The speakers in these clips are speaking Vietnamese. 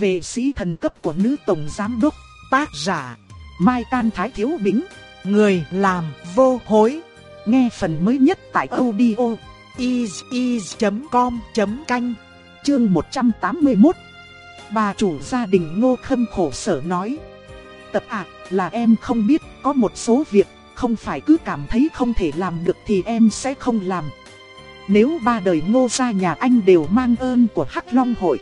Về sĩ thần cấp của nữ tổng giám đốc, tác giả, Mai Can Thái Thiếu Bính, người làm vô hối. Nghe phần mới nhất tại audio is.com.canh, chương 181. Bà chủ gia đình ngô khâm khổ sở nói. Tập ạ, là em không biết, có một số việc, không phải cứ cảm thấy không thể làm được thì em sẽ không làm. Nếu ba đời ngô gia nhà anh đều mang ơn của Hắc Long hội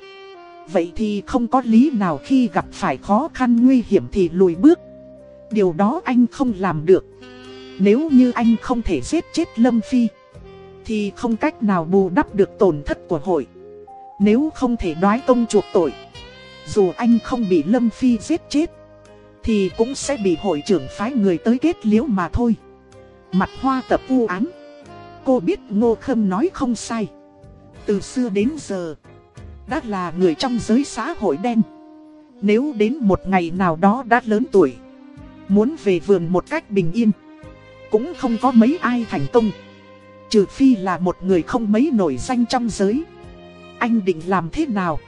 Vậy thì không có lý nào khi gặp phải khó khăn nguy hiểm thì lùi bước. Điều đó anh không làm được. Nếu như anh không thể giết chết Lâm Phi, Thì không cách nào bù đắp được tổn thất của hội. Nếu không thể đoái công chuộc tội, Dù anh không bị Lâm Phi giết chết, Thì cũng sẽ bị hội trưởng phái người tới kết liễu mà thôi. Mặt hoa tập u án Cô biết Ngô Khâm nói không sai. Từ xưa đến giờ đã là người trong giới xã hội đen. Nếu đến một ngày nào đó đã lớn tuổi, Muốn về vườn một cách bình yên, Cũng không có mấy ai thành công. Trừ phi là một người không mấy nổi danh trong giới. Anh định làm thế nào?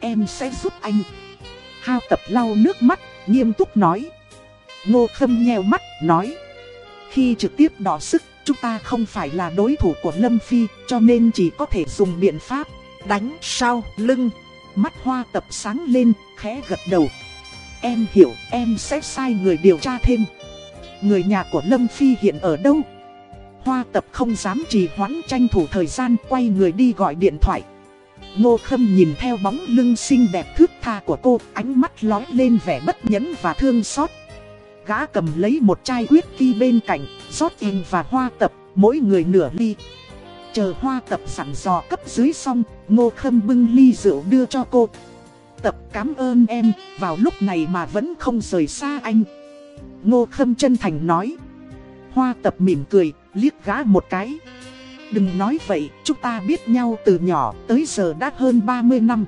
Em sẽ giúp anh. Hao tập lau nước mắt, Nghiêm túc nói. Ngô Khâm nheo mắt, nói. Khi trực tiếp đỏ sức, Chúng ta không phải là đối thủ của Lâm Phi, cho nên chỉ có thể dùng biện pháp đánh sau lưng. Mắt hoa tập sáng lên, khẽ gật đầu. Em hiểu, em sẽ sai người điều tra thêm. Người nhà của Lâm Phi hiện ở đâu? Hoa tập không dám trì hoãn tranh thủ thời gian quay người đi gọi điện thoại. Ngô Khâm nhìn theo bóng lưng xinh đẹp thước tha của cô, ánh mắt lói lên vẻ bất nhẫn và thương xót. Gã cầm lấy một chai huyết kỳ bên cạnh, rót in và hoa tập, mỗi người nửa ly. Chờ hoa tập sẵn dò cấp dưới xong, ngô khâm bưng ly rượu đưa cho cô. Tập cảm ơn em, vào lúc này mà vẫn không rời xa anh. Ngô khâm chân thành nói. Hoa tập mỉm cười, liếc gã một cái. Đừng nói vậy, chúng ta biết nhau từ nhỏ tới giờ đã hơn 30 năm.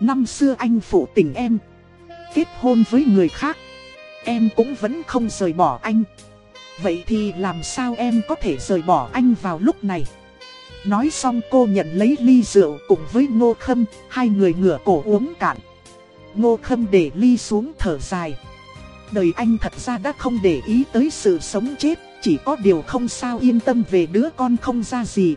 Năm xưa anh phụ tình em, kết hôn với người khác. Em cũng vẫn không rời bỏ anh Vậy thì làm sao em có thể rời bỏ anh vào lúc này Nói xong cô nhận lấy ly rượu cùng với Ngô Khâm Hai người ngửa cổ uống cạn. Ngô Khâm để ly xuống thở dài. Đời anh thật ra đã không để ý tới sự sống chết Chỉ có điều không sao yên tâm về đứa con không ra gì.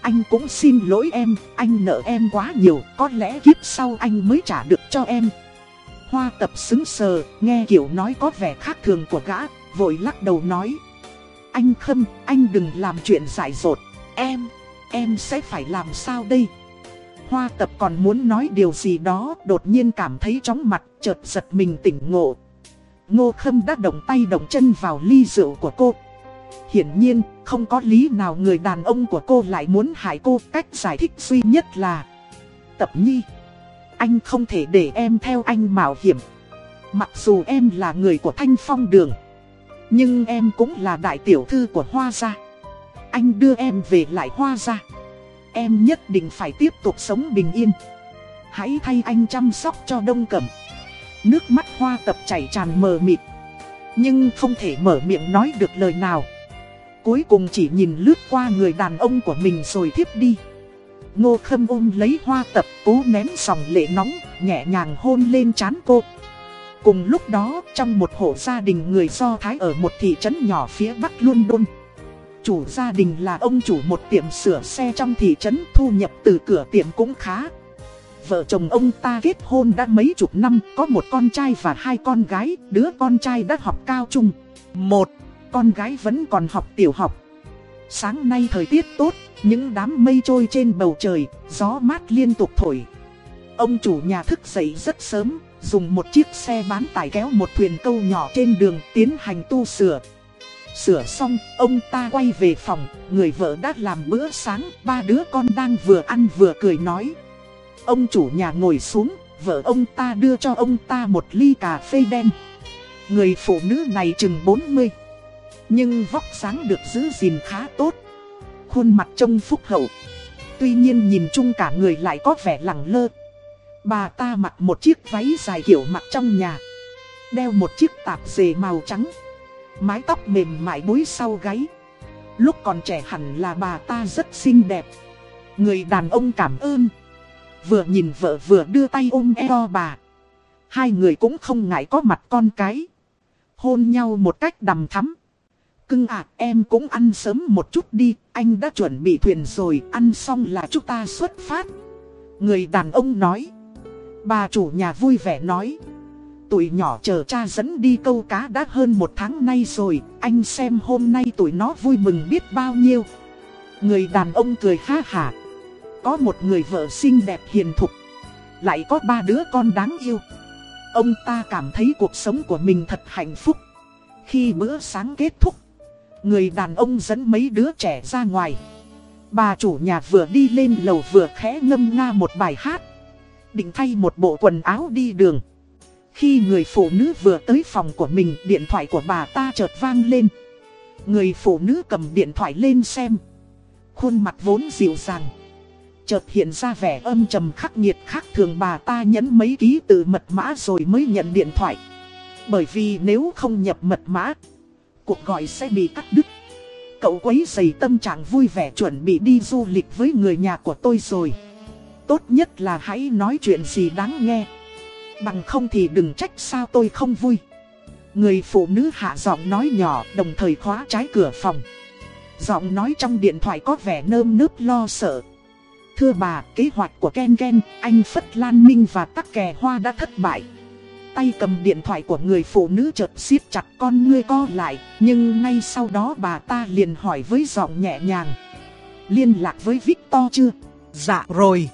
Anh cũng xin lỗi em, anh nợ em quá nhiều Có lẽ kiếp sau anh mới trả được cho em. Hoa tập xứng sờ, nghe kiểu nói có vẻ khác thường của gã, vội lắc đầu nói. Anh Khâm, anh đừng làm chuyện dại dột, em, em sẽ phải làm sao đây? Hoa tập còn muốn nói điều gì đó, đột nhiên cảm thấy chóng mặt, chợt giật mình tỉnh ngộ. Ngô Khâm đã động tay động chân vào ly rượu của cô. Hiển nhiên, không có lý nào người đàn ông của cô lại muốn hại cô, cách giải thích duy nhất là Tập Nhi anh không thể để em theo anh mạo hiểm. Mặc dù em là người của Thanh Phong Đường, nhưng em cũng là đại tiểu thư của Hoa Gia. Anh đưa em về lại Hoa ra Em nhất định phải tiếp tục sống bình yên. Hãy thay anh chăm sóc cho Đông Cẩm. Nước mắt Hoa tập chảy tràn mờ mịt. Nhưng không thể mở miệng nói được lời nào. Cuối cùng chỉ nhìn lướt qua người đàn ông của mình rồi thiếp đi. Ngô Khâm ôm lấy hoa tập cố ném dòng lệ nóng, nhẹ nhàng hôn lên trán cô. Cùng lúc đó, trong một hộ gia đình người Do Thái ở một thị trấn nhỏ phía bắc London. Chủ gia đình là ông chủ một tiệm sửa xe trong thị trấn thu nhập từ cửa tiệm cũng khá. Vợ chồng ông ta kết hôn đã mấy chục năm, có một con trai và hai con gái, đứa con trai đã học cao trung. Một, con gái vẫn còn học tiểu học. Sáng nay thời tiết tốt, những đám mây trôi trên bầu trời, gió mát liên tục thổi. Ông chủ nhà thức dậy rất sớm, dùng một chiếc xe bán tải kéo một thuyền câu nhỏ trên đường tiến hành tu sửa. Sửa xong, ông ta quay về phòng, người vợ đã làm bữa sáng, ba đứa con đang vừa ăn vừa cười nói. Ông chủ nhà ngồi xuống, vợ ông ta đưa cho ông ta một ly cà phê đen. Người phụ nữ này chừng 40. Nhưng vóc dáng được giữ gìn khá tốt Khuôn mặt trông phúc hậu Tuy nhiên nhìn chung cả người lại có vẻ lẳng lơ Bà ta mặc một chiếc váy dài kiểu mặc trong nhà Đeo một chiếc tạp dề màu trắng Mái tóc mềm mại búi sau gáy Lúc còn trẻ hẳn là bà ta rất xinh đẹp Người đàn ông cảm ơn Vừa nhìn vợ vừa đưa tay ôm eo bà. Hai người cũng không ngại có mặt con cái. Hôn nhau một cách đầm thắm. Cưng à, em cũng ăn sớm một chút đi, anh đã chuẩn bị thuyền rồi, ăn xong là chúng ta xuất phát. Người đàn ông nói. Bà chủ nhà vui vẻ nói. Tụi nhỏ chờ cha dẫn đi câu cá đã hơn một tháng nay rồi, anh xem hôm nay tụi nó vui mừng biết bao nhiêu. Người đàn ông cười ha hả. Có một người vợ xinh đẹp hiền thục. Lại có ba đứa con đáng yêu. Ông ta cảm thấy cuộc sống của mình thật hạnh phúc. Khi bữa sáng kết thúc, người đàn ông dẫn mấy đứa trẻ ra ngoài. Bà chủ nhà vừa đi lên lầu vừa khẽ ngâm nga một bài hát. Định thay một bộ quần áo đi đường. Khi người phụ nữ vừa tới phòng của mình, điện thoại của bà ta chợt vang lên. Người phụ nữ cầm điện thoại lên xem. Khuôn mặt vốn dịu dàng. Chợt hiện ra vẻ âm trầm khắc nghiệt khác thường bà ta nhấn mấy ký tự mật mã rồi mới nhận điện thoại. Bởi vì nếu không nhập mật mã, cuộc gọi sẽ bị cắt đứt. Cậu quấy dày tâm trạng vui vẻ chuẩn bị đi du lịch với người nhà của tôi rồi. Tốt nhất là hãy nói chuyện gì đáng nghe. Bằng không thì đừng trách sao tôi không vui. Người phụ nữ hạ giọng nói nhỏ đồng thời khóa trái cửa phòng. Giọng nói trong điện thoại có vẻ nơm nớp lo sợ. Thưa bà, kế hoạch của Ken Ken, anh Phất Lan Minh và tắc kè hoa đã thất bại. Tay cầm điện thoại của người phụ nữ chợt siết chặt con ngươi co lại, nhưng ngay sau đó bà ta liền hỏi với giọng nhẹ nhàng. Liên lạc với Victor chưa? Dạ rồi.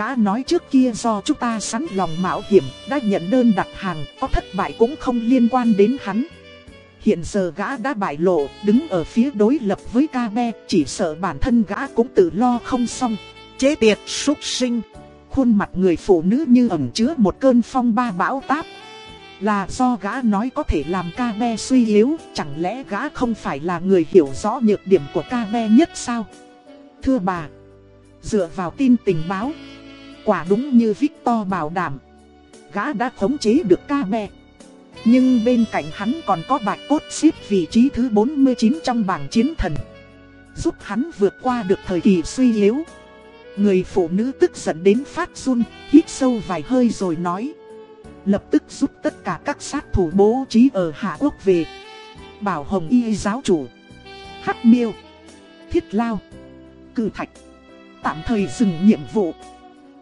Gã nói trước kia do chúng ta sẵn lòng mạo hiểm, đã nhận đơn đặt hàng, có thất bại cũng không liên quan đến hắn. Hiện giờ gã đã bại lộ, đứng ở phía đối lập với ca be, chỉ sợ bản thân gã cũng tự lo không xong. Chế tiệt, súc sinh. Khuôn mặt người phụ nữ như ẩn chứa một cơn phong ba bão táp. Là do gã nói có thể làm ca be suy yếu, chẳng lẽ gã không phải là người hiểu rõ nhược điểm của ca be nhất sao? Thưa bà, dựa vào tin tình báo, quả đúng như Victor bảo đảm, gã đã khống chế được ca mẹ. Nhưng bên cạnh hắn còn có bạch cốt xếp vị trí thứ 49 trong bảng chiến thần. Giúp hắn vượt qua được thời kỳ suy yếu. Người phụ nữ tức giận đến phát run, hít sâu vài hơi rồi nói. Lập tức giúp tất cả các sát thủ bố trí ở Hạ Quốc về. Bảo Hồng Y giáo chủ. Hắc miêu. Thiết lao. Cử thạch. Tạm thời dừng nhiệm vụ.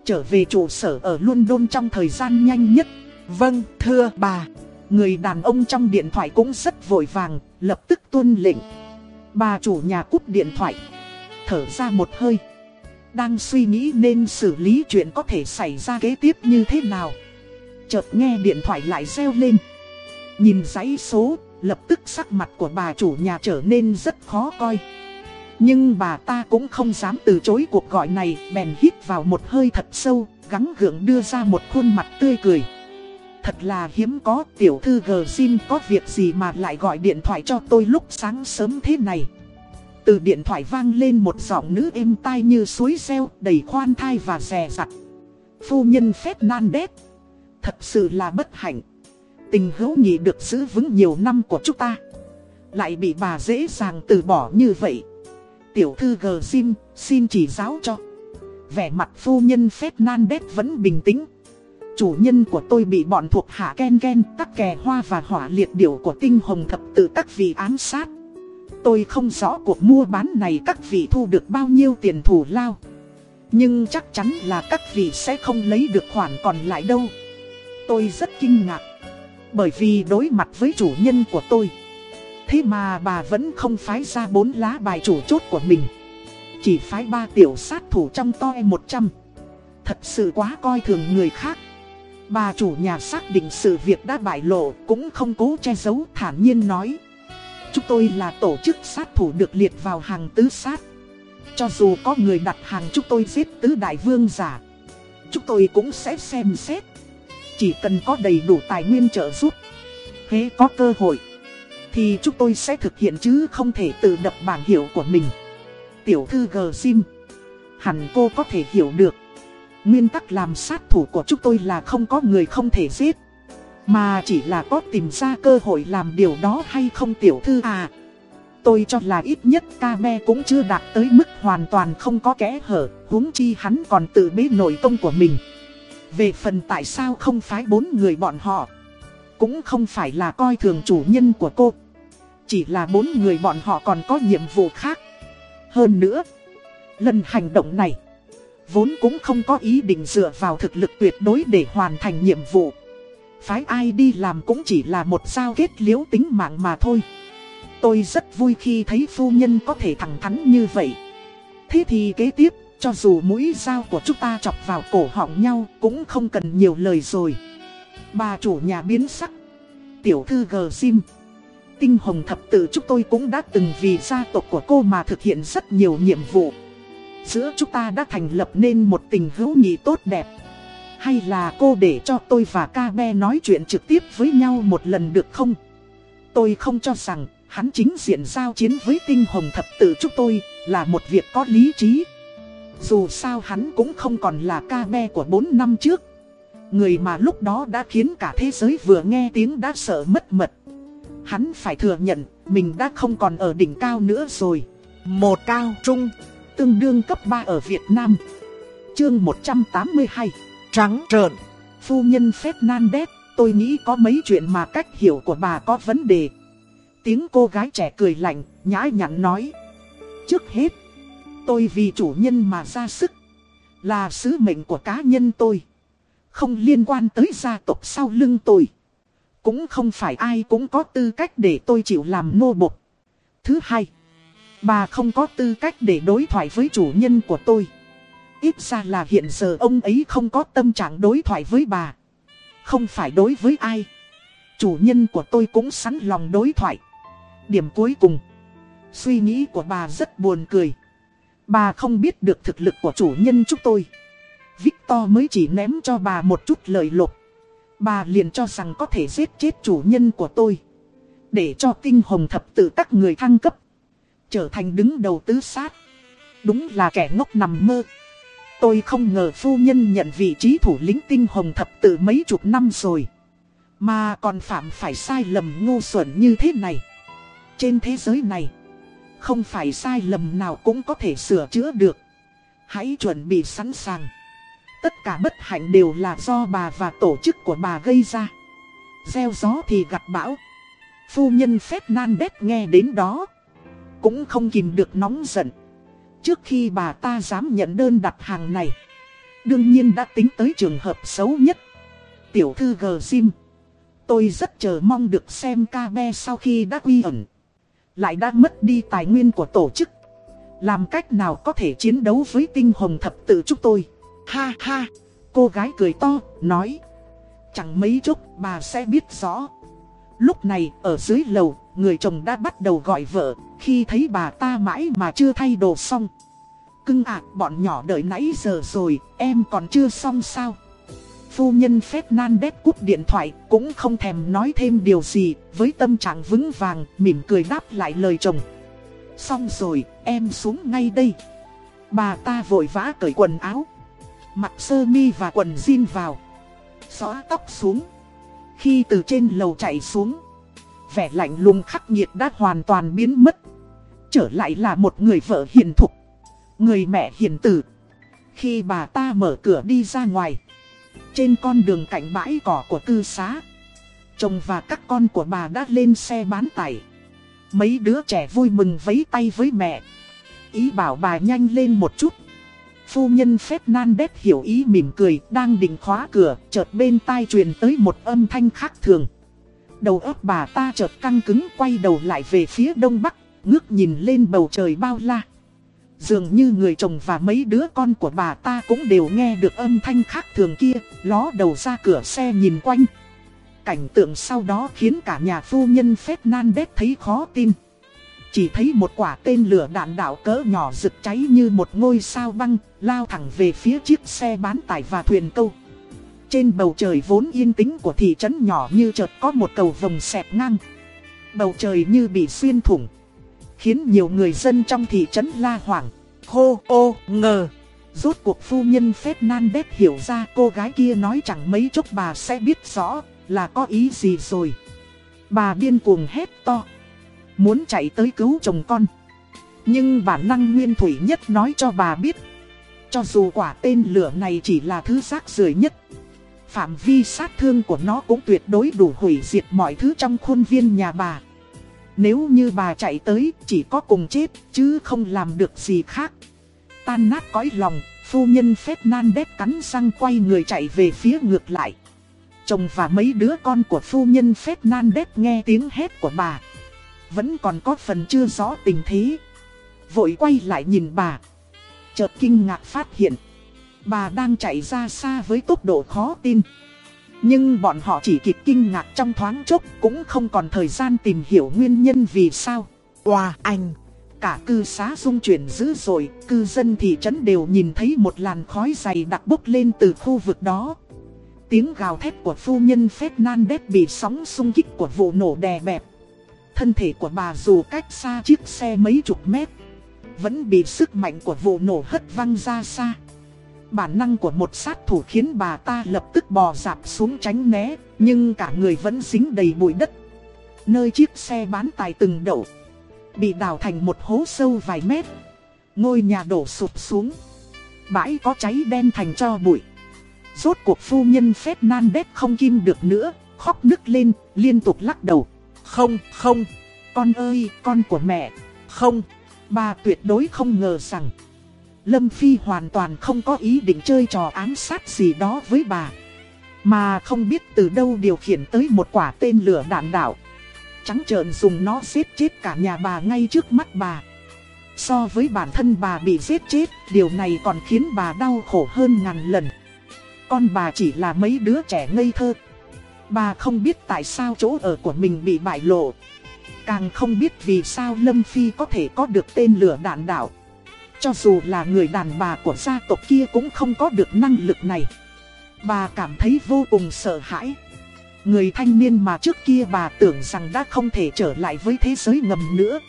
Trở về trụ sở ở London trong thời gian nhanh nhất. Vâng, thưa bà. Người đàn ông trong điện thoại cũng rất vội vàng, lập tức tuân lệnh. Bà chủ nhà cúp điện thoại. Thở ra một hơi. Đang suy nghĩ nên xử lý chuyện có thể xảy ra kế tiếp như thế nào. Chợt nghe điện thoại lại reo lên. Nhìn dãy số, lập tức sắc mặt của bà chủ nhà trở nên rất khó coi. Nhưng bà ta cũng không dám từ chối cuộc gọi này, bèn hít vào một hơi thật sâu, gắng gượng đưa ra một khuôn mặt tươi cười. Thật là hiếm có tiểu thư gờ xin có việc gì mà lại gọi điện thoại cho tôi lúc sáng sớm thế này. Từ điện thoại vang lên một giọng nữ êm tai như suối reo đầy khoan thai và rè rặt. Phu nhân phép nan đét Thật sự là bất hạnh. Tình hữu nghị được giữ vững nhiều năm của chúng ta. Lại bị bà dễ dàng từ bỏ như vậy. Tiểu thư gờ xin, xin chỉ giáo cho. Vẻ mặt phu nhân Fernandez vẫn bình tĩnh. Chủ nhân của tôi bị bọn thuộc hạ ken ken, tắc kè hoa và hỏa liệt điểu của tinh hồng thập tự các vị ám sát. Tôi không rõ cuộc mua bán này các vị thu được bao nhiêu tiền thủ lao. Nhưng chắc chắn là các vị sẽ không lấy được khoản còn lại đâu. Tôi rất kinh ngạc. Bởi vì đối mặt với chủ nhân của tôi. Thế mà bà vẫn không phái ra bốn lá bài chủ chốt của mình. Chỉ phái ba tiểu sát thủ trong toi 100. E Thật sự quá coi thường người khác. Bà chủ nhà xác định sự việc đã bại lộ cũng không cố che giấu, thản nhiên nói. Chúng tôi là tổ chức sát thủ được liệt vào hàng tứ sát. Cho dù có người đặt hàng chúng tôi giết tứ đại vương giả. Chúng tôi cũng sẽ xem xét. Chỉ cần có đầy đủ tài nguyên trợ giúp. thế có cơ hội. Thì chúng tôi sẽ thực hiện chứ không thể tự đập bảng hiệu của mình. Tiểu thư G Sim. Hẳn cô có thể hiểu được. Nguyên tắc làm sát thủ của chúng tôi là không có người không thể giết. Mà chỉ là có tìm ra cơ hội làm điều đó hay không tiểu thư à Tôi cho là ít nhất ca me cũng chưa đạt tới mức hoàn toàn không có kẽ hở, huống chi hắn còn tự bế nội công của mình. Về phần tại sao không phái bốn người bọn họ, cũng không phải là coi thường chủ nhân của cô. Chỉ là bốn người bọn họ còn có nhiệm vụ khác. Hơn nữa, lần hành động này, vốn cũng không có ý định dựa vào thực lực tuyệt đối để hoàn thành nhiệm vụ. Phái ai đi làm cũng chỉ là một giao kết liễu tính mạng mà thôi. Tôi rất vui khi thấy phu nhân có thể thẳng thắn như vậy. Thế thì kế tiếp, cho dù mũi dao của chúng ta chọc vào cổ họng nhau cũng không cần nhiều lời rồi. Bà chủ nhà biến sắc. Tiểu thư gờ sim. Tinh hồng thập tử chúng tôi cũng đã từng vì gia tộc của cô mà thực hiện rất nhiều nhiệm vụ. Giữa chúng ta đã thành lập nên một tình hữu nghị tốt đẹp. Hay là cô để cho tôi và ca be nói chuyện trực tiếp với nhau một lần được không? Tôi không cho rằng hắn chính diện giao chiến với tinh hồng thập tử chúng tôi là một việc có lý trí. Dù sao hắn cũng không còn là ca be của 4 năm trước. Người mà lúc đó đã khiến cả thế giới vừa nghe tiếng đã sợ mất mật. Hắn phải thừa nhận mình đã không còn ở đỉnh cao nữa rồi. Một cao trung, tương đương cấp 3 ở Việt Nam. Chương 182 trắng trợn. Phu nhân Fernandez, tôi nghĩ có mấy chuyện mà cách hiểu của bà có vấn đề. Tiếng cô gái trẻ cười lạnh, nhã nhặn nói. Trước hết, tôi vì chủ nhân mà ra sức. Là sứ mệnh của cá nhân tôi. Không liên quan tới gia tộc sau lưng tôi. Cũng không phải ai cũng có tư cách để tôi chịu làm nô bộc. Thứ hai, bà không có tư cách để đối thoại với chủ nhân của tôi. Ít ra là hiện giờ ông ấy không có tâm trạng đối thoại với bà. Không phải đối với ai. Chủ nhân của tôi cũng sẵn lòng đối thoại. Điểm cuối cùng. Suy nghĩ của bà rất buồn cười. Bà không biết được thực lực của chủ nhân chúng tôi. Victor mới chỉ ném cho bà một chút lời lột. Bà liền cho rằng có thể giết chết chủ nhân của tôi. Để cho tinh hồng thập tự các người thăng cấp. Trở thành đứng đầu tứ sát. Đúng là kẻ ngốc nằm mơ. Tôi không ngờ phu nhân nhận vị trí thủ lĩnh tinh hồng thập tự mấy chục năm rồi. Mà còn phạm phải sai lầm ngu xuẩn như thế này. Trên thế giới này, không phải sai lầm nào cũng có thể sửa chữa được. Hãy chuẩn bị sẵn sàng. Tất cả bất hạnh đều là do bà và tổ chức của bà gây ra. Gieo gió thì gặp bão. Phu nhân Fernandez nghe đến đó. Cũng không kìm được nóng giận. Trước khi bà ta dám nhận đơn đặt hàng này, đương nhiên đã tính tới trường hợp xấu nhất. Tiểu thư gờ sim, tôi rất chờ mong được xem ca be sau khi đã quy ẩn. Lại đã mất đi tài nguyên của tổ chức. Làm cách nào có thể chiến đấu với tinh hồng thập tự chúng tôi. Ha ha, cô gái cười to, nói. Chẳng mấy chốc bà sẽ biết rõ. Lúc này ở dưới lầu, người chồng đã bắt đầu gọi vợ, khi thấy bà ta mãi mà chưa thay đồ xong. Cưng ạ, bọn nhỏ đợi nãy giờ rồi, em còn chưa xong sao? Phu nhân Fernandez cúp điện thoại, cũng không thèm nói thêm điều gì, với tâm trạng vững vàng, mỉm cười đáp lại lời chồng. Xong rồi, em xuống ngay đây. Bà ta vội vã cởi quần áo, mặc sơ mi và quần jean vào, xóa tóc xuống. Khi từ trên lầu chạy xuống, vẻ lạnh lùng khắc nghiệt đã hoàn toàn biến mất. Trở lại là một người vợ hiền thục, người mẹ hiền tử. Khi bà ta mở cửa đi ra ngoài, trên con đường cạnh bãi cỏ của cư xá, chồng và các con của bà đã lên xe bán tải. Mấy đứa trẻ vui mừng vấy tay với mẹ. Ý bảo bà nhanh lên một chút. Phu nhân Fernandez hiểu ý mỉm cười, đang định khóa cửa, chợt bên tai truyền tới một âm thanh khác thường. Đầu óc bà ta chợt căng cứng quay đầu lại về phía đông bắc, ngước nhìn lên bầu trời bao la. Dường như người chồng và mấy đứa con của bà ta cũng đều nghe được âm thanh khác thường kia, ló đầu ra cửa xe nhìn quanh. Cảnh tượng sau đó khiến cả nhà phu nhân Fernandez thấy khó tin. Chỉ thấy một quả tên lửa đạn đạo cỡ nhỏ rực cháy như một ngôi sao băng, lao thẳng về phía chiếc xe bán tải và thuyền câu. Trên bầu trời vốn yên tĩnh của thị trấn nhỏ như chợt có một cầu vồng xẹt ngang. Bầu trời như bị xuyên thủng. Khiến nhiều người dân trong thị trấn la hoảng. Hô ô ngờ. Rốt cuộc phu nhân Fernandez hiểu ra cô gái kia nói chẳng mấy chốc bà sẽ biết rõ là có ý gì rồi. Bà điên cuồng hét to. Muốn chạy tới cứu chồng con. Nhưng bản năng nguyên thủy nhất nói cho bà biết Cho dù quả tên lửa này chỉ là thứ rác rưởi nhất Phạm vi sát thương của nó cũng tuyệt đối đủ hủy diệt mọi thứ trong khuôn viên nhà bà. Nếu như bà chạy tới chỉ có cùng chết chứ không làm được gì khác. Tan nát cõi lòng, phu nhân Fernandez cắn răng quay người chạy về phía ngược lại. Chồng và mấy đứa con của phu nhân Fernandez nghe tiếng hét của bà. Vẫn còn có phần chưa rõ tình thế. Vội quay lại nhìn bà. Chợt kinh ngạc phát hiện. Bà đang chạy ra xa với tốc độ khó tin. Nhưng bọn họ chỉ kịp kinh ngạc trong thoáng chốc Cũng không còn thời gian tìm hiểu nguyên nhân vì sao. Wow, anh. Cả cư xá dung chuyển dữ dội Cư dân thị trấn đều nhìn thấy một làn khói dày đặc bốc lên từ khu vực đó. Tiếng gào thét của phu nhân Fernandez bị sóng xung kích của vụ nổ đè bẹp. Thân thể của bà dù cách xa chiếc xe mấy chục mét, Vẫn bị sức mạnh của vụ nổ hất văng ra xa. Bản năng của một sát thủ khiến bà ta lập tức bò dạp xuống tránh né, Nhưng cả người vẫn dính đầy bụi đất. Nơi chiếc xe bán tài từng đậu, Bị đào thành một hố sâu vài mét. Ngôi nhà đổ sụp xuống, Bãi có cháy đen thành cho bụi. Rốt cuộc phu nhân phép nan đét không kim được nữa, Khóc nức lên, liên tục lắc đầu. Không, không. Con ơi, con của mẹ. Không. Bà tuyệt đối không ngờ rằng Lâm Phi hoàn toàn không có ý định chơi trò ám sát gì đó với bà. Mà không biết từ đâu điều khiển tới một quả tên lửa đạn đạo. Trắng trợn dùng nó giết chết cả nhà bà ngay trước mắt bà. So với bản thân bà bị giết chết Điều này còn khiến bà đau khổ hơn ngàn lần. Con bà chỉ là mấy đứa trẻ ngây thơ Bà không biết tại sao chỗ ở của mình bị bại lộ Càng không biết vì sao Lâm Phi có thể có được tên lửa đạn đạo cho dù là người đàn bà của gia tộc kia cũng không có được năng lực này. Bà cảm thấy vô cùng sợ hãi. Người thanh niên mà trước kia bà tưởng rằng đã không thể trở lại với thế giới ngầm nữa.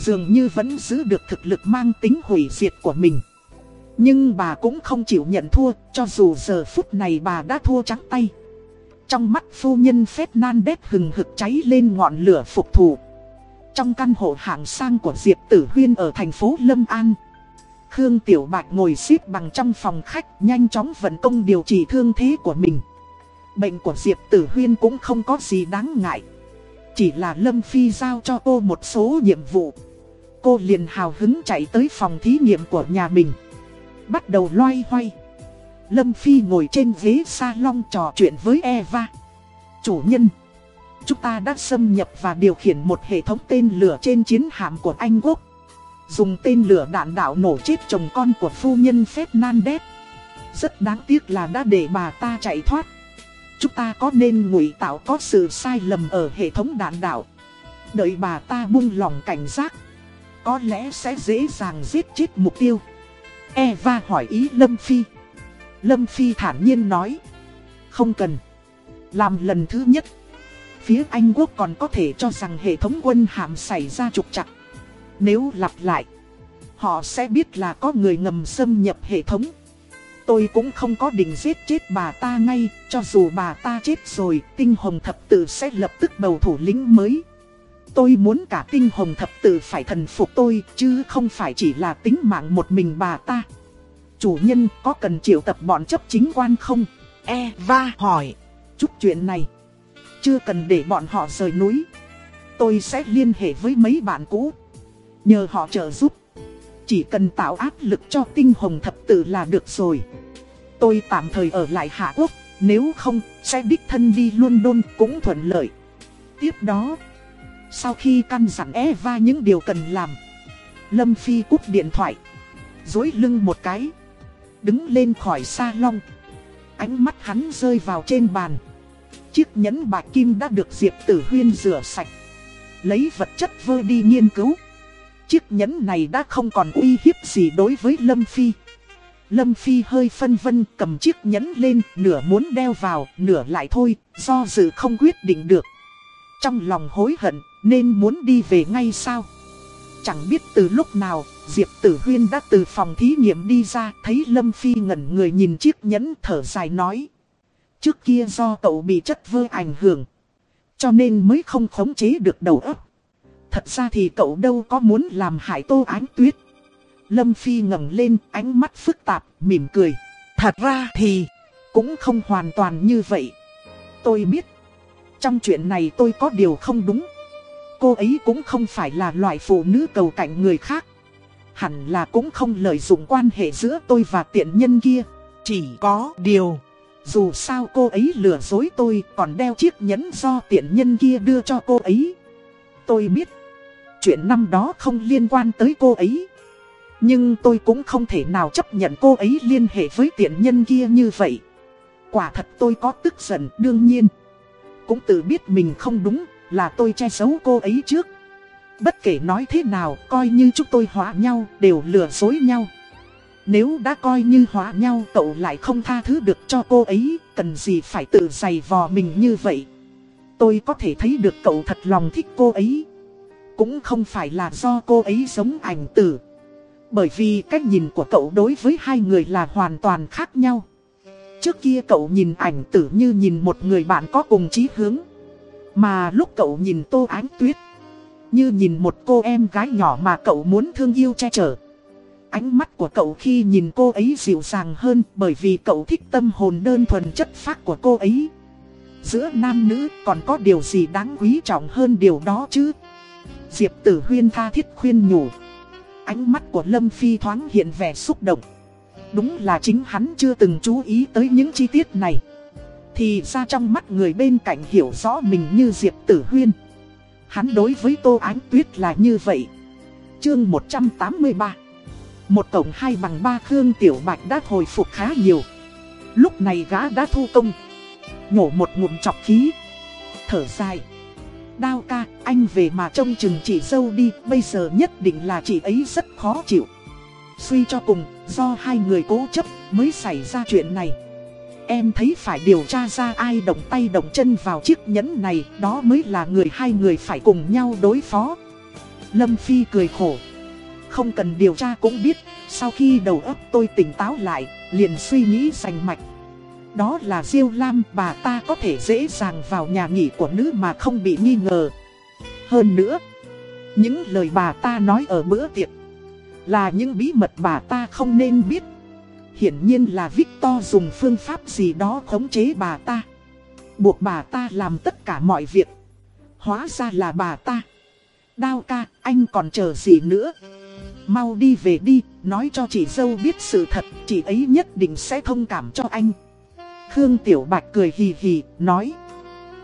Dường như vẫn giữ được thực lực mang tính hủy diệt của mình. Nhưng bà cũng không chịu nhận thua, cho dù giờ phút này bà đã thua trắng tay. Trong mắt phu nhân Fernandez hừng hực cháy lên ngọn lửa phục thù. Trong căn hộ hạng sang của Diệp Tử Huyên ở thành phố Lâm An. Khương Tiểu Bạch ngồi xếp bằng trong phòng khách nhanh chóng vận công điều trị thương thế của mình. Bệnh của Diệp Tử Huyên cũng không có gì đáng ngại. Chỉ là Lâm Phi giao cho cô một số nhiệm vụ. Cô liền hào hứng chạy tới phòng thí nghiệm của nhà mình. Bắt đầu loay hoay. Lâm Phi ngồi trên ghế salon trò chuyện với Eva. Chủ nhân. Chúng ta đã xâm nhập và điều khiển một hệ thống tên lửa trên chiến hạm của Anh Quốc. Dùng tên lửa đạn đạo nổ chết chồng con của phu nhân Fernandez Rất đáng tiếc là đã để bà ta chạy thoát Chúng ta có nên ngụy tạo có sự sai lầm ở hệ thống đạn đạo Đợi bà ta buông lòng cảnh giác, Có lẽ sẽ dễ dàng giết chết mục tiêu Eva hỏi ý Lâm Phi Lâm Phi thản nhiên nói Không cần Làm lần thứ nhất Phía Anh Quốc còn có thể cho rằng hệ thống quân hàm xảy ra trục trặc nếu lặp lại, họ sẽ biết là có người ngầm xâm nhập hệ thống. Tôi cũng không có định giết chết bà ta ngay, cho dù bà ta chết rồi, tinh hồng thập tử sẽ lập tức bầu thủ lĩnh mới. Tôi muốn cả tinh hồng thập tử phải thần phục tôi, chứ không phải chỉ là tính mạng một mình bà ta. Chủ nhân có cần triệu tập bọn chấp chính quan không? Eva hỏi. Chút chuyện này, chưa cần để bọn họ rời núi. Tôi sẽ liên hệ với mấy bạn cũ. Nhờ họ trợ giúp Chỉ cần tạo áp lực cho tinh hồng thập tử là được rồi Tôi tạm thời ở lại Hạ Quốc Nếu không sẽ đích thân đi London cũng thuận lợi Tiếp đó Sau khi căn dặn Eva những điều cần làm Lâm Phi cúp điện thoại Dối lưng một cái Đứng lên khỏi salon Ánh mắt hắn rơi vào trên bàn Chiếc nhẫn bạc kim đã được Diệp Tử Huyên rửa sạch Lấy vật chất vơ đi nghiên cứu Chiếc nhẫn này đã không còn uy hiếp gì đối với Lâm Phi. Lâm Phi hơi phân vân cầm chiếc nhẫn lên, nửa muốn đeo vào, nửa lại thôi, do dự không quyết định được. Trong lòng hối hận, nên muốn đi về ngay sao? Chẳng biết từ lúc nào, Diệp Tử Huyên đã từ phòng thí nghiệm đi ra, thấy Lâm Phi ngẩn người nhìn chiếc nhẫn thở dài nói. Trước kia do cậu bị chất vơ ảnh hưởng, cho nên mới không khống chế được đầu óc. Thật ra thì cậu đâu có muốn làm hại Tô Ánh Tuyết. Lâm Phi ngẩng lên ánh mắt phức tạp, mỉm cười. Thật ra thì cũng không hoàn toàn như vậy. Tôi biết, trong chuyện này tôi có điều không đúng. Cô ấy cũng không phải là loại phụ nữ cầu cạnh người khác. Hẳn là cũng không lợi dụng quan hệ giữa tôi và tiện nhân kia. Chỉ có điều Dù sao cô ấy lừa dối tôi còn đeo chiếc nhẫn do tiện nhân kia đưa cho cô ấy. Tôi biết, chuyện năm đó không liên quan tới cô ấy. Nhưng tôi cũng không thể nào chấp nhận cô ấy liên hệ với tiện nhân kia như vậy. Quả thật tôi có tức giận đương nhiên. Cũng tự biết mình không đúng là tôi che giấu cô ấy trước. Bất kể nói thế nào, coi như chúng tôi hóa nhau, đều lừa dối nhau. Nếu đã coi như hóa nhau, cậu lại không tha thứ được cho cô ấy, Cần gì phải tự giày vò mình như vậy? Tôi có thể thấy được cậu thật lòng thích cô ấy. Cũng không phải là do cô ấy giống ảnh tử. Bởi vì cách nhìn của cậu đối với hai người là hoàn toàn khác nhau. Trước kia cậu nhìn ảnh tử như nhìn một người bạn có cùng chí hướng. Mà lúc cậu nhìn tô ánh tuyết, Như nhìn một cô em gái nhỏ mà cậu muốn thương yêu che chở Ánh mắt của cậu khi nhìn cô ấy dịu dàng hơn bởi vì cậu thích tâm hồn đơn thuần chất phác của cô ấy. Giữa nam nữ còn có điều gì đáng quý trọng hơn điều đó chứ? Diệp tử huyên tha thiết khuyên nhủ. Ánh mắt của Lâm Phi thoáng hiện vẻ xúc động. Đúng là chính hắn chưa từng chú ý tới những chi tiết này. Thì ra trong mắt người bên cạnh hiểu rõ mình như Diệp Tử Huyên. Hắn đối với Tô Ánh Tuyết là như vậy. Chương 183 một tổng hai bằng ba Khương Tiểu Bạch đã hồi phục khá nhiều. Lúc này gã đã thu công. Nhổ một ngụm chọc khí. Thở dài. Đao ca, anh về mà trông chừng chị dâu đi, bây giờ nhất định là chị ấy rất khó chịu. Suy cho cùng, do hai người cố chấp mới xảy ra chuyện này. Em thấy phải điều tra ra ai động tay động chân vào chiếc nhẫn này, đó mới là người hai người phải cùng nhau đối phó. Lâm Phi cười khổ. Không cần điều tra cũng biết, sau khi đầu óc tôi tỉnh táo lại, liền suy nghĩ rành mạch. Đó là Diêu Lam bà ta có thể dễ dàng vào nhà nghỉ của nữ mà không bị nghi ngờ. Hơn nữa, những lời bà ta nói ở bữa tiệc là những bí mật bà ta không nên biết. Hiển nhiên là Victor dùng phương pháp gì đó khống chế bà ta. Buộc bà ta làm tất cả mọi việc. Hóa ra là bà ta. Đao ca, anh còn chờ gì nữa? Mau đi về đi, nói cho chị dâu biết sự thật, chị ấy nhất định sẽ thông cảm cho anh. Khương Tiểu Bạch cười hì hì, nói.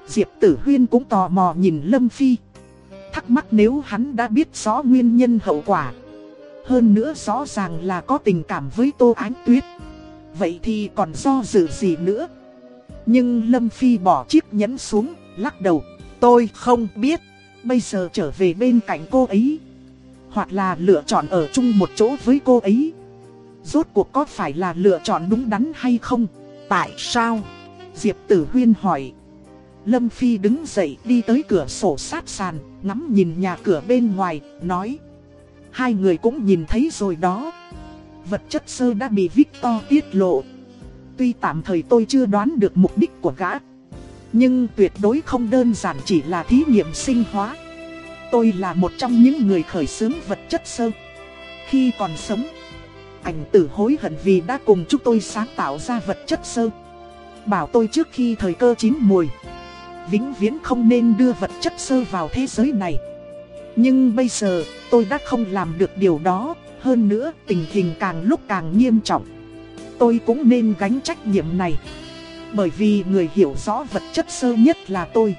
Diệp Tử Huyên cũng tò mò nhìn Lâm Phi. Thắc mắc nếu hắn đã biết rõ nguyên nhân hậu quả. Hơn nữa rõ ràng là có tình cảm với Tô Ánh Tuyết. Vậy thì còn do dự gì nữa? Nhưng Lâm Phi bỏ chiếc nhẫn xuống, lắc đầu. Tôi không biết, bây giờ trở về bên cạnh cô ấy hoặc là lựa chọn ở chung một chỗ với cô ấy. Rốt cuộc có phải là lựa chọn đúng đắn hay không? Tại sao? Diệp Tử Huyên hỏi. Lâm Phi đứng dậy đi tới cửa sổ sát sàn, ngắm nhìn nhà cửa bên ngoài, nói. Hai người cũng nhìn thấy rồi đó. Vật chất sơ đã bị Victor tiết lộ. Tuy tạm thời tôi chưa đoán được mục đích của gã. Nhưng tuyệt đối không đơn giản chỉ là thí nghiệm sinh hóa. Tôi là một trong những người khởi xướng vật chất sơ. Khi còn sống, ảnh tử hối hận vì đã cùng chúng tôi sáng tạo ra vật chất sơ. Bảo tôi trước khi thời cơ chín mùi, vĩnh viễn không nên đưa vật chất sơ vào thế giới này. Nhưng bây giờ, tôi đã không làm được điều đó, hơn nữa tình hình càng lúc càng nghiêm trọng. Tôi cũng nên gánh trách nhiệm này. Bởi vì người hiểu rõ vật chất sơ nhất là tôi.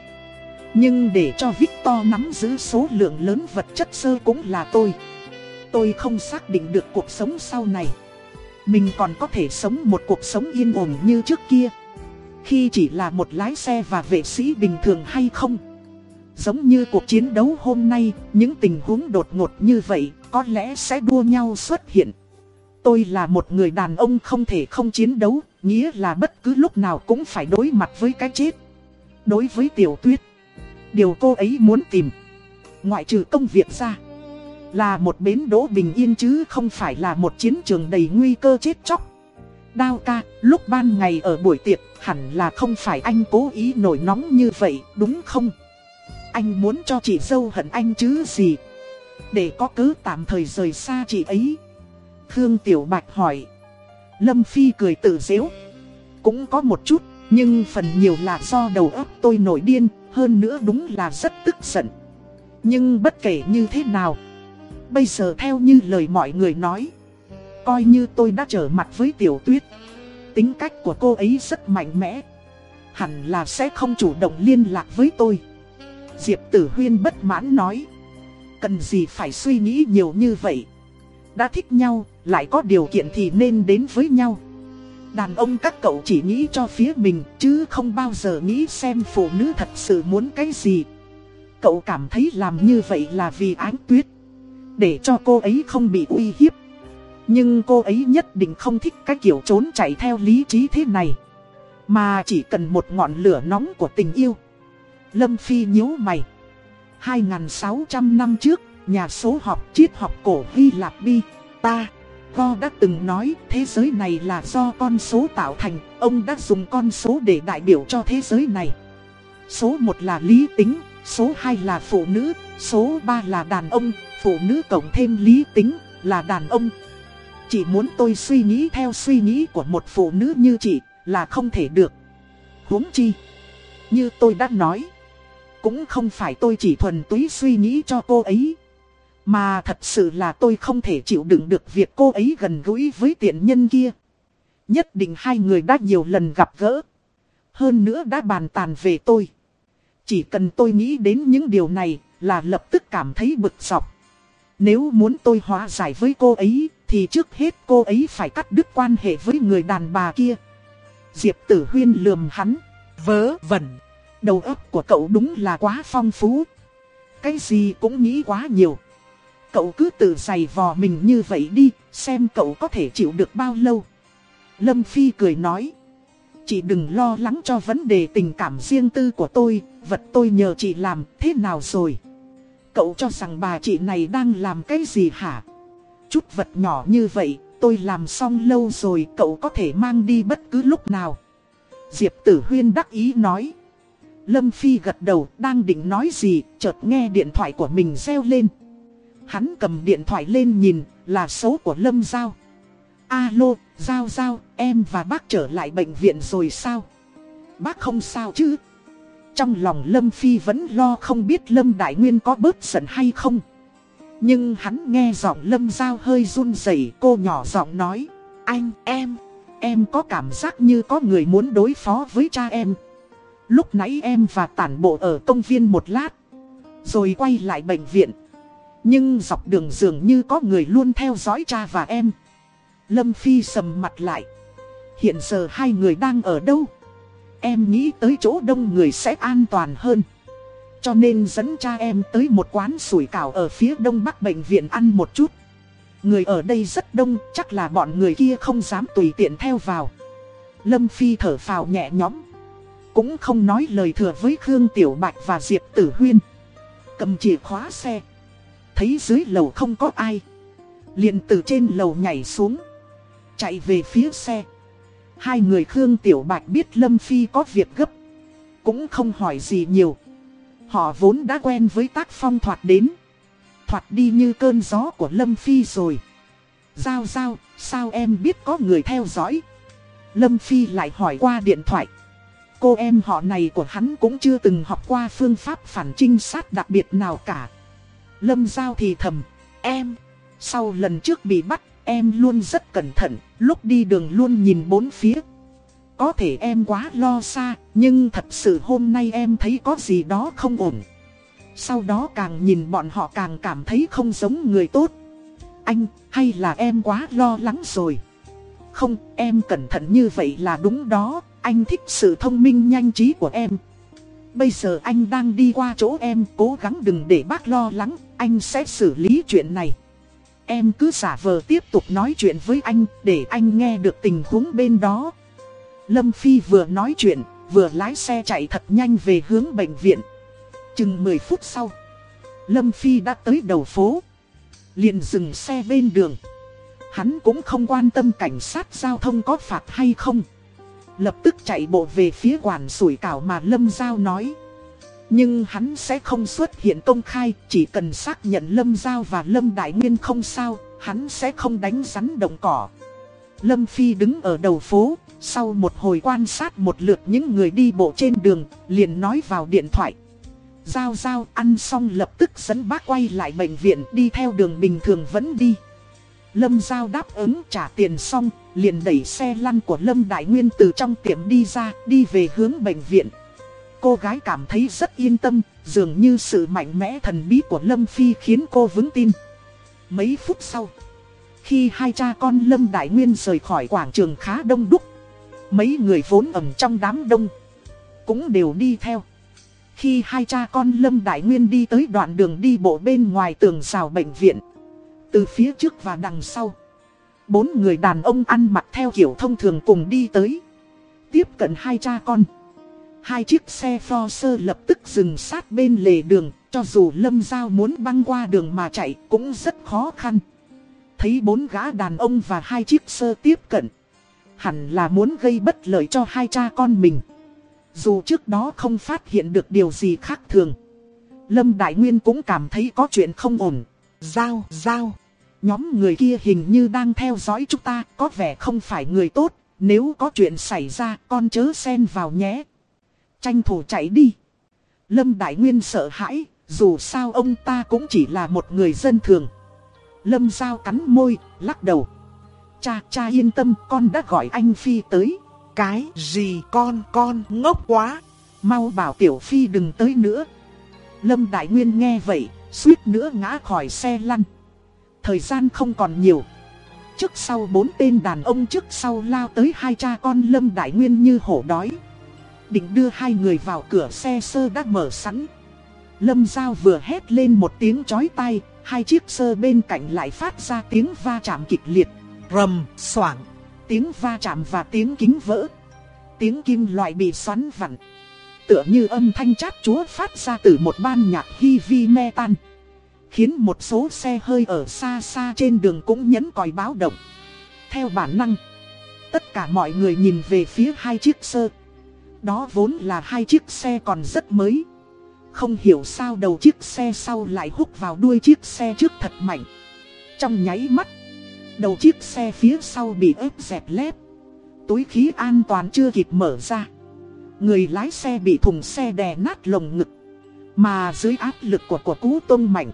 Nhưng để cho Victor nắm giữ số lượng lớn vật chất sơ cũng là tôi Tôi không xác định được cuộc sống sau này Mình còn có thể sống một cuộc sống yên ổn như trước kia Khi chỉ là một lái xe và vệ sĩ bình thường hay không Giống như cuộc chiến đấu hôm nay Những tình huống đột ngột như vậy Có lẽ sẽ đua nhau xuất hiện. Tôi là một người đàn ông không thể không chiến đấu Nghĩa là bất cứ lúc nào cũng phải đối mặt với cái chết. Đối với tiểu tuyết Điều cô ấy muốn tìm Ngoại trừ công việc ra Là một bến đỗ bình yên chứ không phải là một chiến trường đầy nguy cơ chết chóc. Đao ca, lúc ban ngày ở buổi tiệc hẳn là không phải anh cố ý nổi nóng như vậy đúng không? Anh muốn cho chị dâu hận anh chứ gì. Để có cứ tạm thời rời xa chị ấy. Khương Tiểu Bạch hỏi. Lâm Phi cười tự dễu. Cũng có một chút, nhưng phần nhiều là do đầu óc tôi nổi điên, hơn nữa đúng là rất tức giận. Nhưng bất kể như thế nào, bây giờ theo như lời mọi người nói, coi như tôi đã trở mặt với Tiểu Tuyết. Tính cách của cô ấy rất mạnh mẽ, hẳn là sẽ không chủ động liên lạc với tôi. Diệp Tử Huyên bất mãn nói, cần gì phải suy nghĩ nhiều như vậy. Đã thích nhau, lại có điều kiện thì nên đến với nhau. Đàn ông các cậu chỉ nghĩ cho phía mình chứ không bao giờ nghĩ xem phụ nữ thật sự muốn cái gì. Cậu cảm thấy làm như vậy là vì ánh tuyết. Để cho cô ấy không bị uy hiếp. Nhưng cô ấy nhất định không thích cái kiểu trốn chạy theo lý trí thế này. Mà chỉ cần một ngọn lửa nóng của tình yêu. Lâm Phi nhíu mày. 2.600 năm trước, nhà số học triết học cổ Hy Lạp Bi, ta Go đã từng nói thế giới này là do con số tạo thành, ông đã dùng con số để đại biểu cho thế giới này. Số 1 là lý tính, số 2 là phụ nữ, số 3 là đàn ông, phụ nữ cộng thêm lý tính là đàn ông. Chỉ muốn tôi suy nghĩ theo suy nghĩ của một phụ nữ như chị là không thể được. huống chi, như tôi đã nói, cũng không phải tôi chỉ thuần túy suy nghĩ cho cô ấy. Mà thật sự là tôi không thể chịu đựng được việc cô ấy gần gũi với tiện nhân kia. Nhất định hai người đã nhiều lần gặp gỡ. Hơn nữa đã bàn tàn về tôi. Chỉ cần tôi nghĩ đến những điều này là lập tức cảm thấy bực dọc. Nếu muốn tôi hóa giải với cô ấy, thì trước hết cô ấy phải cắt đứt quan hệ với người đàn bà kia. Diệp tử huyên lườm hắn. Vớ vẩn. Đầu óc của cậu đúng là quá phong phú. Cái gì cũng nghĩ quá nhiều. Cậu cứ tự giày vò mình như vậy đi, xem cậu có thể chịu được bao lâu. Lâm Phi cười nói. Chị đừng lo lắng cho vấn đề tình cảm riêng tư của tôi, vật tôi nhờ chị làm thế nào rồi. Cậu cho rằng bà chị này đang làm cái gì hả? Chút vật nhỏ như vậy, tôi làm xong lâu rồi, cậu có thể mang đi bất cứ lúc nào. Diệp Tử Huyên đắc ý nói. Lâm Phi gật đầu, đang định nói gì, chợt nghe điện thoại của mình reo lên. Hắn cầm điện thoại lên nhìn, là số của Lâm Giao. Alo, Giao Giao, em và bác trở lại bệnh viện rồi sao? Bác không sao chứ? Trong lòng Lâm Phi vẫn lo không biết Lâm Đại Nguyên có bớt giận hay không. Nhưng hắn nghe giọng Lâm Giao hơi run rẩy cô nhỏ giọng nói. Anh, em, em có cảm giác như có người muốn đối phó với cha em. Lúc nãy em và tản bộ ở công viên một lát. Rồi quay lại bệnh viện. Nhưng dọc đường dường như có người luôn theo dõi cha và em. Lâm Phi sầm mặt lại. Hiện giờ hai người đang ở đâu? Em nghĩ tới chỗ đông người sẽ an toàn hơn. Cho nên dẫn cha em tới một quán sủi cảo ở phía đông bắc bệnh viện ăn một chút. Người ở đây rất đông, chắc là bọn người kia không dám tùy tiện theo vào. Lâm Phi thở phào nhẹ nhõm. Cũng không nói lời thừa với Khương Tiểu Bạch và Diệp Tử Huyên. Cầm chìa khóa xe thấy dưới lầu không có ai. liền từ trên lầu nhảy xuống. Chạy về phía xe. Hai người Khương Tiểu Bạch biết Lâm Phi có việc gấp. Cũng không hỏi gì nhiều. Họ vốn đã quen với tác phong thoạt đến. Thoạt đi như cơn gió của Lâm Phi rồi. Giao giao, sao em biết có người theo dõi? Lâm Phi lại hỏi qua điện thoại. Cô em họ này của hắn cũng chưa từng học qua phương pháp phản trinh sát đặc biệt nào cả. Lâm Giao thì thầm, em, sau lần trước bị bắt, em luôn rất cẩn thận, lúc đi đường luôn nhìn bốn phía. Có thể em quá lo xa, nhưng thật sự hôm nay em thấy có gì đó không ổn. Sau đó càng nhìn bọn họ càng cảm thấy không giống người tốt. Anh, hay là em quá lo lắng rồi? Không, em cẩn thận như vậy là đúng đó, anh thích sự thông minh nhanh trí của em. Bây giờ anh đang đi qua chỗ em, cố gắng đừng để bác lo lắng, anh sẽ xử lý chuyện này. Em cứ giả vờ tiếp tục nói chuyện với anh để anh nghe được tình huống bên đó. Lâm Phi vừa nói chuyện, vừa lái xe chạy thật nhanh về hướng bệnh viện. Chừng 10 phút sau, Lâm Phi đã tới đầu phố. Liền dừng xe bên đường. Hắn cũng không quan tâm cảnh sát giao thông có phạt hay không. Lập tức chạy bộ về phía quản sủi cảo mà Lâm Giao nói. Nhưng hắn sẽ không xuất hiện công khai, chỉ cần xác nhận Lâm Giao và Lâm Đại Nguyên không sao, hắn sẽ không đánh rắn động cỏ. Lâm Phi đứng ở đầu phố, sau một hồi quan sát một lượt những người đi bộ trên đường, liền nói vào điện thoại. Giao giao ăn xong lập tức dẫn bác quay lại bệnh viện đi theo đường bình thường vẫn đi. Lâm Giao đáp ứng trả tiền xong, liền đẩy xe lăn của Lâm Đại Nguyên từ trong tiệm đi ra, đi về hướng bệnh viện. Cô gái cảm thấy rất yên tâm, dường như sự mạnh mẽ thần bí của Lâm Phi khiến cô vững tin. Mấy phút sau, khi hai cha con Lâm Đại Nguyên rời khỏi quảng trường khá đông đúc, mấy người vốn ẩm trong đám đông, cũng đều đi theo. Khi hai cha con Lâm Đại Nguyên đi tới đoạn đường đi bộ bên ngoài tường rào bệnh viện, từ phía trước và đằng sau, bốn người đàn ông ăn mặc theo kiểu thông thường cùng đi tới. Tiếp cận hai cha con. Hai chiếc xe Forcer lập tức dừng sát bên lề đường, cho dù Lâm Giao muốn băng qua đường mà chạy cũng rất khó khăn. Thấy bốn gã đàn ông và hai chiếc sơ tiếp cận. Hẳn là muốn gây bất lợi cho hai cha con mình. Dù trước đó không phát hiện được điều gì khác thường. Lâm Đại Nguyên cũng cảm thấy có chuyện không ổn. Giao, giao. Nhóm người kia hình như đang theo dõi chúng ta, có vẻ không phải người tốt. Nếu có chuyện xảy ra, con chớ xen vào nhé. Tranh thủ chạy đi. Lâm Đại Nguyên sợ hãi, dù sao ông ta cũng chỉ là một người dân thường. Lâm Giao cắn môi, lắc đầu. Cha, cha yên tâm, con đã gọi anh Phi tới. Cái gì con, con ngốc quá. Mau bảo Tiểu Phi đừng tới nữa. Lâm Đại Nguyên nghe vậy, suýt nữa ngã khỏi xe lăn. Thời gian không còn nhiều. Trước sau bốn tên đàn ông trước sau lao tới hai cha con Lâm Đại Nguyên như hổ đói. Định đưa hai người vào cửa xe sơ đã mở sẵn. Lâm Giao vừa hét lên một tiếng chói tai, hai chiếc sơ bên cạnh lại phát ra tiếng va chạm kịch liệt. Rầm, xoảng, tiếng va chạm và tiếng kính vỡ. Tiếng kim loại bị xoắn vặn. Tựa như âm thanh chát chúa phát ra từ một ban nhạc heavy metal. Khiến một số xe hơi ở xa xa trên đường cũng nhấn còi báo động. Theo bản năng, tất cả mọi người nhìn về phía hai chiếc sơ. Đó vốn là hai chiếc xe còn rất mới. Không hiểu sao đầu chiếc xe sau lại hút vào đuôi chiếc xe trước thật mạnh. Trong nháy mắt, đầu chiếc xe phía sau bị ép dẹp lép. Túi khí an toàn chưa kịp mở ra. Người lái xe bị thùng xe đè nát lồng ngực. Mà dưới áp lực của của cú tông mạnh,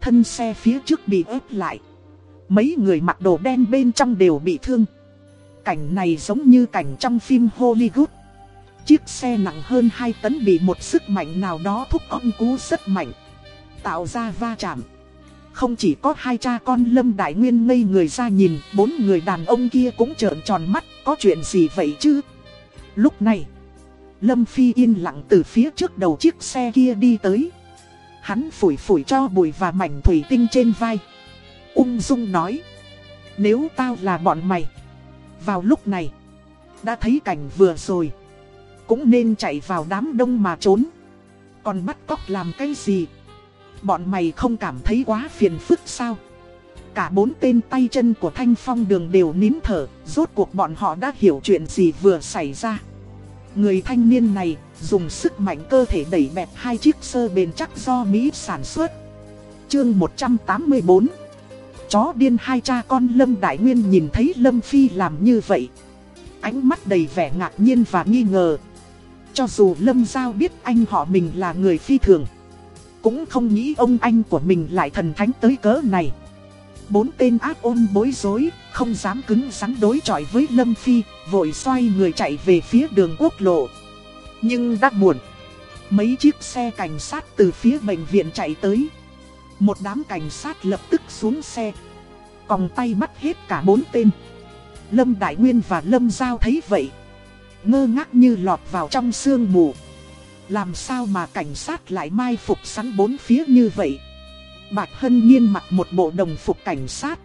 thân xe phía trước bị ép lại. Mấy người mặc đồ đen bên trong đều bị thương. Cảnh này giống như cảnh trong phim Hollywood. Chiếc xe nặng hơn 2 tấn bị một sức mạnh nào đó thúc ong cú rất mạnh. Tạo ra va chạm. Không chỉ có hai cha con Lâm Đại Nguyên ngây người ra nhìn, bốn người đàn ông kia cũng trợn tròn mắt, có chuyện gì vậy chứ? Lúc này, Lâm Phi yên lặng từ phía trước đầu chiếc xe kia đi tới. Hắn phủi phủi cho bụi và mảnh thủy tinh trên vai. Ung dung nói, nếu tao là bọn mày, vào lúc này, đã thấy cảnh vừa rồi. Cũng nên chạy vào đám đông mà trốn Còn bắt cóc làm cái gì Bọn mày không cảm thấy quá phiền phức sao Cả bốn tên tay chân của Thanh Phong đường đều nín thở Rốt cuộc bọn họ đã hiểu chuyện gì vừa xảy ra Người thanh niên này dùng sức mạnh cơ thể đẩy bẹp hai chiếc sơ bền chắc do Mỹ sản xuất. Chương 184 Chó điên hai cha con Lâm Đại Nguyên nhìn thấy Lâm Phi làm như vậy. Ánh mắt đầy vẻ ngạc nhiên và nghi ngờ. Cho dù Lâm Giao biết anh họ mình là người phi thường, Cũng không nghĩ ông anh của mình lại thần thánh tới cỡ này. Bốn tên ác ôn bối rối, Không dám cứng rắn đối chọi với Lâm Phi. Vội xoay người chạy về phía đường quốc lộ Nhưng đã muộn, Mấy chiếc xe cảnh sát từ phía bệnh viện chạy tới Một đám cảnh sát lập tức xuống xe, Còng tay bắt hết cả bốn tên Lâm Đại Nguyên và Lâm Giao thấy vậy, ngơ ngác như lọt vào trong sương mù. Làm sao mà cảnh sát lại mai phục sẵn bốn phía như vậy? Bạch Hân Nhiên mặc một bộ đồng phục cảnh sát.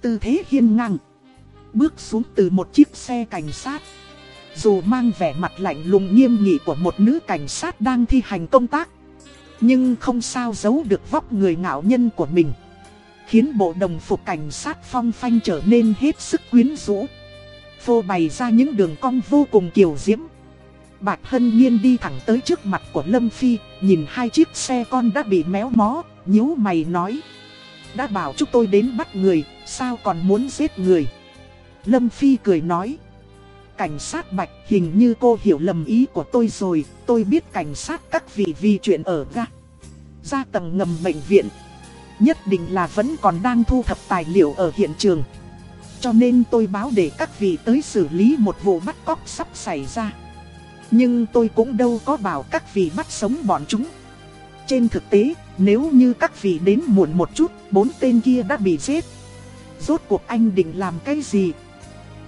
Tư thế hiên ngang. Bước xuống từ một chiếc xe cảnh sát. Dù mang vẻ mặt lạnh lùng nghiêm nghị của một nữ cảnh sát đang thi hành công tác. Nhưng không sao giấu được vóc người ngạo nhân của mình. Khiến bộ đồng phục cảnh sát phong phanh trở nên hết sức quyến rũ phô bày ra những đường cong vô cùng kiều diễm. Bạch Hân Nhiên đi thẳng tới trước mặt của Lâm Phi, nhìn hai chiếc xe con đã bị méo mó, nhíu mày nói. Đã bảo chúng tôi đến bắt người, sao còn muốn giết người? Lâm Phi cười nói. Cảnh sát Bạch hình như cô hiểu lầm ý của tôi rồi, tôi biết cảnh sát các vị vì chuyện ở ga. Ra tầng ngầm bệnh viện. Nhất định là vẫn còn đang thu thập tài liệu ở hiện trường. Cho nên tôi báo để các vị tới xử lý một vụ bắt cóc sắp xảy ra. Nhưng tôi cũng đâu có bảo các vị bắt sống bọn chúng. Trên thực tế, nếu như các vị đến muộn một chút, bốn tên kia đã bị giết. Rốt cuộc anh định làm cái gì?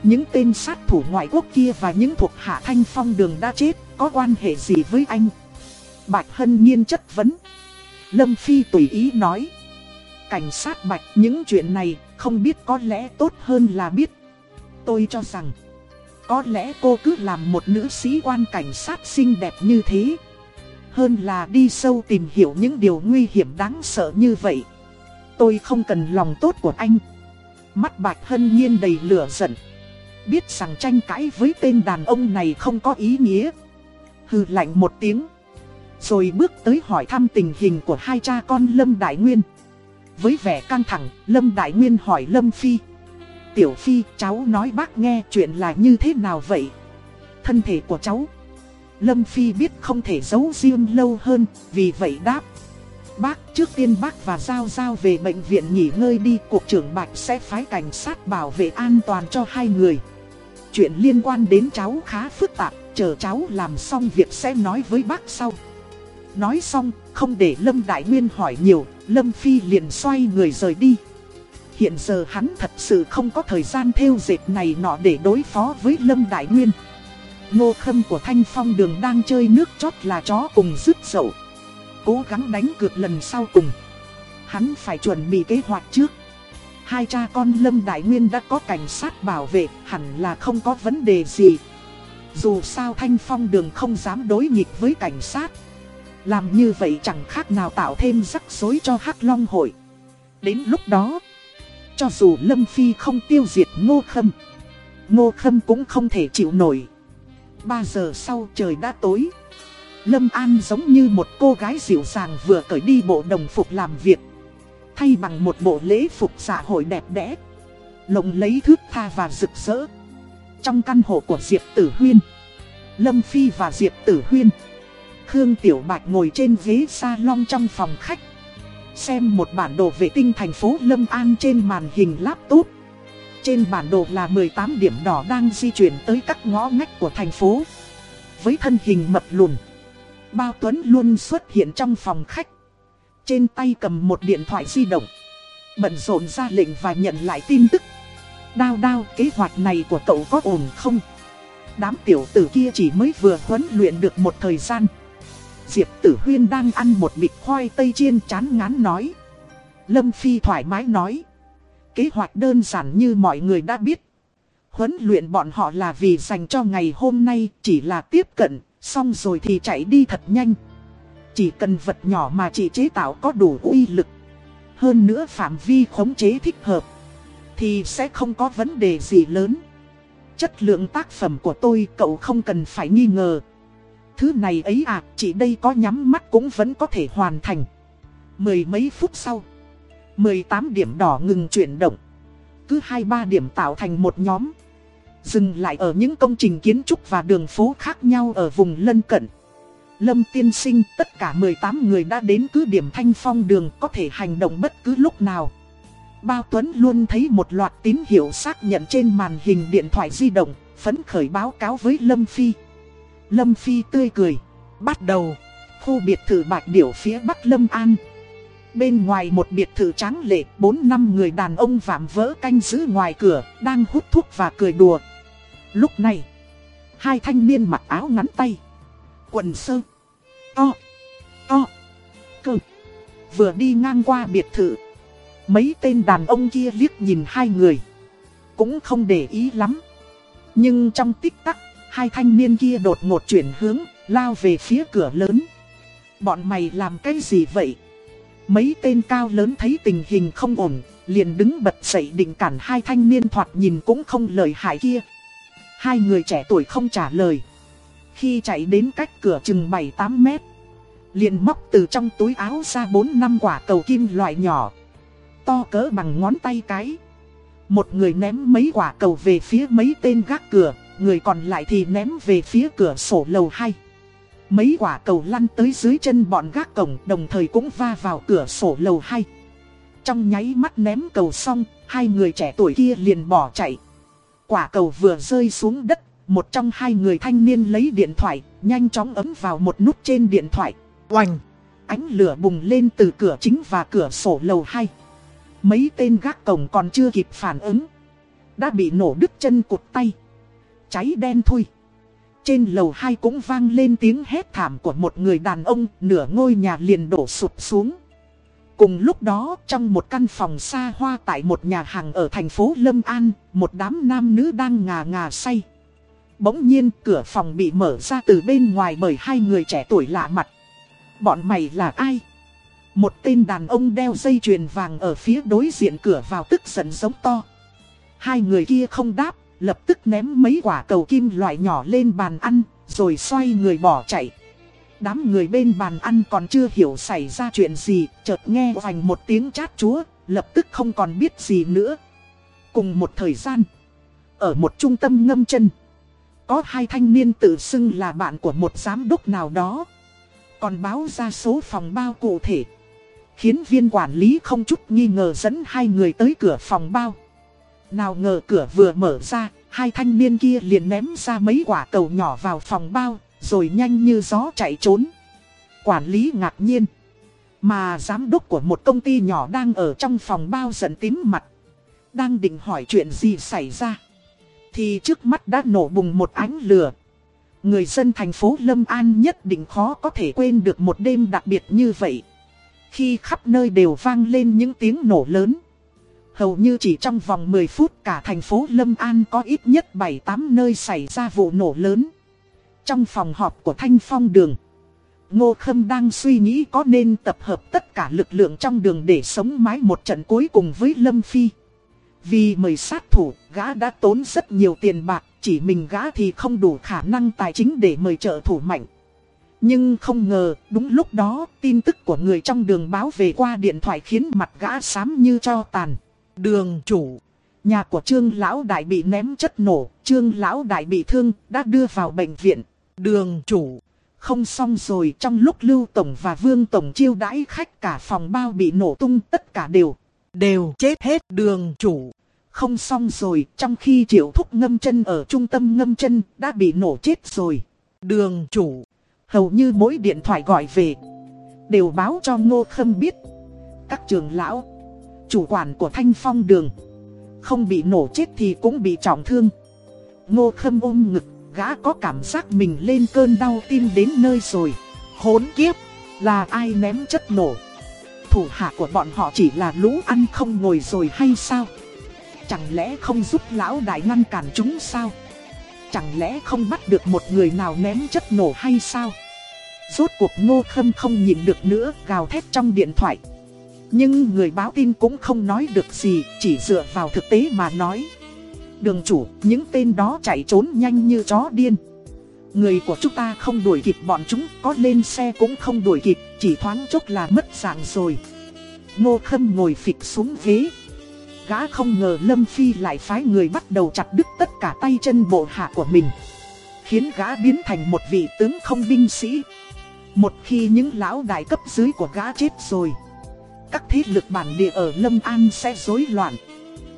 Những tên sát thủ ngoại quốc kia và những thuộc hạ thanh phong đường đã chết, có quan hệ gì với anh? Bạch Hân Nhiên chất vấn. Lâm Phi tùy ý nói. Cảnh sát Bạch những chuyện này không biết có lẽ tốt hơn là biết. Tôi cho rằng, có lẽ cô cứ làm một nữ sĩ quan cảnh sát xinh đẹp như thế. Hơn là đi sâu tìm hiểu những điều nguy hiểm đáng sợ như vậy. Tôi không cần lòng tốt của anh. Mắt Bạch Hân Nhiên đầy lửa giận. Biết rằng tranh cãi với tên đàn ông này không có ý nghĩa. Hừ lạnh một tiếng. Rồi bước tới hỏi thăm tình hình của hai cha con Lâm Đại Nguyên. Với vẻ căng thẳng, Lâm Đại Nguyên hỏi Lâm Phi. Tiểu Phi, cháu nói bác nghe chuyện là như thế nào vậy? Thân thể của cháu. Lâm Phi biết không thể giấu riêng lâu hơn, vì vậy đáp. Bác, trước tiên bác và Giao Giao về bệnh viện nghỉ ngơi đi, cuộc trưởng Bạch sẽ phái cảnh sát bảo vệ an toàn cho hai người. Chuyện liên quan đến cháu khá phức tạp, chờ cháu làm xong việc sẽ nói với bác sau. Nói xong, không để Lâm Đại Nguyên hỏi nhiều, Lâm Phi liền xoay người rời đi. Hiện giờ hắn thật sự không có thời gian theo dệt này nọ để đối phó với Lâm Đại Nguyên. Ngô khâm của Thanh Phong đường đang chơi nước chót là chó cùng rứt dậu. Cố gắng đánh cược lần sau cùng. Hắn phải chuẩn bị kế hoạch trước. Hai cha con Lâm Đại Nguyên đã có cảnh sát bảo vệ, hẳn là không có vấn đề gì. Dù sao Thanh Phong đường không dám đối nghịch với cảnh sát. Làm như vậy chẳng khác nào tạo thêm rắc rối cho Hắc Long hội. Đến lúc đó, cho dù Lâm Phi không tiêu diệt Ngô Khâm, Ngô Khâm cũng không thể chịu nổi. 3 giờ sau trời đã tối. Lâm An giống như một cô gái dịu dàng vừa cởi đi bộ đồng phục làm việc. Thay bằng một bộ lễ phục xã hội đẹp đẽ. Lộng lấy thước tha và rực rỡ. Trong căn hộ của Diệp Tử Huyên. Lâm Phi và Diệp Tử Huyên. Khương Tiểu Bạch ngồi trên ghế salon trong phòng khách. Xem một bản đồ vệ tinh thành phố Lâm An trên màn hình laptop. Trên bản đồ là 18 điểm đỏ đang di chuyển tới các ngõ ngách của thành phố. Với thân hình mập lùn, Bao Tuấn luôn xuất hiện trong phòng khách. Trên tay cầm một điện thoại di động. Bận rộn ra lệnh và nhận lại tin tức. Đao đao kế hoạch này của cậu có ổn không? Đám tiểu tử kia chỉ mới vừa huấn luyện được một thời gian. Diệp Tử Huyên đang ăn một bịch khoai tây chiên chán ngán nói. Lâm Phi thoải mái nói. Kế hoạch đơn giản như mọi người đã biết. Huấn luyện bọn họ là vì dành cho ngày hôm nay chỉ là tiếp cận, xong rồi thì chạy đi thật nhanh. Chỉ cần vật nhỏ mà chị chế tạo có đủ uy lực. Hơn nữa phạm vi khống chế thích hợp. Thì sẽ không có vấn đề gì lớn. Chất lượng tác phẩm của tôi cậu không cần phải nghi ngờ. Thứ này ấy à, chỉ đây có nhắm mắt cũng vẫn có thể hoàn thành. Mười mấy phút sau, 18 điểm đỏ ngừng chuyển động. Cứ 2-3 điểm tạo thành một nhóm. Dừng lại ở những công trình kiến trúc và đường phố khác nhau ở vùng lân cận. Lâm tiên sinh tất cả 18 người đã đến cứ điểm thanh phong đường có thể hành động bất cứ lúc nào. Bao Tuấn luôn thấy một loạt tín hiệu xác nhận trên màn hình điện thoại di động, phấn khởi báo cáo với Lâm Phi. Lâm Phi tươi cười. Bắt đầu. Khu biệt thự Bạch Điểu phía Bắc Lâm An. Bên ngoài một biệt thự tráng lệ, bốn năm người đàn ông vạm vỡ canh giữ ngoài cửa, đang hút thuốc và cười đùa. Lúc này, hai thanh niên mặc áo ngắn tay, quần sơ, O. O. cơ, vừa đi ngang qua biệt thự. Mấy tên đàn ông kia liếc nhìn hai người, cũng không để ý lắm. Nhưng trong tích tắc, hai thanh niên kia đột ngột chuyển hướng, lao về phía cửa lớn. Bọn mày làm cái gì vậy? Mấy tên cao lớn thấy tình hình không ổn, liền đứng bật dậy định cản hai thanh niên thoạt nhìn cũng không lời hại kia. Hai người trẻ tuổi không trả lời. Khi chạy đến cách cửa chừng 7-8 mét liền móc từ trong túi áo ra 4 năm quả cầu kim loại nhỏ To cỡ bằng ngón tay cái. Một người ném mấy quả cầu về phía mấy tên gác cửa Người còn lại thì ném về phía cửa sổ lầu 2 Mấy quả cầu lăn tới dưới chân bọn gác cổng đồng thời cũng va vào cửa sổ lầu 2 Trong nháy mắt ném cầu xong, hai người trẻ tuổi kia liền bỏ chạy. Quả cầu vừa rơi xuống đất, một trong hai người thanh niên lấy điện thoại, nhanh chóng ấm vào một nút trên điện thoại. Oanh! Ánh lửa bùng lên từ cửa chính và cửa sổ lầu 2 Mấy tên gác cổng còn chưa kịp phản ứng. Đã bị nổ đứt chân cụt tay. Cháy đen thui. Trên lầu 2 cũng vang lên tiếng hét thảm của một người đàn ông Nửa ngôi nhà liền đổ sụp xuống. Cùng lúc đó trong một căn phòng xa hoa tại một nhà hàng ở thành phố Lâm An Một đám nam nữ đang ngà ngà say. Bỗng nhiên cửa phòng bị mở ra từ bên ngoài bởi hai người trẻ tuổi lạ mặt Bọn mày là ai? Một tên đàn ông đeo dây chuyền vàng ở phía đối diện cửa vào tức giận giống to. Hai người kia không đáp, lập tức ném mấy quả cầu kim loại nhỏ lên bàn ăn, rồi xoay người bỏ chạy. Đám người bên bàn ăn còn chưa hiểu xảy ra chuyện gì, chợt nghe vành một tiếng chát chúa, lập tức không còn biết gì nữa. Cùng một thời gian, ở một trung tâm ngâm chân, có hai thanh niên tự xưng là bạn của một giám đốc nào đó. Còn báo ra số phòng bao cụ thể. Khiến viên quản lý không chút nghi ngờ dẫn hai người tới cửa phòng bao. Nào ngờ cửa vừa mở ra, hai thanh niên kia liền ném ra mấy quả cầu nhỏ vào phòng bao, rồi nhanh như gió chạy trốn. Quản lý ngạc nhiên. Mà giám đốc của một công ty nhỏ đang ở trong phòng bao giận tím mặt. Đang định hỏi chuyện gì xảy ra. Thì trước mắt đã nổ bùng một ánh lửa. Người dân thành phố Lâm An nhất định khó có thể quên được một đêm đặc biệt như vậy. Khi khắp nơi đều vang lên những tiếng nổ lớn. Hầu như chỉ trong vòng 10 phút cả thành phố Lâm An có ít nhất 7-8 nơi xảy ra vụ nổ lớn. Trong phòng họp của Thanh Phong Đường, Ngô Khâm đang suy nghĩ có nên tập hợp tất cả lực lượng trong đường để sống mái một trận cuối cùng với Lâm Phi. Vì mời sát thủ, gã đã tốn rất nhiều tiền bạc, chỉ mình gã thì không đủ khả năng tài chính để mời trợ thủ mạnh. Nhưng không ngờ, đúng lúc đó, tin tức của người trong đường báo về qua điện thoại khiến mặt gã xám như cho tàn. Đường chủ, nhà của Trương Lão Đại bị ném chất nổ, Trương Lão Đại bị thương, đã đưa vào bệnh viện. Đường chủ, không xong rồi trong lúc Lưu Tổng và Vương Tổng chiêu đãi khách cả phòng bao bị nổ tung tất cả đều, đều chết hết đường chủ. Không xong rồi, trong khi triệu thúc ngâm chân ở trung tâm ngâm chân đã bị nổ chết rồi. Đường chủ, hầu như mỗi điện thoại gọi về, đều báo cho ngô khâm biết. Các trường lão, chủ quản của thanh phong đường, không bị nổ chết thì cũng bị trọng thương. Ngô khâm ôm ngực, gã có cảm giác mình lên cơn đau tim đến nơi rồi. Hốn kiếp, là ai ném chất nổ? Thủ hạ của bọn họ chỉ là lũ ăn không ngồi rồi hay sao? Chẳng lẽ không giúp lão đại ngăn cản chúng sao? Chẳng lẽ không bắt được một người nào ném chất nổ hay sao? Rốt cuộc ngô khâm không nhịn được nữa gào thét trong điện thoại. Nhưng người báo tin cũng không nói được gì, chỉ dựa vào thực tế mà nói. Đường chủ, những tên đó chạy trốn nhanh như chó điên. Người của chúng ta không đuổi kịp bọn chúng, có lên xe cũng không đuổi kịp, chỉ thoáng chốc là mất dạng rồi. Ngô Khâm ngồi phịch xuống ghế, Gã không ngờ Lâm Phi lại phái người bắt đầu chặt đứt tất cả tay chân bộ hạ của mình Khiến gã biến thành một vị tướng không binh sĩ. Một khi những lão đại cấp dưới của gã chết rồi Các thế lực bản địa ở Lâm An sẽ rối loạn.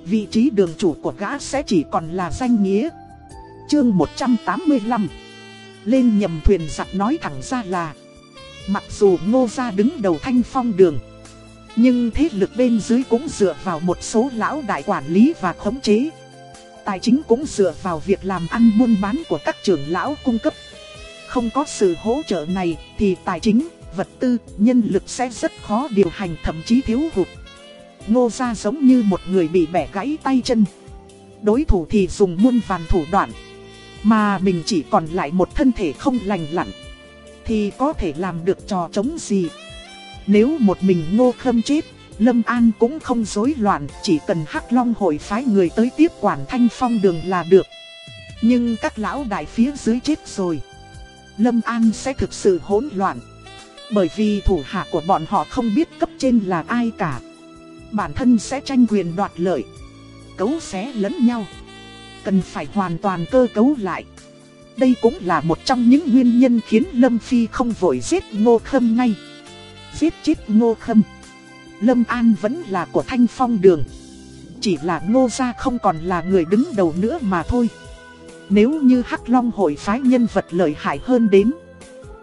Vị trí đường chủ của gã sẽ chỉ còn là danh nghĩa. Chương 185 Lên nhầm thuyền giặc nói thẳng ra là Mặc dù ngô gia đứng đầu thanh phong đường nhưng thế lực bên dưới cũng dựa vào một số lão đại quản lý và khống chế. Tài chính cũng dựa vào việc làm ăn buôn bán của các trưởng lão cung cấp. Không có sự hỗ trợ này thì tài chính, vật tư, nhân lực sẽ rất khó điều hành thậm chí thiếu hụt. Ngô gia giống như một người bị bẻ gãy tay chân. Đối thủ thì dùng muôn vàn thủ đoạn. Mà mình chỉ còn lại một thân thể không lành lặn. Thì có thể làm được trò chống gì. Nếu một mình ngô khâm chết, Lâm An cũng không rối loạn, chỉ cần Hắc Long hội phái người tới tiếp quản thanh phong đường là được. Nhưng các lão đại phía dưới chết rồi. Lâm An sẽ thực sự hỗn loạn. Bởi vì thủ hạ của bọn họ không biết cấp trên là ai cả. Bản thân sẽ tranh quyền đoạt lợi. Cấu xé lẫn nhau. Cần phải hoàn toàn cơ cấu lại. Đây cũng là một trong những nguyên nhân khiến Lâm Phi không vội giết Ngô Khâm ngay. Giết chết Ngô Khâm. Lâm An vẫn là của Thanh Phong Đường. Chỉ là Ngô Gia không còn là người đứng đầu nữa mà thôi. Nếu như Hắc Long hội phái nhân vật lợi hại hơn đến,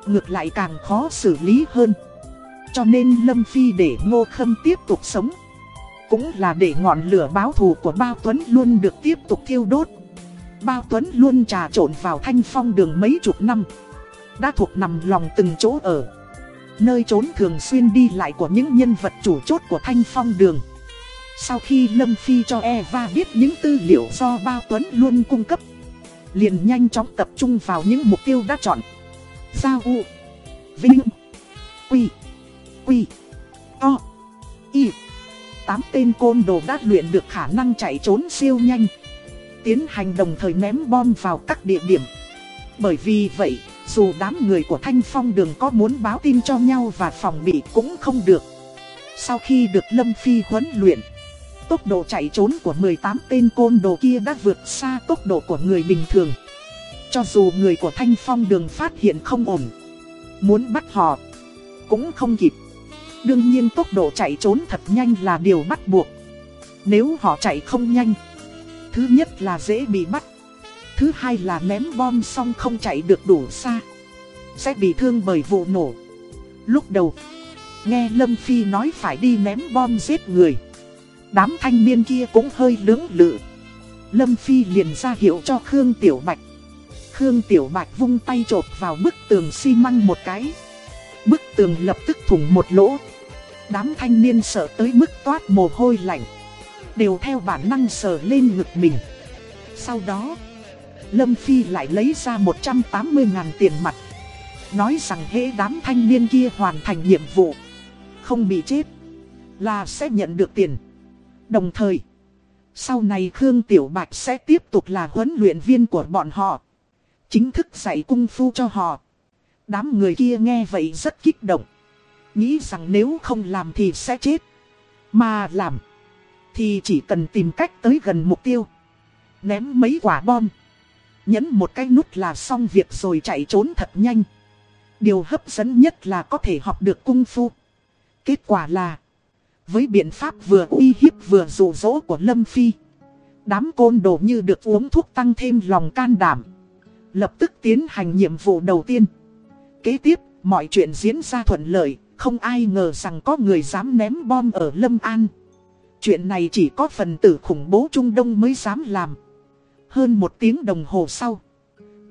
Ngược lại càng khó xử lý hơn Cho nên Lâm Phi để Ngô Khâm tiếp tục sống, Cũng là để ngọn lửa báo thù của Bao Tuấn luôn được tiếp tục thiêu đốt Bao Tuấn luôn trà trộn vào thanh phong đường mấy chục năm Đã thuộc nằm lòng từng chỗ ở Nơi trốn thường xuyên đi lại của những nhân vật chủ chốt của thanh phong đường Sau khi Lâm Phi cho Eva biết những tư liệu do Bao Tuấn luôn cung cấp liền nhanh chóng tập trung vào những mục tiêu đã chọn. Giao U, Vinh, Quy, Quy, O, Y. Tám tên côn đồ đã luyện được khả năng chạy trốn siêu nhanh. Tiến hành đồng thời ném bom vào các địa điểm. Bởi vì vậy, dù đám người của Thanh Phong đường có muốn báo tin cho nhau và phòng bị cũng không được. Sau khi được Lâm Phi huấn luyện, Tốc độ chạy trốn của 18 tên côn đồ kia đã vượt xa tốc độ của người bình thường. Cho dù người của Thanh Phong đường phát hiện không ổn, muốn bắt họ, cũng không kịp. Đương nhiên tốc độ chạy trốn thật nhanh là điều bắt buộc. Nếu họ chạy không nhanh, thứ nhất là dễ bị bắt. Thứ hai là ném bom xong không chạy được đủ xa. Sẽ bị thương bởi vụ nổ. Lúc đầu, nghe Lâm Phi nói phải đi ném bom giết người. Đám thanh niên kia cũng hơi lưỡng lự. Lâm Phi liền ra hiệu cho Khương Tiểu Bạch. Khương Tiểu Bạch vung tay trột vào bức tường xi măng một cái. Bức tường lập tức thủng một lỗ. Đám thanh niên sợ tới mức toát mồ hôi lạnh. Đều theo bản năng sờ lên ngực mình. Sau đó, Lâm Phi lại lấy ra 180 ngàn tiền mặt. Nói rằng hễ đám thanh niên kia hoàn thành nhiệm vụ. Không bị chết. Là sẽ nhận được tiền. Đồng thời, sau này Khương Tiểu Bạch sẽ tiếp tục là huấn luyện viên của bọn họ. Chính thức dạy cung phu cho họ. Đám người kia nghe vậy rất kích động. Nghĩ rằng nếu không làm thì sẽ chết. Mà làm, thì chỉ cần tìm cách tới gần mục tiêu. Ném mấy quả bom. Nhấn một cái nút là xong việc rồi chạy trốn thật nhanh. Điều hấp dẫn nhất là có thể học được cung phu. Kết quả là với biện pháp vừa uy hiếp vừa dụ dỗ của Lâm Phi Đám côn đồ như được uống thuốc tăng thêm lòng can đảm Lập tức tiến hành nhiệm vụ đầu tiên Kế tiếp, mọi chuyện diễn ra thuận lợi Không ai ngờ rằng có người dám ném bom ở Lâm An Chuyện này chỉ có phần tử khủng bố Trung Đông mới dám làm Hơn một tiếng đồng hồ sau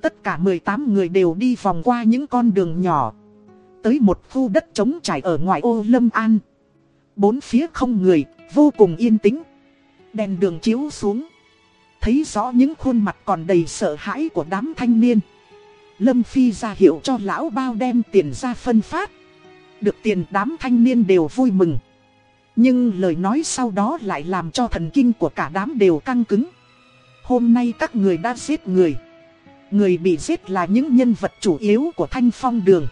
Tất cả 18 người đều đi vòng qua những con đường nhỏ Tới một khu đất trống trải ở ngoài ô Lâm An Bốn phía không người, vô cùng yên tĩnh. Đèn đường chiếu xuống. Thấy rõ những khuôn mặt còn đầy sợ hãi của đám thanh niên. Lâm Phi ra hiệu cho lão bao đem tiền ra phân phát. Được tiền đám thanh niên đều vui mừng. Nhưng lời nói sau đó lại làm cho thần kinh của cả đám đều căng cứng. Hôm nay các người đã giết người. Người bị giết là những nhân vật chủ yếu của Thanh Phong Đường.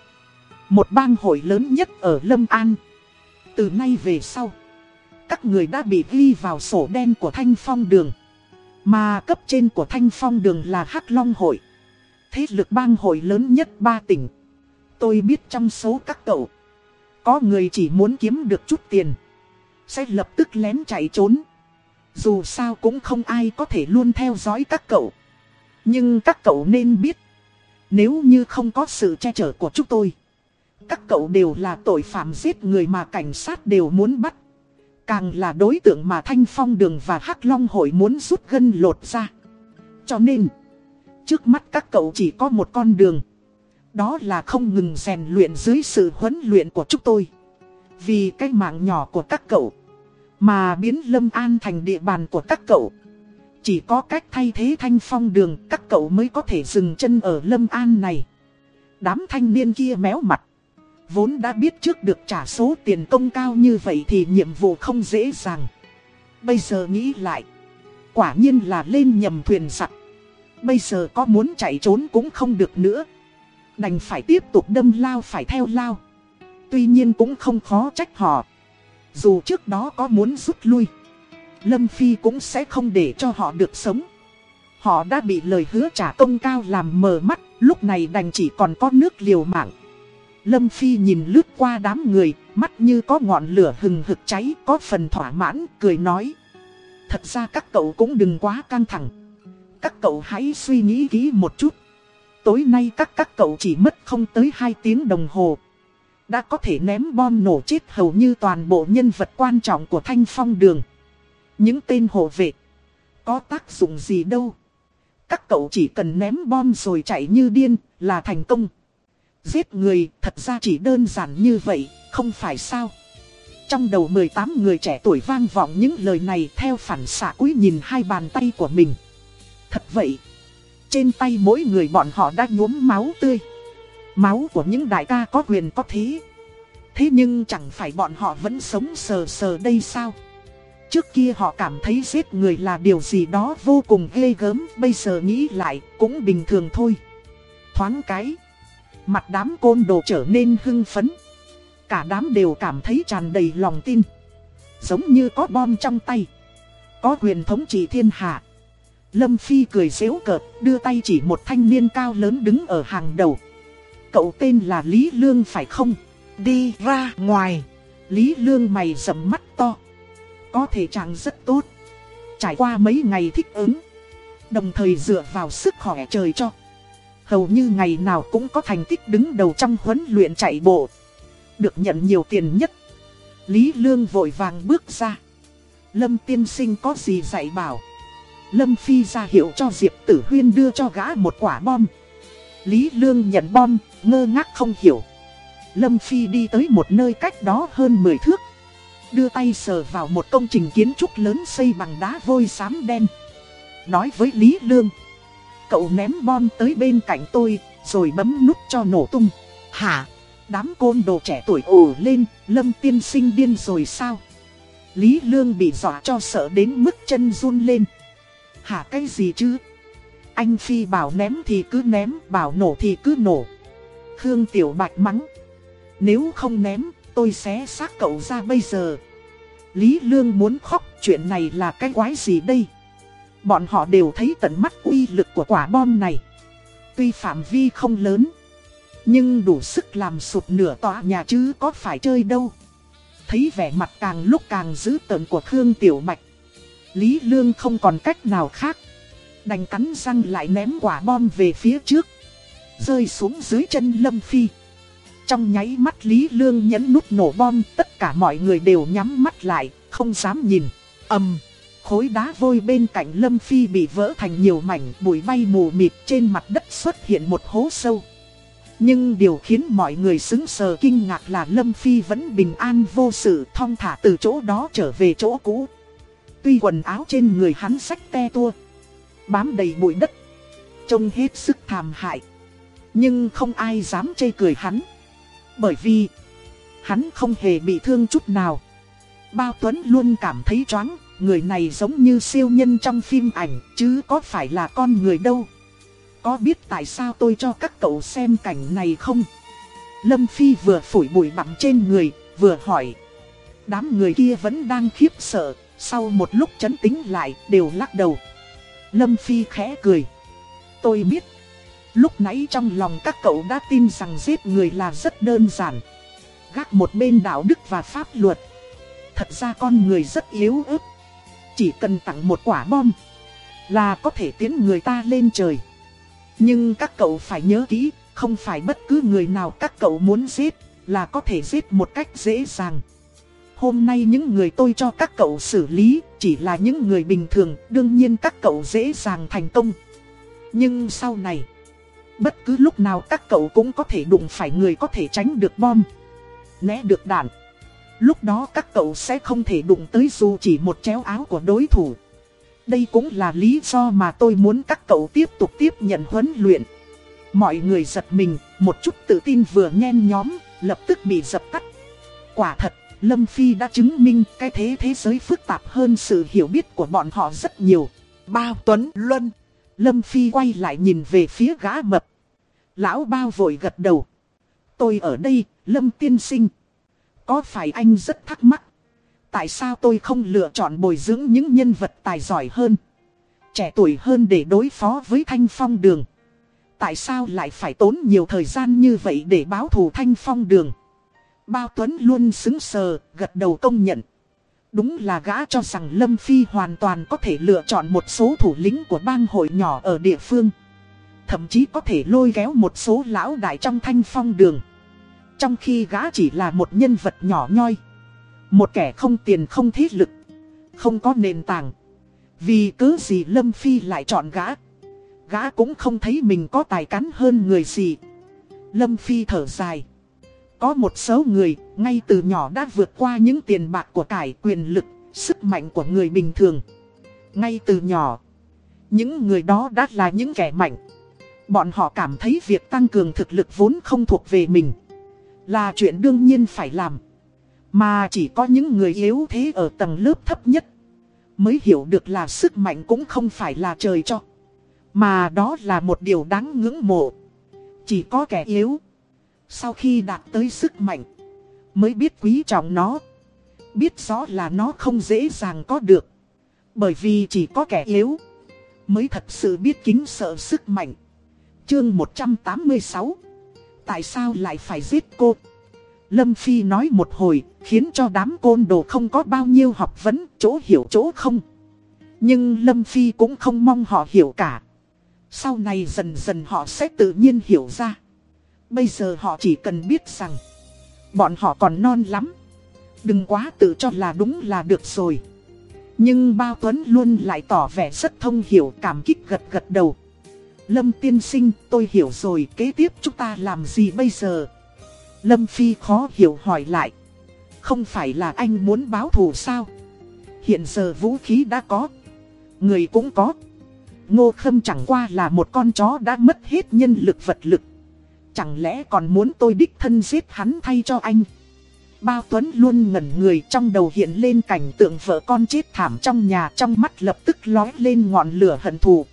Một bang hội lớn nhất ở Lâm An. Từ nay về sau, các người đã bị ghi vào sổ đen của Thanh Phong Đường. Mà cấp trên của Thanh Phong Đường là Hắc Long Hội. Thế lực bang hội lớn nhất ba tỉnh. Tôi biết trong số các cậu, có người chỉ muốn kiếm được chút tiền. Sẽ lập tức lén chạy trốn. Dù sao cũng không ai có thể luôn theo dõi các cậu. Nhưng các cậu nên biết, nếu như không có sự che chở của chúng tôi các cậu đều là tội phạm giết người mà cảnh sát đều muốn bắt. Càng là đối tượng mà Thanh Phong Đường và Hắc Long Hội muốn rút gân lột ra. Cho nên, trước mắt các cậu chỉ có một con đường. Đó là không ngừng rèn luyện dưới sự huấn luyện của chúng tôi. Vì cái mạng nhỏ của các cậu, mà biến Lâm An thành địa bàn của các cậu. Chỉ có cách thay thế Thanh Phong Đường, các cậu mới có thể dừng chân ở Lâm An này. Đám thanh niên kia méo mặt. Vốn đã biết trước được trả số tiền công cao như vậy thì nhiệm vụ không dễ dàng. Bây giờ nghĩ lại. Quả nhiên là lên nhầm thuyền sặc. Bây giờ có muốn chạy trốn cũng không được nữa. Đành phải tiếp tục đâm lao, phải theo lao. Tuy nhiên cũng không khó trách họ. Dù trước đó có muốn rút lui. Lâm Phi cũng sẽ không để cho họ được sống. Họ đã bị lời hứa trả công cao làm mờ mắt, lúc này đành chỉ còn có nước liều mạng. Lâm Phi nhìn lướt qua đám người, mắt như có ngọn lửa hừng hực cháy, có phần thỏa mãn, cười nói. Thật ra các cậu cũng đừng quá căng thẳng. Các cậu hãy suy nghĩ kỹ một chút. Tối nay các các cậu chỉ mất không tới 2 tiếng đồng hồ. Đã có thể ném bom nổ chết hầu như toàn bộ nhân vật quan trọng của thanh phong đường. Những tên hộ vệ. Có tác dụng gì đâu. Các cậu chỉ cần ném bom rồi chạy như điên là thành công. Giết người thật ra chỉ đơn giản như vậy, không phải sao. Trong đầu 18 người trẻ tuổi vang vọng những lời này theo phản xạ cúi nhìn hai bàn tay của mình. Thật vậy, trên tay mỗi người bọn họ đã nhuốm máu tươi. Máu của những đại ca có quyền có thế. Thế nhưng chẳng phải bọn họ vẫn sống sờ sờ đây sao? Trước kia họ cảm thấy giết người là điều gì đó vô cùng ghê gớm, bây giờ nghĩ lại cũng bình thường thôi. Thoáng cái, mặt đám côn đồ trở nên hưng phấn. Cả đám đều cảm thấy tràn đầy lòng tin. Giống như có bom trong tay. Có quyền thống trị thiên hạ. Lâm Phi cười xéo cợt, đưa tay chỉ một thanh niên cao lớn đứng ở hàng đầu. Cậu tên là Lý Lương phải không? Đi ra ngoài. Lý Lương mày rậm mắt to. Có thể chàng rất tốt. Trải qua mấy ngày thích ứng. Đồng thời dựa vào sức khỏe trời cho. Hầu như ngày nào cũng có thành tích đứng đầu trong huấn luyện chạy bộ. Được nhận nhiều tiền nhất. Lý Lương vội vàng bước ra. Lâm tiên sinh có gì dạy bảo. Lâm Phi ra hiệu cho Diệp Tử Huyên đưa cho gã một quả bom. Lý Lương nhận bom, ngơ ngác không hiểu. Lâm Phi đi tới một nơi cách đó hơn 10 thước. Đưa tay sờ vào một công trình kiến trúc lớn xây bằng đá vôi xám đen. Nói với Lý Lương. Cậu ném bom tới bên cạnh tôi, rồi bấm nút cho nổ tung. Hả? Đám côn đồ trẻ tuổi ồ lên, Lâm tiên sinh điên rồi sao? Lý Lương bị dọa cho sợ đến mức chân run lên. Hả cái gì chứ? Anh Phi bảo ném thì cứ ném, bảo nổ thì cứ nổ. Khương Tiểu Bạch mắng. Nếu không ném, tôi sẽ xác cậu ra bây giờ. Lý Lương muốn khóc, chuyện này là cái quái gì đây? Bọn họ đều thấy tận mắt uy lực của quả bom này. Tuy phạm vi không lớn, nhưng đủ sức làm sụp nửa tòa nhà chứ có phải chơi đâu. Thấy vẻ mặt càng lúc càng dữ tợn của Khương Tiểu Bạch. Lý Lương không còn cách nào khác. Đành cắn răng lại ném quả bom về phía trước. Rơi xuống dưới chân Lâm Phi. Trong nháy mắt Lý Lương nhấn nút nổ bom, tất cả mọi người đều nhắm mắt lại, không dám nhìn. âm, khối đá vôi bên cạnh Lâm Phi bị vỡ thành nhiều mảnh, bụi bay mù mịt trên mặt đất xuất hiện một hố sâu. Nhưng điều khiến mọi người xứng sờ kinh ngạc là Lâm Phi vẫn bình an vô sự thong thả từ chỗ đó trở về chỗ cũ. Tuy quần áo trên người hắn sách te tua, bám đầy bụi đất, trông hết sức thảm hại. Nhưng không ai dám chê cười hắn. Bởi vì, hắn không hề bị thương chút nào. Bao Tuấn luôn cảm thấy choáng, người này giống như siêu nhân trong phim ảnh, chứ có phải là con người đâu. Có biết tại sao tôi cho các cậu xem cảnh này không? Lâm Phi vừa phủi bụi bặm trên người, vừa hỏi. Đám người kia vẫn đang khiếp sợ, sau một lúc chấn tính lại, đều lắc đầu. Lâm Phi khẽ cười. Tôi biết. Lúc nãy trong lòng các cậu đã tin rằng giết người là rất đơn giản. Gác một bên đạo đức và pháp luật. Thật ra con người rất yếu ớt. Chỉ cần tặng một quả bom là có thể tiến người ta lên trời. Nhưng các cậu phải nhớ kỹ, không phải bất cứ người nào các cậu muốn giết là có thể giết một cách dễ dàng. Hôm nay những người tôi cho các cậu xử lý chỉ là những người bình thường, đương nhiên các cậu dễ dàng thành công. Nhưng sau này, bất cứ lúc nào các cậu cũng có thể đụng phải người có thể tránh được bom, né được đạn. Lúc đó các cậu sẽ không thể đụng tới dù chỉ một chéo áo của đối thủ. Đây cũng là lý do mà tôi muốn các cậu tiếp tục tiếp nhận huấn luyện. Mọi người giật mình, một chút tự tin vừa nhen nhóm, lập tức bị dập tắt. Quả thật, Lâm Phi đã chứng minh cái thế thế giới phức tạp hơn sự hiểu biết của bọn họ rất nhiều. Bao Tuấn Luân, Lâm Phi quay lại nhìn về phía gã mập. Lão bao vội gật đầu. Tôi ở đây, Lâm tiên sinh. Có phải anh rất thắc mắc? Tại sao tôi không lựa chọn bồi dưỡng những nhân vật tài giỏi hơn? Trẻ tuổi hơn để đối phó với Thanh Phong Đường. Tại sao lại phải tốn nhiều thời gian như vậy để báo thù Thanh Phong Đường? Bao Tuấn luôn xứng sờ, gật đầu công nhận. Đúng là gã cho rằng Lâm Phi hoàn toàn có thể lựa chọn một số thủ lĩnh của bang hội nhỏ ở địa phương. Thậm chí có thể lôi kéo một số lão đại trong thanh phong đường. Trong khi gã chỉ là một nhân vật nhỏ nhoi. Một kẻ không tiền không thế lực. Không có nền tảng. Vì cứ gì Lâm Phi lại chọn gã. Gã cũng không thấy mình có tài cắn hơn người gì. Lâm Phi thở dài. Có một số người, ngay từ nhỏ đã vượt qua những tiền bạc của cải quyền lực, sức mạnh của người bình thường. Ngay từ nhỏ, những người đó đã là những kẻ mạnh. Bọn họ cảm thấy việc tăng cường thực lực vốn không thuộc về mình. Là chuyện đương nhiên phải làm. Mà chỉ có những người yếu thế ở tầng lớp thấp nhất. Mới hiểu được là sức mạnh cũng không phải là trời cho. Mà đó là một điều đáng ngưỡng mộ. Chỉ có kẻ yếu sau khi đạt tới sức mạnh, mới biết quý trọng nó. Biết rõ là nó không dễ dàng có được. Bởi vì chỉ có kẻ yếu, mới thật sự biết kính sợ sức mạnh. Chương 186 Tại sao lại phải giết cô? Lâm Phi nói một hồi, khiến cho đám côn đồ không có bao nhiêu học vấn, chỗ hiểu chỗ không. Nhưng Lâm Phi cũng không mong họ hiểu cả. Sau này dần dần họ sẽ tự nhiên hiểu ra. Bây giờ họ chỉ cần biết rằng, Bọn họ còn non lắm. Đừng quá tự cho là đúng là được rồi. Nhưng Bao Tuấn luôn lại tỏ vẻ rất thông hiểu, cảm kích gật gật đầu. Lâm tiên sinh, tôi hiểu rồi, kế tiếp chúng ta làm gì bây giờ? Lâm Phi khó hiểu hỏi lại. Không phải là anh muốn báo thù sao? Hiện giờ vũ khí đã có. Người cũng có. Ngô Khâm chẳng qua là một con chó đã mất hết nhân lực vật lực. Chẳng lẽ còn muốn tôi đích thân giết hắn thay cho anh? Bao Tuấn luôn ngẩn người trong đầu hiện lên cảnh tượng vợ con chết thảm trong nhà trong mắt lập tức lói lên ngọn lửa hận thù.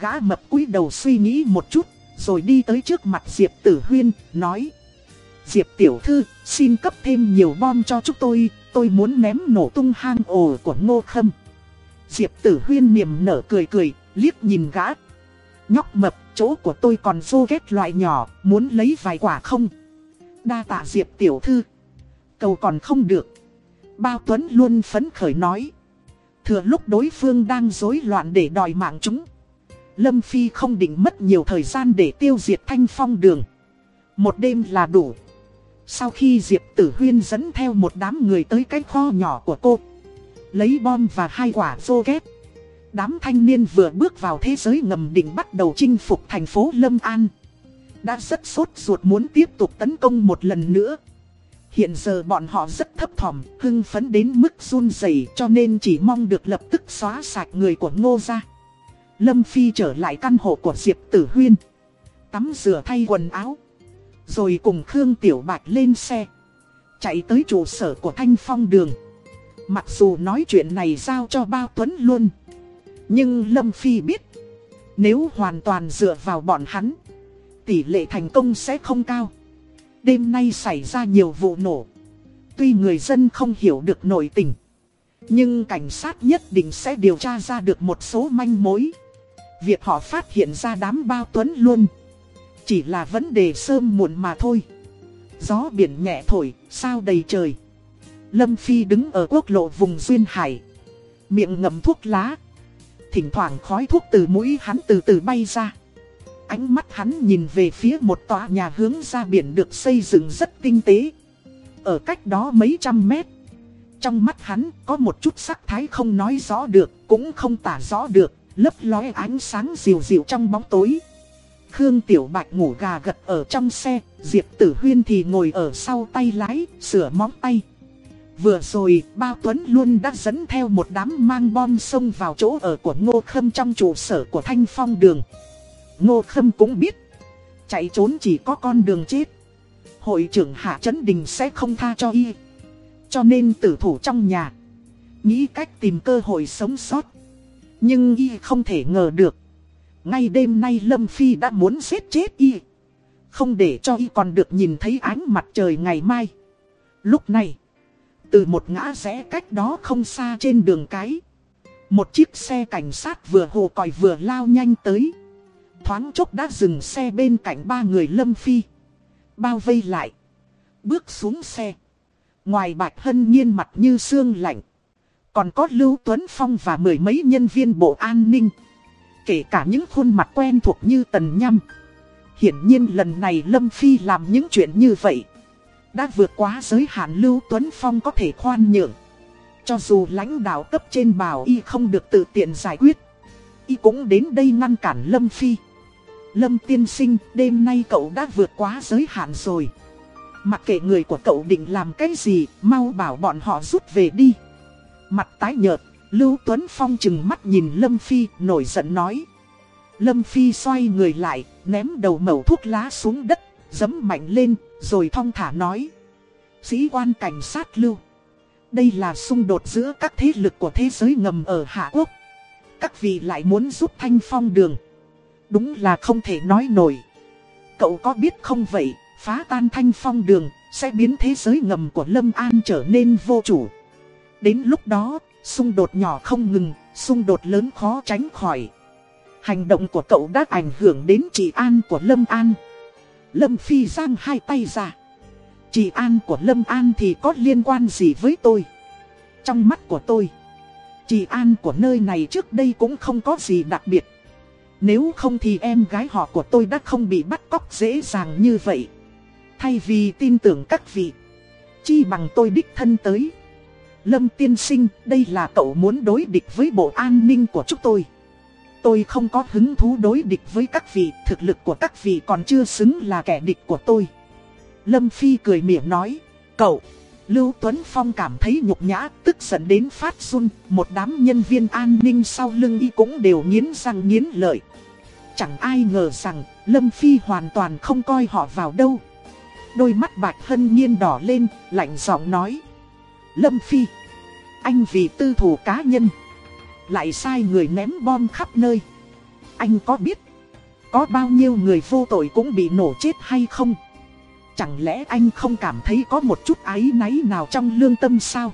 Gã mập cúi đầu suy nghĩ một chút, rồi đi tới trước mặt Diệp Tử Huyên, nói. Diệp Tiểu Thư, xin cấp thêm nhiều bom cho chúng tôi, tôi muốn ném nổ tung hang ổ của ngô khâm. Diệp Tử Huyên niềm nở cười cười, liếc nhìn gã. Nhóc mập chỗ của tôi còn vô ghét loại nhỏ, muốn lấy vài quả không? Đa tạ Diệp tiểu thư. Cầu còn không được. Bao Tuấn luôn phấn khởi nói. Thừa lúc đối phương đang rối loạn để đòi mạng chúng. Lâm Phi không định mất nhiều thời gian để tiêu diệt thanh phong đường. Một đêm là đủ. Sau khi Diệp Tử Huyên dẫn theo một đám người tới cái kho nhỏ của cô. Lấy bom và hai quả rô ghép Đám thanh niên vừa bước vào thế giới ngầm định bắt đầu chinh phục thành phố Lâm An. Đã rất sốt ruột muốn tiếp tục tấn công một lần nữa. Hiện giờ bọn họ rất thấp thỏm, hưng phấn đến mức run rẩy cho nên chỉ mong được lập tức xóa sạch người của ngô ra. Lâm Phi trở lại căn hộ của Diệp Tử Huyên. Tắm rửa thay quần áo. Rồi cùng Khương Tiểu Bạch lên xe. Chạy tới trụ sở của Thanh Phong Đường. Mặc dù nói chuyện này giao cho Bao Tuấn luôn. Nhưng Lâm Phi biết, nếu hoàn toàn dựa vào bọn hắn, tỷ lệ thành công sẽ không cao. Đêm nay xảy ra nhiều vụ nổ. Tuy người dân không hiểu được nội tình, nhưng cảnh sát nhất định sẽ điều tra ra được một số manh mối. Việc họ phát hiện ra đám bao tuấn luôn, chỉ là vấn đề sớm muộn mà thôi. Gió biển nhẹ thổi, sao đầy trời. Lâm Phi đứng ở quốc lộ vùng Duyên Hải. Miệng ngậm thuốc lá. Thỉnh thoảng khói thuốc từ mũi hắn từ từ bay ra. Ánh mắt hắn nhìn về phía một tòa nhà hướng ra biển được xây dựng rất tinh tế. Ở cách đó mấy trăm mét. Trong mắt hắn có một chút sắc thái không nói rõ được, Cũng không tả rõ được, Lấp lóe ánh sáng dịu dịu trong bóng tối. Khương Tiểu Bạch ngủ gà gật ở trong xe, Diệp Tử Huyên thì ngồi ở sau tay lái, Sửa móng tay. Vừa rồi, Bao Tuấn luôn đã dẫn theo một đám mang bom xông vào chỗ ở của Ngô Khâm trong trụ sở của Thanh Phong Đường. Ngô Khâm cũng biết, chạy trốn chỉ có con đường chết. Hội trưởng Hạ Trấn Đình sẽ không tha cho y. Cho nên tử thủ trong nhà, nghĩ cách tìm cơ hội sống sót. Nhưng y không thể ngờ được. Ngay đêm nay Lâm Phi đã muốn giết chết y. Không để cho y còn được nhìn thấy ánh mặt trời ngày mai. Lúc này, từ một ngã rẽ cách đó không xa trên đường cái. Một chiếc xe cảnh sát vừa hồ còi vừa lao nhanh tới. Thoáng chốc đã dừng xe bên cạnh ba người Lâm Phi. Bao vây lại. Bước xuống xe. Ngoài Bạch Hân nhiên mặt như xương lạnh. Còn có Lưu Tuấn Phong và mười mấy nhân viên bộ an ninh. Kể cả những khuôn mặt quen thuộc như Tần Nhâm. Hiển nhiên lần này Lâm Phi làm những chuyện như vậy. Đã vượt quá giới hạn Lưu Tuấn Phong có thể khoan nhượng. Cho dù lãnh đạo cấp trên bảo y không được tự tiện giải quyết. Y cũng đến đây ngăn cản Lâm Phi. Lâm tiên sinh, đêm nay cậu đã vượt quá giới hạn rồi. Mặc kệ người của cậu định làm cái gì, mau bảo bọn họ rút về đi. Mặt tái nhợt, Lưu Tuấn Phong chừng mắt nhìn Lâm Phi, nổi giận nói. Lâm Phi xoay người lại, ném đầu mẩu thuốc lá xuống đất, giấm mạnh lên, rồi thong thả nói. Sĩ quan cảnh sát Lưu. Đây là xung đột giữa các thế lực của thế giới ngầm ở Hạ Quốc. Các vị lại muốn giúp Thanh Phong đường. Đúng là không thể nói nổi. Cậu có biết không vậy, phá tan Thanh Phong đường, sẽ biến thế giới ngầm của Lâm An trở nên vô chủ. Đến lúc đó, xung đột nhỏ không ngừng, xung đột lớn khó tránh khỏi. Hành động của cậu đã ảnh hưởng đến trị an của Lâm An. Lâm Phi giang hai tay ra. chị an của Lâm An thì có liên quan gì với tôi? Trong mắt của tôi, chị an của nơi này trước đây cũng không có gì đặc biệt. Nếu không thì em gái họ của tôi đã không bị bắt cóc dễ dàng như vậy. Thay vì tin tưởng các vị, chi bằng tôi đích thân tới. Lâm tiên sinh, đây là cậu muốn đối địch với bộ an ninh của chúng tôi. Tôi không có hứng thú đối địch với các vị, thực lực của các vị còn chưa xứng là kẻ địch của tôi. Lâm Phi cười miệng nói, cậu, Lưu Tuấn Phong cảm thấy nhục nhã, tức giận đến phát run, một đám nhân viên an ninh sau lưng y cũng đều nghiến răng nghiến lợi. Chẳng ai ngờ rằng, Lâm Phi hoàn toàn không coi họ vào đâu. Đôi mắt bạch hân nhiên đỏ lên, lạnh giọng nói. Lâm Phi, anh vì tư thủ cá nhân, lại sai người ném bom khắp nơi. Anh có biết, có bao nhiêu người vô tội cũng bị nổ chết hay không? Chẳng lẽ anh không cảm thấy có một chút áy náy nào trong lương tâm sao?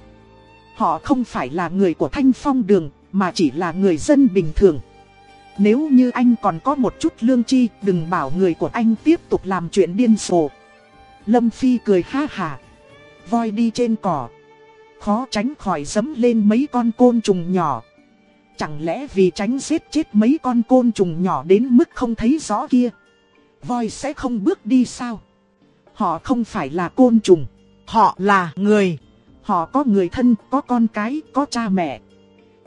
Họ không phải là người của Thanh Phong Đường, mà chỉ là người dân bình thường. Nếu như anh còn có một chút lương chi, đừng bảo người của anh tiếp tục làm chuyện điên rồ. Lâm Phi cười ha hà. Voi đi trên cỏ. Khó tránh khỏi dấm lên mấy con côn trùng nhỏ. Chẳng lẽ vì tránh giết chết mấy con côn trùng nhỏ đến mức không thấy rõ kia. Voi sẽ không bước đi sao? Họ không phải là côn trùng. Họ là người. Họ có người thân, có con cái, có cha mẹ.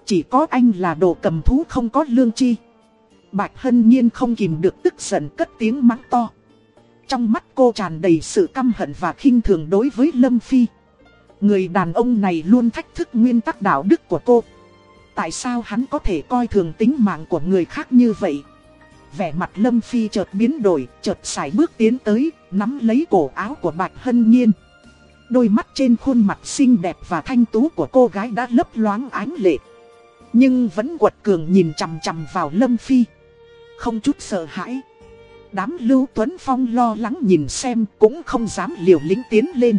Chỉ có anh là đồ cầm thú không có lương chi. Bạch Hân Nhiên không kìm được tức giận cất tiếng mắng to. Trong mắt cô tràn đầy sự căm hận và khinh thường đối với Lâm Phi. Người đàn ông này luôn thách thức nguyên tắc đạo đức của cô. Tại sao hắn có thể coi thường tính mạng của người khác như vậy? Vẻ mặt Lâm Phi chợt biến đổi, chợt sải bước tiến tới, nắm lấy cổ áo của Bạch Hân Nhiên. Đôi mắt trên khuôn mặt xinh đẹp và thanh tú của cô gái đã lấp loáng ánh lệ. Nhưng vẫn quật cường nhìn chằm chằm vào Lâm Phi. Không chút sợ hãi. Đám Lưu Tuấn Phong lo lắng nhìn xem cũng không dám liều lĩnh tiến lên.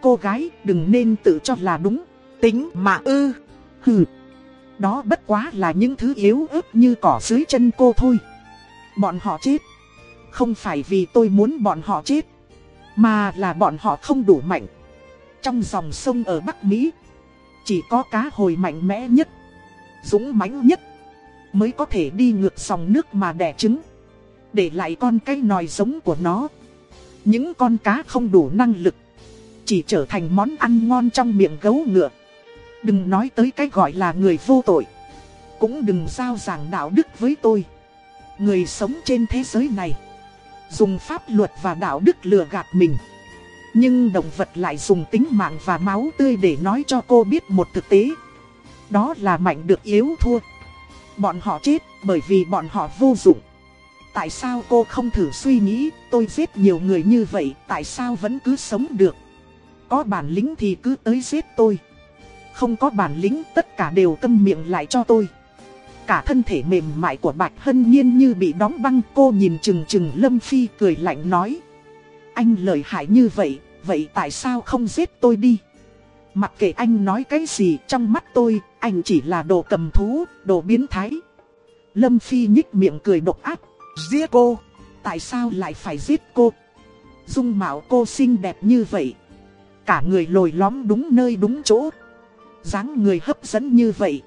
Cô gái đừng nên tự cho là đúng. Tính mà ư. Hừ. Đó bất quá là những thứ yếu ớt như cỏ dưới chân cô thôi. Bọn họ chết. Không phải vì tôi muốn bọn họ chết. Mà là bọn họ không đủ mạnh. Trong dòng sông ở Bắc Mỹ. Chỉ có cá hồi mạnh mẽ nhất. Dũng mãnh nhất. Mới có thể đi ngược dòng nước mà đẻ trứng. Để lại con cái nòi giống của nó. Những con cá không đủ năng lực. Chỉ trở thành món ăn ngon trong miệng gấu ngựa. Đừng nói tới cái gọi là người vô tội. Cũng đừng giao giảng đạo đức với tôi. Người sống trên thế giới này. Dùng pháp luật và đạo đức lừa gạt mình. Nhưng động vật lại dùng tính mạng và máu tươi để nói cho cô biết một thực tế. Đó là mạnh được yếu thua. Bọn họ chết bởi vì bọn họ vô dụng. Tại sao cô không thử suy nghĩ, tôi giết nhiều người như vậy, tại sao vẫn cứ sống được. Có bản lĩnh thì cứ tới giết tôi. Không có bản lĩnh tất cả đều câm miệng lại cho tôi. Cả thân thể mềm mại của Bạch Hân Nhiên như bị đóng băng cô nhìn chừng chừng Lâm Phi cười lạnh nói. Anh lợi hại như vậy, vậy tại sao không giết tôi đi? Mặc kệ anh nói cái gì trong mắt tôi, anh chỉ là đồ cầm thú, đồ biến thái. Lâm Phi nhích miệng cười độc ác. Giết cô? Tại sao lại phải giết cô? Dung mạo cô xinh đẹp như vậy. Cả người lồi lõm đúng nơi đúng chỗ dáng người hấp dẫn như vậy.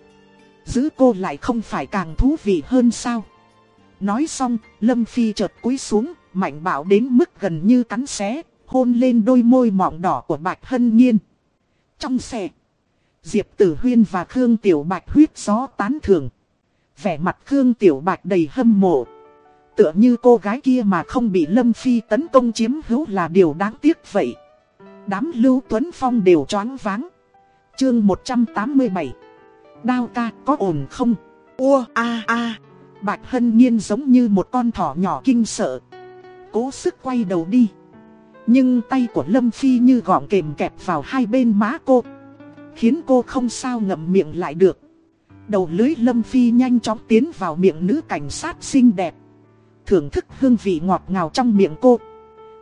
Giữ cô lại không phải càng thú vị hơn sao? Nói xong, Lâm Phi chợt cúi xuống, mạnh bạo đến mức gần như cắn xé, hôn lên đôi môi mọng đỏ của Bạch Hân Nhiên. Trong xe, Diệp Tử Huyên và Khương Tiểu Bạch huyết gió tán thường. Vẻ mặt Khương Tiểu Bạch đầy hâm mộ. Tựa như cô gái kia mà không bị Lâm Phi tấn công chiếm hữu là điều đáng tiếc vậy. Đám Lưu Tuấn Phong đều choáng váng. Chương 187 Đao ca có ổn không? Ua, a a Bạch Hân Nhiên giống như một con thỏ nhỏ kinh sợ. Cố sức quay đầu đi. Nhưng tay của Lâm Phi như gọng kềm kẹp vào hai bên má cô. Khiến cô không sao ngậm miệng lại được. Đầu lưới Lâm Phi nhanh chóng tiến vào miệng nữ cảnh sát xinh đẹp. Thưởng thức hương vị ngọt ngào trong miệng cô.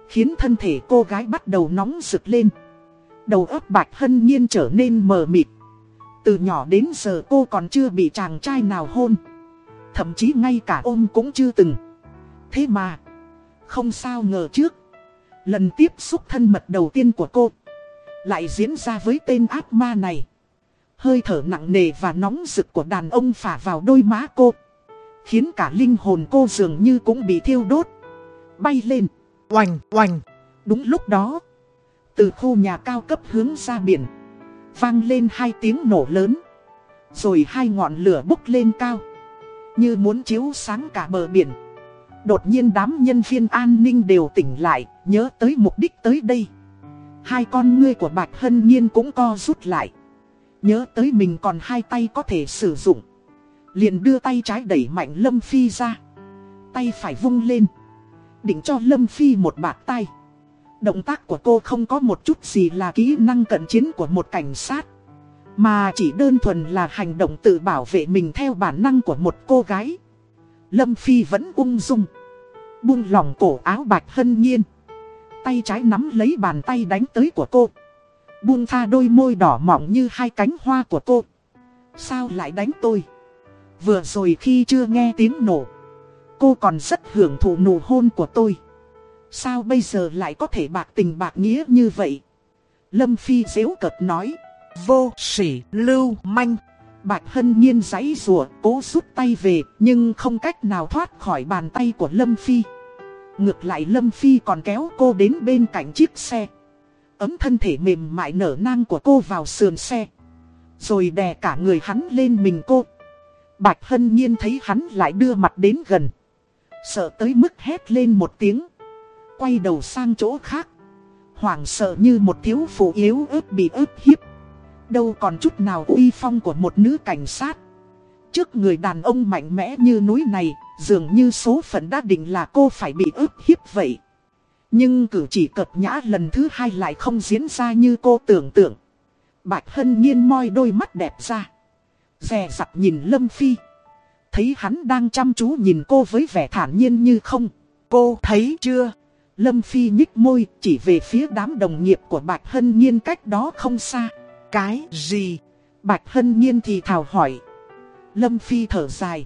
Khiến thân thể cô gái bắt đầu nóng rực lên. Đầu óc Bạch Hân Nhiên trở nên mờ mịt. Từ nhỏ đến giờ cô còn chưa bị chàng trai nào hôn. Thậm chí ngay cả ôm cũng chưa từng. Thế mà, không sao ngờ trước. Lần tiếp xúc thân mật đầu tiên của cô Lại diễn ra với tên ác ma này Hơi thở nặng nề và nóng rực của đàn ông phả vào đôi má cô Khiến cả linh hồn cô dường như cũng bị thiêu đốt Bay lên Oành oành Đúng lúc đó từ khu nhà cao cấp hướng ra biển Vang lên hai tiếng nổ lớn Rồi hai ngọn lửa bốc lên cao Như muốn chiếu sáng cả bờ biển Đột nhiên đám nhân viên an ninh đều tỉnh lại, nhớ tới mục đích tới đây. Hai con ngươi của Bạch Hân Nhiên cũng co rút lại. Nhớ tới mình còn hai tay có thể sử dụng. Liền đưa tay trái đẩy mạnh Lâm Phi ra. Tay phải vung lên. Định cho Lâm Phi một bạc tay. Động tác của cô không có một chút gì là kỹ năng cận chiến của một cảnh sát. Mà chỉ đơn thuần là hành động tự bảo vệ mình theo bản năng của một cô gái. Lâm Phi vẫn ung dung. Buông lỏng cổ áo bạch hân nhiên. Tay trái nắm lấy bàn tay đánh tới của cô. Buông tha đôi môi đỏ mỏng như hai cánh hoa của cô. Sao lại đánh tôi? Vừa rồi khi chưa nghe tiếng nổ. Cô còn rất hưởng thụ nụ hôn của tôi. Sao bây giờ lại có thể bạc tình bạc nghĩa như vậy? Lâm Phi dễu cợt nói. Vô sỉ lưu manh. Bạch Hân Nhiên giấy rùa, cố rút tay về, nhưng không cách nào thoát khỏi bàn tay của Lâm Phi. Ngược lại Lâm Phi còn kéo cô đến bên cạnh chiếc xe. Ấm thân thể mềm mại nở nang của cô vào sườn xe. Rồi đè cả người hắn lên mình cô. Bạch Hân Nhiên thấy hắn lại đưa mặt đến gần. Sợ tới mức hét lên một tiếng. Quay đầu sang chỗ khác. Hoảng sợ như một thiếu phụ yếu ớt bị ướp hiếp đâu còn chút nào uy phong của một nữ cảnh sát. Trước người đàn ông mạnh mẽ như núi này, dường như số phận đã định là cô phải bị ức hiếp vậy. Nhưng cử chỉ cập nhã lần thứ hai lại không diễn ra như cô tưởng tượng. Bạch Hân nhiên moi đôi mắt đẹp ra. Rè rặt nhìn Lâm Phi. Thấy hắn đang chăm chú nhìn cô với vẻ thản nhiên như không. Cô thấy chưa? Lâm Phi nhích môi chỉ về phía đám đồng nghiệp của Bạch Hân nhiên cách đó không xa. Cái gì? Bạch Hân Nhiên thì thảo hỏi. Lâm Phi thở dài.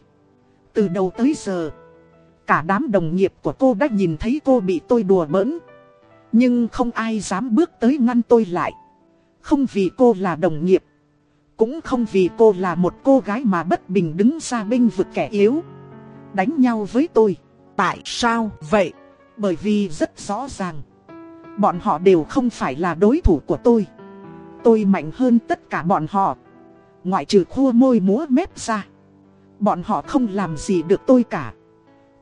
Từ đầu tới giờ, cả đám đồng nghiệp của cô đã nhìn thấy cô bị tôi đùa bỡn. Nhưng không ai dám bước tới ngăn tôi lại. Không vì cô là đồng nghiệp. Cũng không vì cô là một cô gái mà bất bình đứng ra bênh vực kẻ yếu. Đánh nhau với tôi. Tại sao vậy? Bởi vì rất rõ ràng. Bọn họ đều không phải là đối thủ của tôi tôi mạnh hơn tất cả bọn họ. Ngoại trừ khua môi múa mép ra. Bọn họ không làm gì được tôi cả.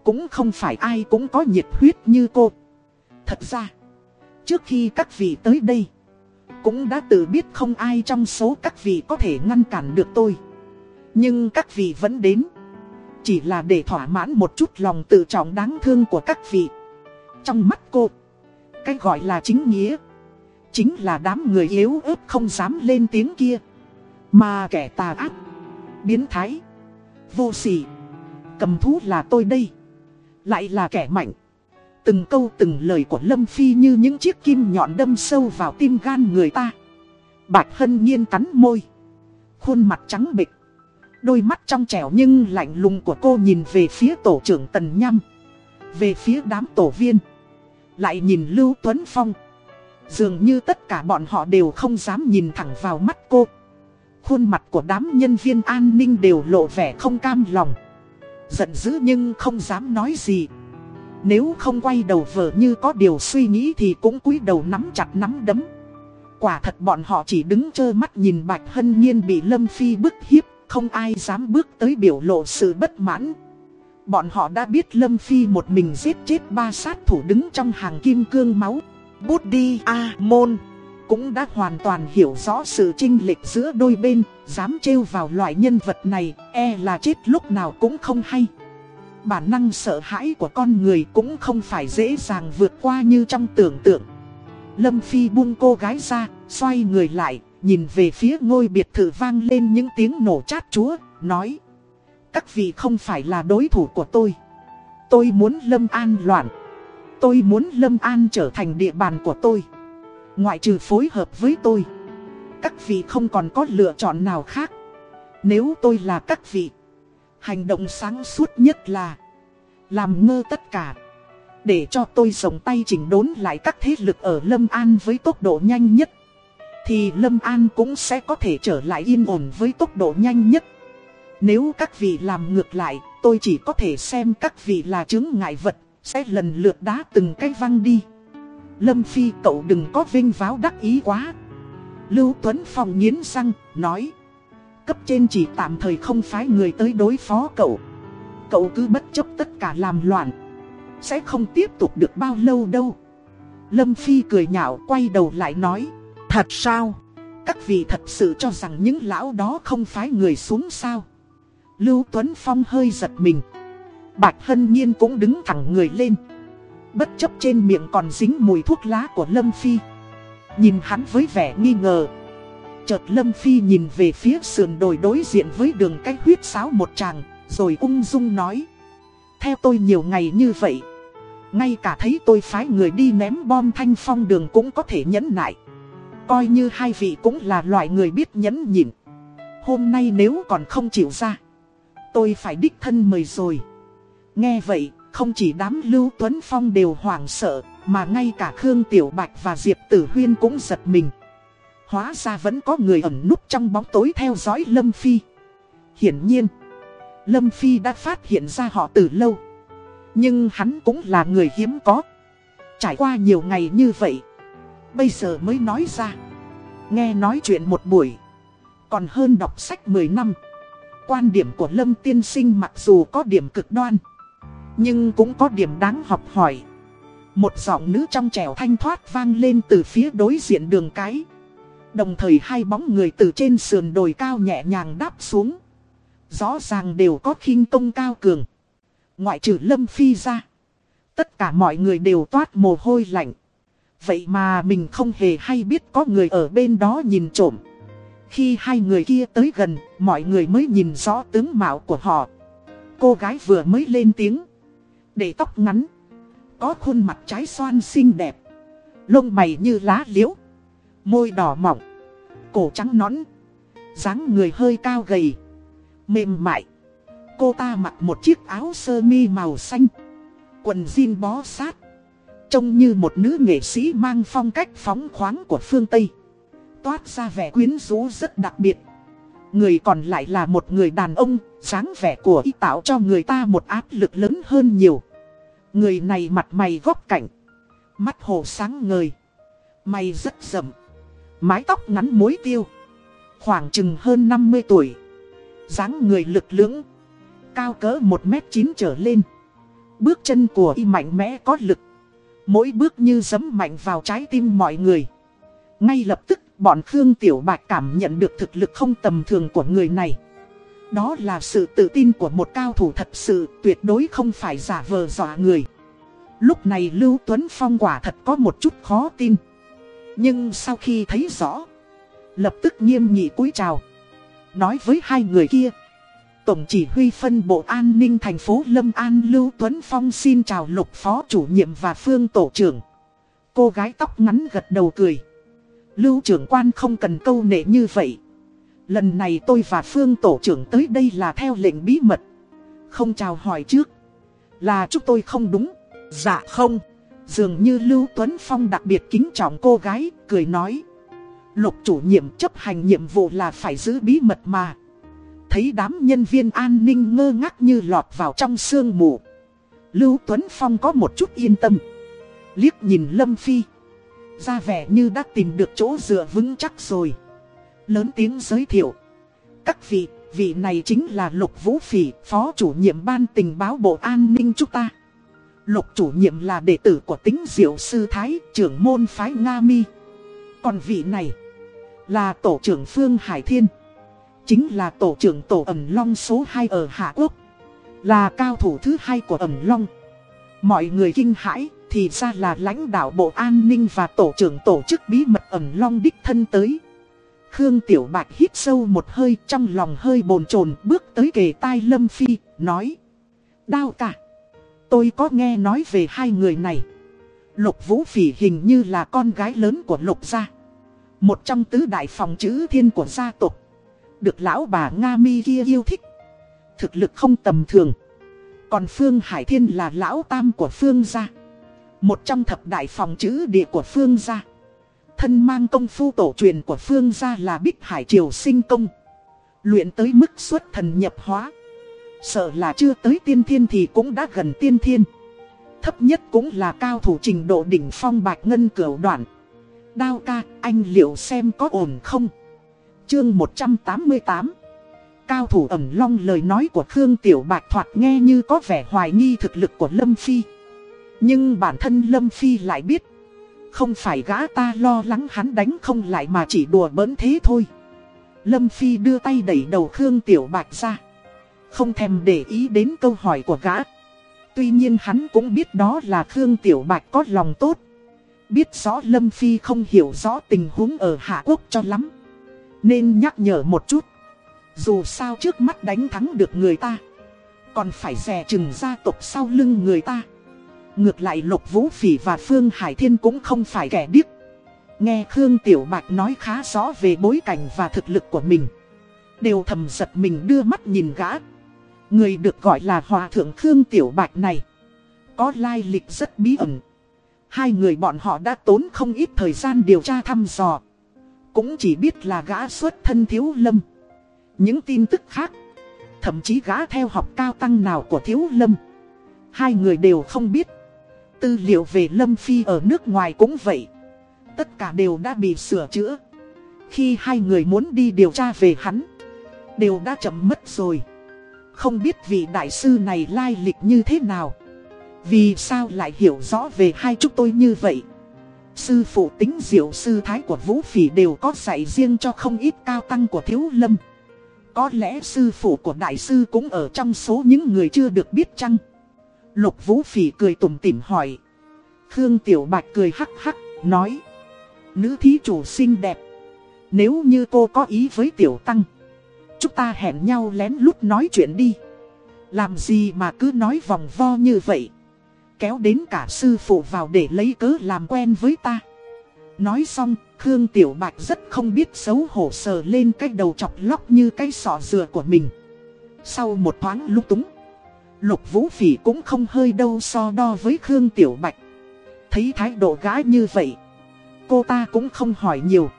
Cũng không phải ai cũng có nhiệt huyết như cô. Thật ra, trước khi các vị tới đây, cũng đã tự biết không ai trong số các vị có thể ngăn cản được tôi. Nhưng các vị vẫn đến. Chỉ là để thỏa mãn một chút lòng tự trọng đáng thương của các vị. Trong mắt cô, cái gọi là chính nghĩa Chính là đám người yếu ớt không dám lên tiếng kia Mà kẻ tà ác Biến thái vô sỉ. Cầm thú là tôi đây. Lại là kẻ mạnh. Từng câu từng lời của Lâm Phi như những chiếc kim nhọn đâm sâu vào tim gan người ta. Bạch Hân Nhiên cắn môi. Khuôn mặt trắng bịch. Đôi mắt trong trẻo nhưng lạnh lùng của cô nhìn về phía tổ trưởng Tần Nhâm, Về phía đám tổ viên. Lại nhìn Lưu Tuấn Phong. Dường như tất cả bọn họ đều không dám nhìn thẳng vào mắt cô. Khuôn mặt của đám nhân viên an ninh đều lộ vẻ không cam lòng. Giận dữ nhưng không dám nói gì. Nếu không quay đầu vờ như có điều suy nghĩ thì cũng cúi đầu nắm chặt nắm đấm. Quả thật bọn họ chỉ đứng trơ mắt nhìn Bạch Hân Nhiên bị Lâm Phi bức hiếp, không ai dám bước tới biểu lộ sự bất mãn. Bọn họ đã biết Lâm Phi một mình giết chết ba sát thủ đứng trong hàng kim cương máu. Bút đi A Môn cũng đã hoàn toàn hiểu rõ sự chênh lệch giữa đôi bên, dám trêu vào loại nhân vật này, e là chết lúc nào cũng không hay. Bản năng sợ hãi của con người cũng không phải dễ dàng vượt qua như trong tưởng tượng. Lâm Phi buông cô gái ra, xoay người lại, nhìn về phía ngôi biệt thự vang lên những tiếng nổ chát chúa, nói các vị không phải là đối thủ của tôi. Tôi muốn Lâm An loạn. Tôi muốn Lâm An trở thành địa bàn của tôi. Ngoại trừ phối hợp với tôi, Các vị không còn có lựa chọn nào khác Nếu tôi là các vị, Hành động sáng suốt nhất là Làm ngơ tất cả Để cho tôi sống tay chỉnh đốn lại các thế lực ở Lâm An với tốc độ nhanh nhất, Thì Lâm An cũng sẽ có thể trở lại yên ổn với tốc độ nhanh nhất nếu các vị làm ngược lại Tôi chỉ có thể xem các vị là chứng ngại vật Sẽ lần lượt đá từng cái văng đi Lâm Phi cậu đừng có vinh váo đắc ý quá. Lưu Tuấn Phong nghiến răng, nói. Cấp trên chỉ tạm thời không phái người tới đối phó cậu. Cậu cứ bất chấp tất cả làm loạn. Sẽ không tiếp tục được bao lâu đâu. Lâm Phi cười nhạo quay đầu lại nói. Thật sao? Các vị thật sự cho rằng những lão đó không phái người xuống sao? Lưu Tuấn Phong hơi giật mình. Bạch Hân Nhiên cũng đứng thẳng người lên. Bất chấp trên miệng còn dính mùi thuốc lá của Lâm Phi. Nhìn hắn với vẻ nghi ngờ. Chợt Lâm Phi nhìn về phía sườn đồi đối diện với đường cách huyết sáo một chàng Rồi ung dung nói. Theo tôi nhiều ngày như vậy, Ngay cả thấy tôi phái người đi ném bom thanh phong đường cũng có thể nhẫn nại. Coi như hai vị cũng là loại người biết nhẫn nhịn. Hôm nay nếu còn không chịu ra Tôi phải đích thân mời rồi Nghe vậy không chỉ đám Lưu Tuấn Phong đều hoảng sợ, mà ngay cả Khương Tiểu Bạch và Diệp Tử Huyên cũng giật mình. Hóa ra vẫn có người ẩn núp trong bóng tối theo dõi Lâm Phi. Hiển nhiên, Lâm Phi đã phát hiện ra họ từ lâu. Nhưng hắn cũng là người hiếm có. Trải qua nhiều ngày như vậy, bây giờ mới nói ra. Nghe nói chuyện một buổi, còn hơn đọc sách 10 năm. Quan điểm của Lâm Tiên Sinh mặc dù có điểm cực đoan. Nhưng cũng có điểm đáng học hỏi. Một giọng nữ trong trẻo thanh thoát vang lên từ phía đối diện đường cái. Đồng thời hai bóng người từ trên sườn đồi cao nhẹ nhàng đáp xuống. Rõ ràng đều có khinh công cao cường. Ngoại trừ Lâm Phi ra, Tất cả mọi người đều toát mồ hôi lạnh. Vậy mà mình không hề hay biết có người ở bên đó nhìn trộm. Khi hai người kia tới gần, Mọi người mới nhìn rõ tướng mạo của họ. Cô gái vừa mới lên tiếng. Để tóc ngắn. Có khuôn mặt trái xoan xinh đẹp. Lông mày như lá liễu. Môi đỏ mỏng Cổ trắng nõn. Dáng người hơi cao gầy. Mềm mại. Cô ta mặc một chiếc áo sơ mi màu xanh. Quần jean bó sát. Trông như một nữ nghệ sĩ mang phong cách phóng khoáng của phương Tây. Toát ra vẻ quyến rũ rất đặc biệt Người còn lại là một người đàn ông, dáng vẻ của y tạo cho người ta một áp lực lớn hơn nhiều. Người này mặt mày góc cạnh, mắt hồ sáng ngời, mày rất rậm, mái tóc ngắn mối tiêu, khoảng chừng hơn 50 tuổi, dáng người lực lưỡng, cao cỡ 1m9 trở lên. Bước chân của y mạnh mẽ có lực, mỗi bước như giấm mạnh vào trái tim mọi người. Ngay lập tức bọn Khương Tiểu Bạch cảm nhận được thực lực không tầm thường của người này. Đó là sự tự tin của một cao thủ thật sự tuyệt đối không phải giả vờ dọa người. Lúc này Lưu Tuấn Phong quả thật có một chút khó tin. Nhưng sau khi thấy rõ, lập tức nghiêm nghị cúi chào. Nói với hai người kia, Tổng chỉ huy phân bộ an ninh thành phố Lâm An Lưu Tuấn Phong xin chào lục phó chủ nhiệm và phương tổ trưởng. Cô gái tóc ngắn gật đầu cười. Lưu trưởng quan không cần câu nệ như vậy. Lần này tôi và phương tổ trưởng tới đây là theo lệnh bí mật. Không chào hỏi trước. Là chúng tôi không đúng. Dạ không. Dường như Lưu Tuấn Phong đặc biệt kính trọng cô gái, cười nói. Lục chủ nhiệm chấp hành nhiệm vụ là phải giữ bí mật mà. Thấy đám nhân viên an ninh ngơ ngác như lọt vào trong sương mù. Lưu Tuấn Phong có một chút yên tâm. Liếc nhìn Lâm Phi. Ra vẻ như đã tìm được chỗ dựa vững chắc rồi. Lớn tiếng giới thiệu. Các vị, vị này chính là Lục Vũ Phỉ, Phó chủ nhiệm ban tình báo Bộ An ninh chúng ta. Lục chủ nhiệm là đệ tử của tính diệu sư Thái, trưởng môn phái Nga Mi. Còn vị này là tổ trưởng Phương Hải Thiên. Chính là tổ trưởng tổ ẩm long số 2 ở Hạ Quốc. Là cao thủ thứ hai của ẩm long. Mọi người kinh hãi, thì ra là lãnh đạo Bộ An ninh và tổ trưởng tổ chức bí mật ẩn long đích thân tới. Khương Tiểu Bạch hít sâu một hơi trong lòng hơi bồn chồn bước tới kề tai Lâm Phi, nói. đau cả. Tôi có nghe nói về hai người này. Lục Vũ Phỉ hình như là con gái lớn của Lục gia. Một trong tứ đại phòng chữ thiên của gia tộc. Được lão bà Nga Mi kia yêu thích. Thực lực không tầm thường. Còn Phương Hải Thiên là lão tam của Phương gia. Một trong thập đại phòng chữ địa của Phương gia. Thân mang công phu tổ truyền của Phương gia là Bích Hải Triều sinh công. Luyện tới mức xuất thần nhập hóa. Sợ là chưa tới tiên thiên thì cũng đã gần tiên thiên Thấp nhất cũng là cao thủ trình độ đỉnh phong bạch ngân cửu đoạn Đao ca, anh liệu xem có ổn không? Chương 188 Cao thủ ẩm long lời nói của Khương Tiểu Bạch thoạt nghe như có vẻ hoài nghi thực lực của Lâm Phi nhưng bản thân Lâm Phi lại biết, Không phải gã ta lo lắng hắn đánh không lại mà chỉ đùa bỡn thế thôi. Lâm Phi đưa tay đẩy đầu Khương Tiểu Bạch ra, không thèm để ý đến câu hỏi của gã. Tuy nhiên hắn cũng biết đó là Khương Tiểu Bạch có lòng tốt. Biết rõ Lâm Phi không hiểu rõ tình huống ở Hạ Quốc cho lắm, Nên nhắc nhở một chút. Dù sao trước mắt đánh thắng được người ta, Còn phải rè chừng gia tộc sau lưng người ta. Ngược lại Lục Vũ Phỉ và Phương Hải Thiên cũng không phải kẻ điếc Nghe Khương Tiểu Bạch nói khá rõ về bối cảnh và thực lực của mình Đều thầm giật mình đưa mắt nhìn gã Người được gọi là Hòa Thượng Khương Tiểu Bạch này. Có lai lịch rất bí ẩn. Hai người bọn họ đã tốn không ít thời gian điều tra thăm dò. Cũng chỉ biết là gã xuất thân thiếu lâm. Những tin tức khác. Thậm chí gã theo học cao tăng nào của thiếu lâm. Hai người đều không biết. Tư liệu về lâm phi ở nước ngoài cũng vậy. Tất cả đều đã bị sửa chữa. Khi hai người muốn đi điều tra về hắn. Đều đã chậm mất rồi. Không biết vị đại sư này lai lịch như thế nào Vì sao lại hiểu rõ về hai chúng tôi như vậy Sư phụ tính diệu, sư thái của Vũ Phỉ đều có dạy riêng cho không ít cao tăng của Thiếu Lâm Có lẽ sư phụ của đại sư cũng ở trong số những người chưa được biết chăng Lục Vũ Phỉ cười tủm tỉm hỏi. Khương Tiểu Bạch cười hắc hắc, nói. Nữ thí chủ xinh đẹp. Nếu như cô có ý với Tiểu Tăng Chúng ta hẹn nhau lén lút nói chuyện đi. Làm gì mà cứ nói vòng vo như vậy? Kéo đến cả sư phụ vào để lấy cớ làm quen với ta. Nói xong, Khương Tiểu Bạch rất không biết xấu hổ sờ lên cái đầu chọc lóc như cái sọ dừa của mình. Sau một thoáng lúc túng Lục Vũ Phỉ cũng không hơi đâu so đo với Khương Tiểu Bạch Thấy thái độ gái như vậy Cô ta cũng không hỏi nhiều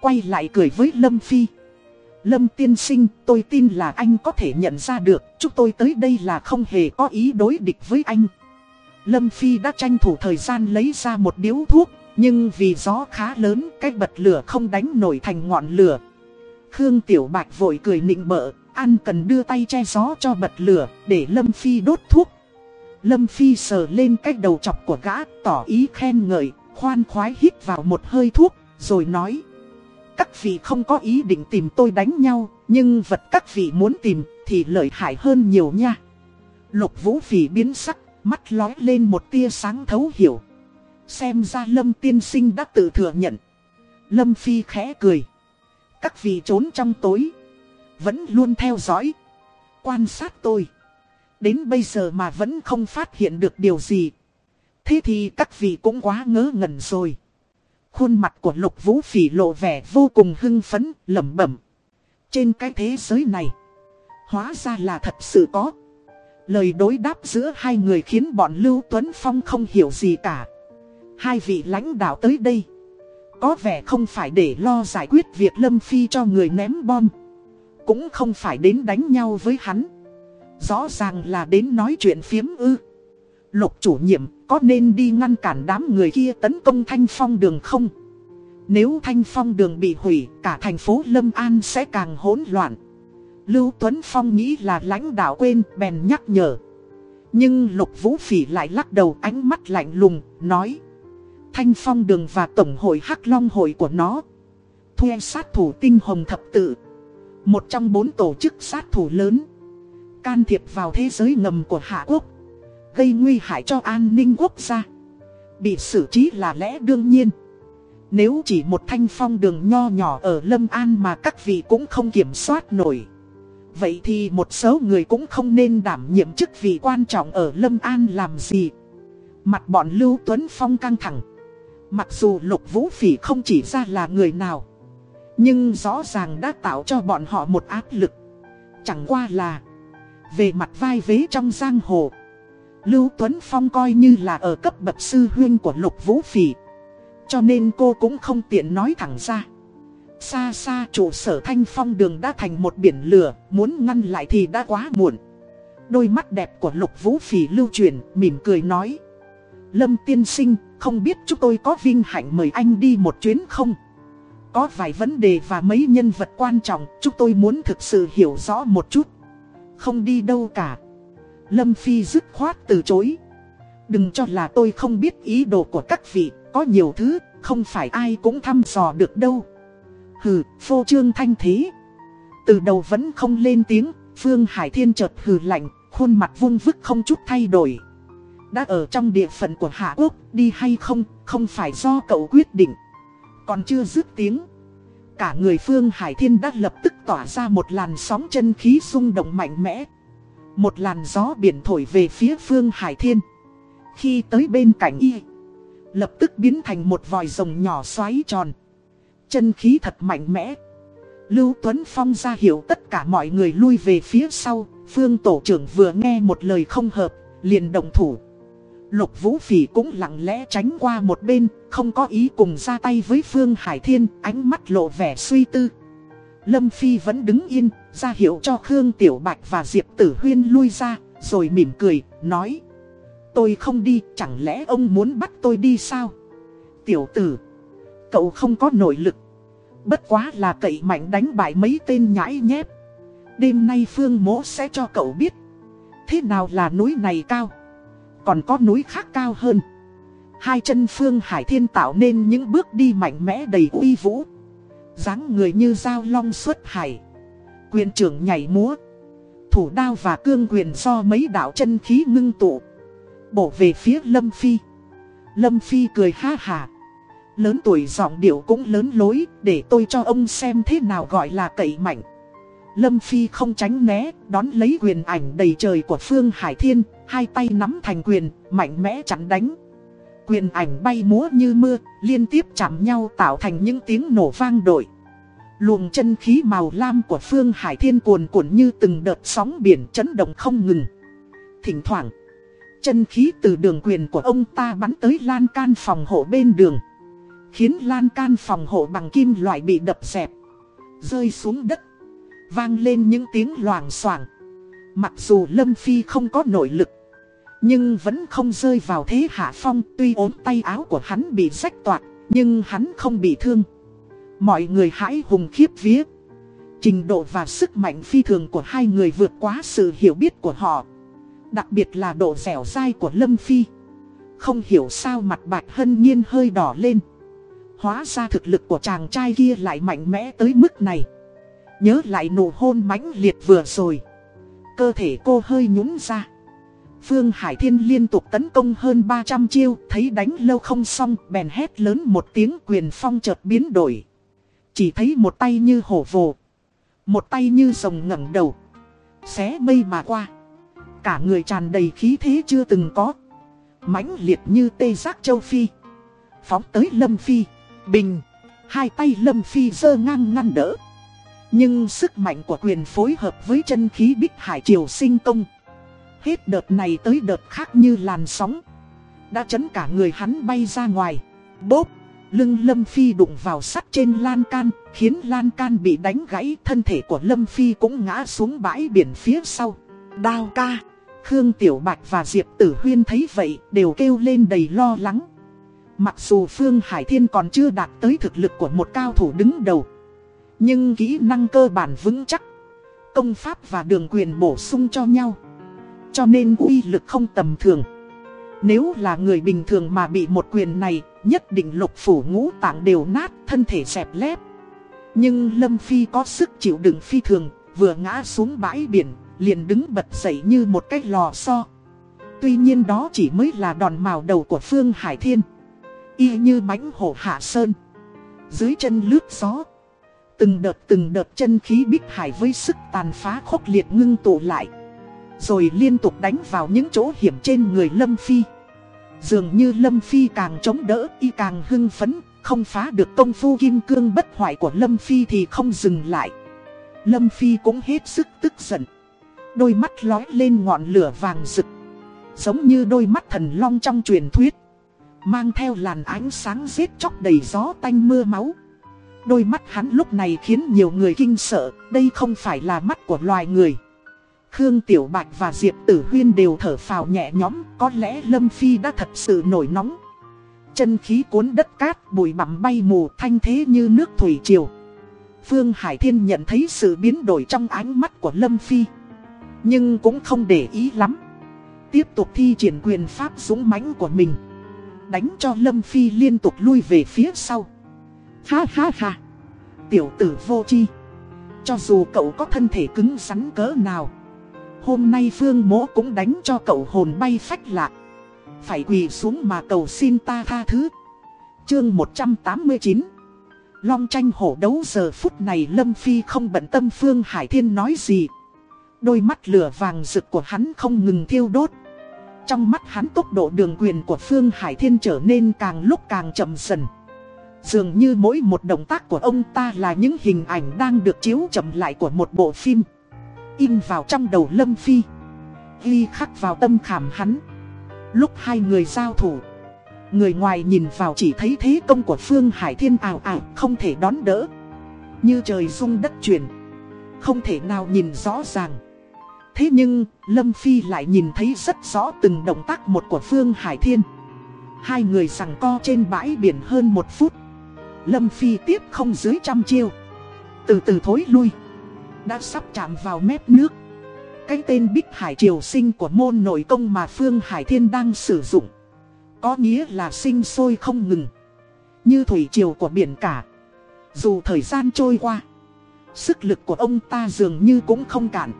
Quay lại cười với Lâm Phi Lâm tiên sinh, tôi tin là anh có thể nhận ra được, chúng tôi tới đây là không hề có ý đối địch với anh. Lâm Phi đã tranh thủ thời gian lấy ra một điếu thuốc, nhưng vì gió khá lớn, cái bật lửa không đánh nổi thành ngọn lửa. Khương Tiểu Bạch vội cười nịnh bợ, ăn cần đưa tay che gió cho bật lửa, để Lâm Phi đốt thuốc. Lâm Phi sờ lên cái đầu chọc của gã, tỏ ý khen ngợi, khoan khoái hít vào một hơi thuốc, rồi nói. Các vị không có ý định tìm tôi đánh nhau, nhưng vật các vị muốn tìm thì lợi hại hơn nhiều nha. Lục vũ phỉ biến sắc, mắt lói lên một tia sáng thấu hiểu. Xem ra Lâm tiên sinh đã tự thừa nhận. Lâm phi khẽ cười. Các vị trốn trong tối, vẫn luôn theo dõi. Quan sát tôi. Đến bây giờ mà vẫn không phát hiện được điều gì. Thế thì các vị cũng quá ngớ ngẩn rồi. Khuôn mặt của lục vũ phỉ lộ vẻ vô cùng hưng phấn, lẩm bẩm. Trên cái thế giới này, hóa ra là thật sự có. Lời đối đáp giữa hai người khiến bọn Lưu Tuấn Phong không hiểu gì cả. Hai vị lãnh đạo tới đây. Có vẻ không phải để lo giải quyết việc Lâm Phi cho người ném bom. Cũng không phải đến đánh nhau với hắn. Rõ ràng là đến nói chuyện phiếm ư. Lục chủ nhiệm có nên đi ngăn cản đám người kia tấn công thanh phong đường không? Nếu thanh phong đường bị hủy, cả thành phố Lâm An sẽ càng hỗn loạn. Lưu Tuấn Phong nghĩ là lãnh đạo quên, bèn nhắc nhở. Nhưng Lục Vũ Phỉ lại lắc đầu ánh mắt lạnh lùng, nói. Thanh phong đường và tổng hội Hắc Long hội của nó. Thuê sát thủ tinh hồng thập tự. Một trong bốn tổ chức sát thủ lớn. Can thiệp vào thế giới ngầm của Hạ Quốc gây nguy hại cho an ninh quốc gia. Bị xử trí là lẽ đương nhiên. Nếu chỉ một thanh phong đường nho nhỏ ở Lâm An mà các vị cũng không kiểm soát nổi. Vậy thì một số người cũng không nên đảm nhiệm chức vị quan trọng ở Lâm An làm gì. Mặt bọn Lưu Tuấn Phong căng thẳng. Mặc dù Lục Vũ Phỉ không chỉ ra là người nào. Nhưng rõ ràng đã tạo cho bọn họ một áp lực. Chẳng qua là về mặt vai vế trong giang hồ. Lưu Tuấn Phong coi như là ở cấp bậc sư huyên của Lục Vũ Phỉ. Cho nên cô cũng không tiện nói thẳng ra. Xa xa trụ sở Thanh Phong đường đã thành một biển lửa, muốn ngăn lại thì đã quá muộn. Đôi mắt đẹp của Lục Vũ Phỉ lưu truyền, mỉm cười nói. Lâm tiên sinh, không biết chúng tôi có vinh hạnh mời anh đi một chuyến không? Có vài vấn đề và mấy nhân vật quan trọng, chúng tôi muốn thực sự hiểu rõ một chút. Không đi đâu cả. Lâm Phi dứt khoát từ chối. Đừng cho là tôi không biết ý đồ của các vị, có nhiều thứ, không phải ai cũng thăm dò được đâu. Hừ, phô trương thanh thế. Từ đầu vẫn không lên tiếng, Phương Hải Thiên chợt hừ lạnh, khuôn mặt vung vức không chút thay đổi. Đã ở trong địa phận của Hạ Quốc, đi hay không, không phải do cậu quyết định. Còn chưa dứt tiếng. Cả người Phương Hải Thiên đã lập tức tỏa ra một làn sóng chân khí rung động mạnh mẽ. Một làn gió biển thổi về phía phương Hải Thiên. Khi tới bên cạnh y, lập tức biến thành một vòi rồng nhỏ xoáy tròn. Chân khí thật mạnh mẽ. Lưu Tuấn Phong ra hiệu tất cả mọi người lui về phía sau. Phương tổ trưởng vừa nghe một lời không hợp, liền động thủ. Lục Vũ Phỉ cũng lặng lẽ tránh qua một bên, không có ý cùng ra tay với Phương Hải Thiên, ánh mắt lộ vẻ suy tư. Lâm Phi vẫn đứng yên, ra hiệu cho Khương Tiểu Bạch và Diệp Tử Huyên lui ra, rồi mỉm cười, nói Tôi không đi, chẳng lẽ ông muốn bắt tôi đi sao? Tiểu tử, cậu không có nội lực Bất quá là cậy mạnh đánh bại mấy tên nhãi nhép Đêm nay Phương Mỗ sẽ cho cậu biết Thế nào là núi này cao còn có núi khác cao hơn. Hai chân Phương Hải Thiên tạo nên những bước đi mạnh mẽ đầy uy vũ. dáng người như dao long xuất hải. Quyền trưởng nhảy múa. Thủ đao và cương quyền do mấy đạo chân khí ngưng tụ. Bổ về phía Lâm Phi. Lâm Phi cười ha hà. Lớn tuổi giọng điệu cũng lớn lối Để tôi cho ông xem thế nào gọi là cậy mạnh. Lâm Phi không tránh né Đón lấy quyền ảnh đầy trời của Phương Hải Thiên Hai tay nắm thành quyền Mạnh mẽ chắn đánh Quyền ảnh bay múa như mưa Liên tiếp chạm nhau tạo thành những tiếng nổ vang đổi. Luồng chân khí màu lam của Phương Hải Thiên cuồn cuộn như từng đợt sóng biển chấn động không ngừng. Thỉnh thoảng, chân khí từ đường quyền của ông ta bắn tới lan can phòng hộ bên đường. Khiến lan can phòng hộ bằng kim loại bị đập dẹp, rơi xuống đất, vang lên những tiếng loảng xoảng. Mặc dù Lâm Phi không có nội lực, nhưng vẫn không rơi vào thế hạ phong Tuy ốm tay áo của hắn bị rách toạc, nhưng hắn không bị thương. Mọi người hãy hùng khiếp vía. Trình độ và sức mạnh phi thường của hai người vượt quá sự hiểu biết của họ. Đặc biệt là độ dẻo dai của Lâm Phi. Không hiểu sao mặt bạch hân nhiên hơi đỏ lên. Hóa ra thực lực của chàng trai kia lại mạnh mẽ tới mức này. Nhớ lại nụ hôn mãnh liệt vừa rồi. Cơ thể cô hơi nhún ra. Phương Hải Thiên liên tục tấn công hơn 300 chiêu, thấy đánh lâu không xong, bèn hét lớn một tiếng quyền phong chợt biến đổi. Chỉ thấy một tay như hổ vồ Một tay như rồng ngẩng đầu Xé mây mà qua Cả người tràn đầy khí thế chưa từng có mãnh liệt như tê giác châu Phi Phóng tới Lâm Phi Bình Hai tay Lâm Phi giơ ngang ngăn đỡ nhưng sức mạnh của quyền phối hợp với chân khí bích hải triều sinh công. Hết đợt này tới đợt khác như làn sóng. Đã chấn cả người hắn bay ra ngoài. Bốp! Lưng Lâm Phi đụng vào sắt trên lan can, Khiến lan can bị đánh gãy, Thân thể của Lâm Phi cũng ngã xuống bãi biển phía sau. Đao ca! Khương Tiểu Bạch và Diệp Tử Huyên thấy vậy, đều kêu lên đầy lo lắng. Mặc dù Phương Hải Thiên còn chưa đạt tới thực lực của một cao thủ đứng đầu nhưng kỹ năng cơ bản vững chắc. Công pháp và đường quyền bổ sung cho nhau. Cho nên uy lực không tầm thường. Nếu là người bình thường mà bị một quyền này, Nhất định lục phủ ngũ tạng đều nát, Thân thể xẹp lép. Nhưng Lâm Phi có sức chịu đựng phi thường, Vừa ngã xuống bãi biển, Liền đứng bật dậy như một cái lò xo. Tuy nhiên đó chỉ mới là đòn màu đầu của Phương Hải Thiên. Y như mãnh hổ hạ sơn. Dưới chân lướt gió Từng đợt từng đợt chân khí bích hải với sức tàn phá khốc liệt ngưng tụ lại, Rồi liên tục đánh vào những chỗ hiểm trên người Lâm Phi. Dường như Lâm Phi càng chống đỡ y càng hưng phấn, Không phá được công phu kim cương bất hoại của Lâm Phi thì không dừng lại. Lâm Phi cũng hết sức tức giận. Đôi mắt lói lên ngọn lửa vàng rực, Giống như đôi mắt thần long trong truyền thuyết, Mang theo làn ánh sáng giết chóc đầy gió tanh mưa máu. Đôi mắt hắn lúc này khiến nhiều người kinh sợ, Đây không phải là mắt của loài người. Khương Tiểu Bạch và Diệp Tử Huyên đều thở phào nhẹ nhõm, Có lẽ Lâm Phi đã thật sự nổi nóng. Chân khí cuốn đất cát, bụi bặm bay mù, thanh thế như nước thủy triều. Phương Hải Thiên nhận thấy sự biến đổi trong ánh mắt của Lâm Phi. Nhưng cũng không để ý lắm. Tiếp tục thi triển quyền pháp dũng mãnh của mình. Đánh cho Lâm Phi liên tục lui về phía sau. Ha ha ha. Tiểu tử vô chi Cho dù cậu có thân thể cứng rắn cỡ nào, Hôm nay Phương Mỗ cũng đánh cho cậu hồn bay phách lạc. Phải quỳ xuống mà cầu xin ta tha thứ. Chương 189 Long tranh hổ đấu giờ phút này Lâm Phi không bận tâm Phương Hải Thiên nói gì. Đôi mắt lửa vàng rực của hắn không ngừng thiêu đốt. Trong mắt hắn tốc độ đường quyền của Phương Hải Thiên trở nên càng lúc càng chậm dần. Dường như mỗi một động tác của ông ta là những hình ảnh đang được chiếu chậm lại của một bộ phim. In vào trong đầu Lâm Phi. Ghi khắc vào tâm khảm hắn. Lúc hai người giao thủ, Người ngoài nhìn vào chỉ thấy thế công của Phương Hải Thiên ảo ảo không thể đón đỡ. Như trời rung đất chuyển, Không thể nào nhìn rõ ràng. Thế nhưng, Lâm Phi lại nhìn thấy rất rõ từng động tác một của Phương Hải Thiên. Hai người sằng co trên bãi biển hơn một phút Lâm Phi tiếp không dưới trăm chiêu. Từ từ thối lui. Đã sắp chạm vào mép nước. Cái tên Bích Hải Triều Sinh của môn nội công mà Phương Hải Thiên đang sử dụng. Có nghĩa là sinh sôi không ngừng. Như thủy triều của biển cả. Dù thời gian trôi qua, Sức lực của ông ta dường như cũng không cạn.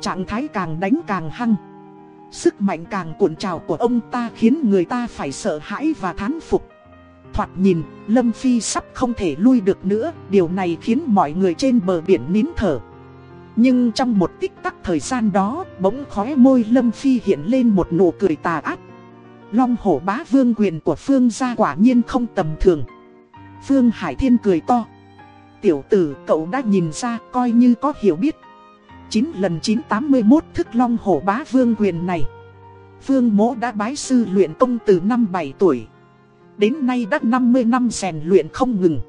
Trạng thái càng đánh càng hăng. Sức mạnh càng cuộn trào của ông ta khiến người ta phải sợ hãi và thán phục. Thoạt nhìn, Lâm Phi sắp không thể lui được nữa, điều này khiến mọi người trên bờ biển nín thở. Nhưng trong một tích tắc thời gian đó, bỗng khóe môi Lâm Phi hiện lên một nụ cười tà ác. Long hổ bá vương quyền của Phương gia quả nhiên không tầm thường. Phương Hải Thiên cười to. Tiểu tử cậu đã nhìn ra coi như có hiểu biết. 9 lần 981 thức long hổ bá vương quyền này. Phương mỗ đã bái sư luyện công từ năm 7 tuổi. Đến nay đã 50 năm rèn luyện không ngừng.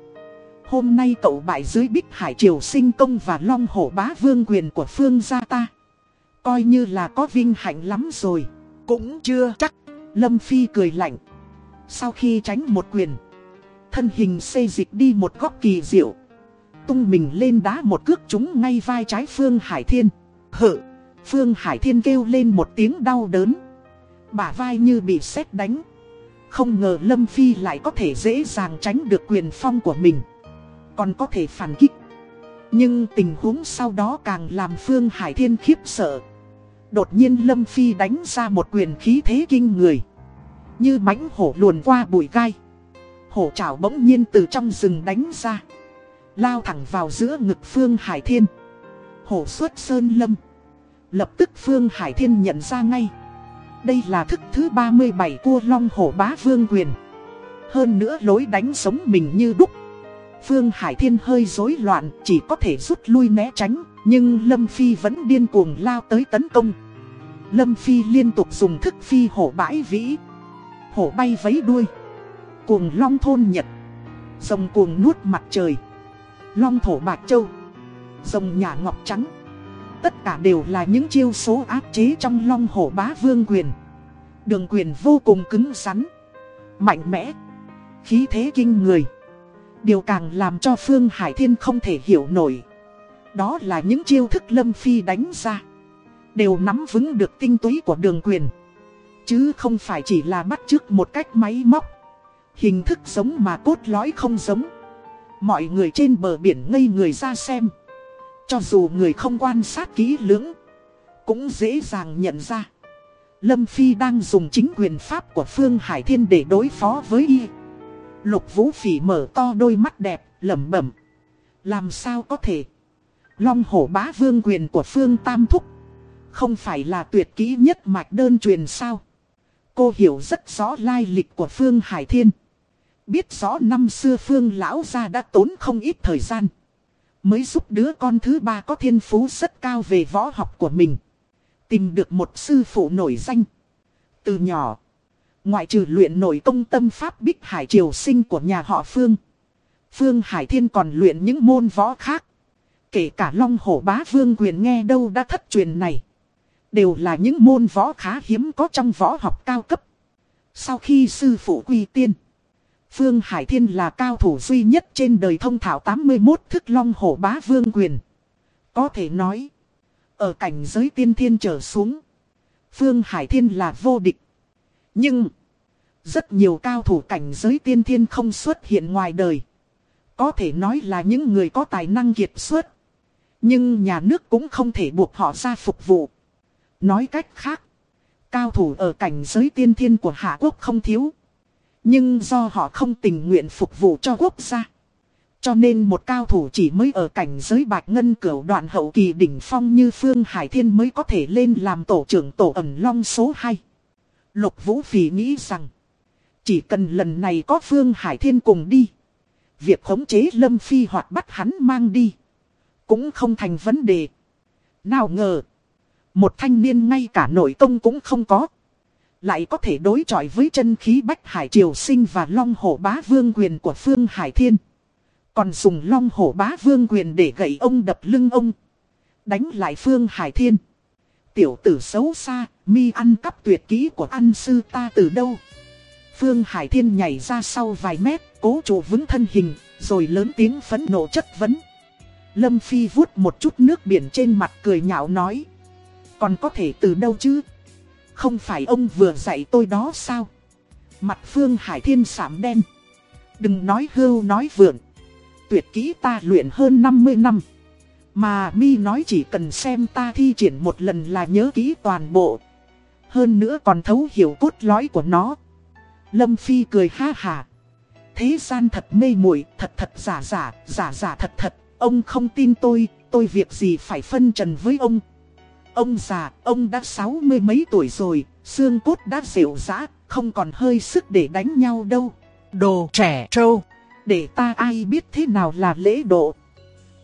Hôm nay cậu bại dưới bích hải triều sinh công và long hổ bá vương quyền của phương gia ta. Coi như là có vinh hạnh lắm rồi. Cũng chưa chắc. Lâm Phi cười lạnh. Sau khi tránh một quyền Thân hình xây dịch đi một góc kỳ diệu. Tung mình lên đá một cước trúng ngay vai trái Phương Hải Thiên. Hự Phương Hải Thiên kêu lên một tiếng đau đớn. Bả vai như bị sét đánh không ngờ Lâm Phi lại có thể dễ dàng tránh được quyền phong của mình. Còn có thể phản kích. Nhưng tình huống sau đó càng làm Phương Hải Thiên khiếp sợ. Đột nhiên Lâm Phi đánh ra một quyền khí thế kinh người. Như mãnh hổ luồn qua bụi gai. Hổ trảo bỗng nhiên từ trong rừng đánh ra. Lao thẳng vào giữa ngực Phương Hải Thiên. Hổ xuất sơn lâm. Lập tức Phương Hải Thiên nhận ra ngay. Đây là thức thứ 37 cua long hổ bá vương quyền. Hơn nữa lối đánh sống mình như đúc. Phương Hải Thiên hơi rối loạn, chỉ có thể rút lui né tránh, nhưng Lâm Phi vẫn điên cuồng lao tới tấn công. Lâm Phi liên tục dùng thức phi hổ bãi vĩ. Hổ bay vấy đuôi. Cuồng long thôn nhật. Rồng cuồng nuốt mặt trời. Long thổ bạc châu. Rồng nhả ngọc trắng. Tất cả đều là những chiêu số áp chế trong long hổ bá vương quyền. Đường quyền vô cùng cứng rắn. Mạnh mẽ. Khí thế kinh người. Điều càng làm cho Phương Hải Thiên không thể hiểu nổi. Đó là những chiêu thức Lâm Phi đánh ra. Đều nắm vững được tinh túy của đường quyền. Chứ không phải chỉ là bắt chước một cách máy móc. Hình thức giống mà cốt lõi không giống. Mọi người trên bờ biển ngây người ra xem. Cho dù người không quan sát kỹ lưỡng, cũng dễ dàng nhận ra. Lâm Phi đang dùng chính quyền pháp của Phương Hải Thiên để đối phó với y. Lục Vũ Phỉ mở to đôi mắt đẹp, lẩm bẩm. Làm sao có thể? Long hổ bá vương quyền của Phương Tam Thúc. Không phải là tuyệt kỹ nhất mạch đơn truyền sao? Cô hiểu rất rõ lai lịch của Phương Hải Thiên. Biết rõ năm xưa Phương Lão Gia đã tốn không ít thời gian. Mới giúp đứa con thứ ba có thiên phú rất cao về võ học của mình. Tìm được một sư phụ nổi danh. Từ nhỏ, ngoại trừ luyện nổi công tâm pháp Bích Hải Triều Sinh của nhà họ Phương. Phương Hải Thiên còn luyện những môn võ khác. Kể cả Long Hổ Bá Vương quyền nghe đâu đã thất truyền này. Đều là những môn võ khá hiếm có trong võ học cao cấp. Sau khi sư phụ quy tiên. Phương Hải Thiên là cao thủ duy nhất trên đời thông thảo 81 thức long hổ bá vương quyền. Có thể nói, ở cảnh giới tiên thiên trở xuống, Phương Hải Thiên là vô địch. Nhưng, rất nhiều cao thủ cảnh giới tiên thiên không xuất hiện ngoài đời. Có thể nói là những người có tài năng kiệt xuất. Nhưng nhà nước cũng không thể buộc họ ra phục vụ. Nói cách khác, cao thủ ở cảnh giới tiên thiên của Hạ Quốc không thiếu. Nhưng do họ không tình nguyện phục vụ cho quốc gia. Cho nên một cao thủ chỉ mới ở cảnh giới bạch ngân cửu đoạn hậu kỳ đỉnh phong như Phương Hải Thiên mới có thể lên làm tổ trưởng tổ ẩn long số 2. Lục Vũ Phỉ nghĩ rằng, chỉ cần lần này có Phương Hải Thiên cùng đi. Việc khống chế Lâm Phi hoặc bắt hắn mang đi, cũng không thành vấn đề. Nào ngờ, một thanh niên ngay cả nội công cũng không có. Lại có thể đối chọi với chân khí Bách Hải Triều Sinh và Long Hổ Bá Vương Quyền của Phương Hải Thiên. Còn dùng Long Hổ Bá Vương Quyền để gậy ông đập lưng ông. Đánh lại Phương Hải Thiên. Tiểu tử xấu xa, mi ăn cắp tuyệt kỹ của ăn sư ta từ đâu. Phương Hải Thiên nhảy ra sau vài mét, cố trụ vững thân hình, rồi lớn tiếng phấn nộ chất vấn. Lâm Phi vuốt một chút nước biển trên mặt cười nhạo nói. Còn có thể từ đâu chứ? Không phải ông vừa dạy tôi đó sao? Mặt Phương Hải Thiên sảm đen. Đừng nói hưu nói vượn. Tuyệt kỹ ta luyện hơn 50 năm. Mà mi nói chỉ cần xem ta thi triển một lần là nhớ kỹ toàn bộ. Hơn nữa còn thấu hiểu cốt lõi của nó. Lâm Phi cười ha hà. Thế gian thật mê muội thật thật giả giả, giả giả thật thật. Ông không tin tôi, tôi việc gì phải phân trần với ông. Ông già, ông đã sáu mươi mấy tuổi rồi, xương cốt đã dịu dã, không còn hơi sức để đánh nhau đâu. Đồ trẻ trâu. Để ta ai biết thế nào là lễ độ.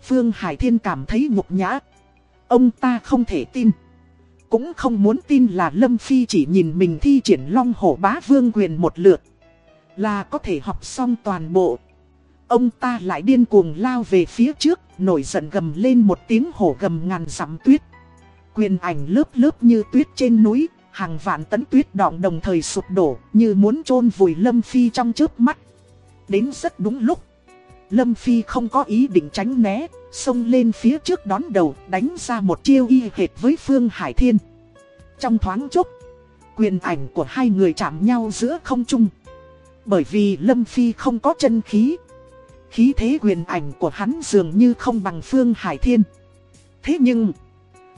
Phương Hải Thiên cảm thấy nhục nhã. Ông ta không thể tin. Cũng không muốn tin là Lâm Phi chỉ nhìn mình thi triển long hổ bá vương quyền một lượt. Là có thể học xong toàn bộ. Ông ta lại điên cuồng lao về phía trước, nổi giận gầm lên một tiếng hổ gầm ngàn dặm tuyết. Quyền ảnh lớp lớp như tuyết trên núi, hàng vạn tấn tuyết đọng đồng thời sụp đổ như muốn chôn vùi Lâm Phi trong chớp mắt. Đến rất đúng lúc. Lâm Phi không có ý định tránh né, xông lên phía trước đón đầu đánh ra một chiêu y hệt với Phương Hải Thiên. Trong thoáng chốc, quyền ảnh của hai người chạm nhau giữa không trung. Bởi vì Lâm Phi không có chân khí. Khí thế quyền ảnh của hắn dường như không bằng Phương Hải Thiên. Thế nhưng...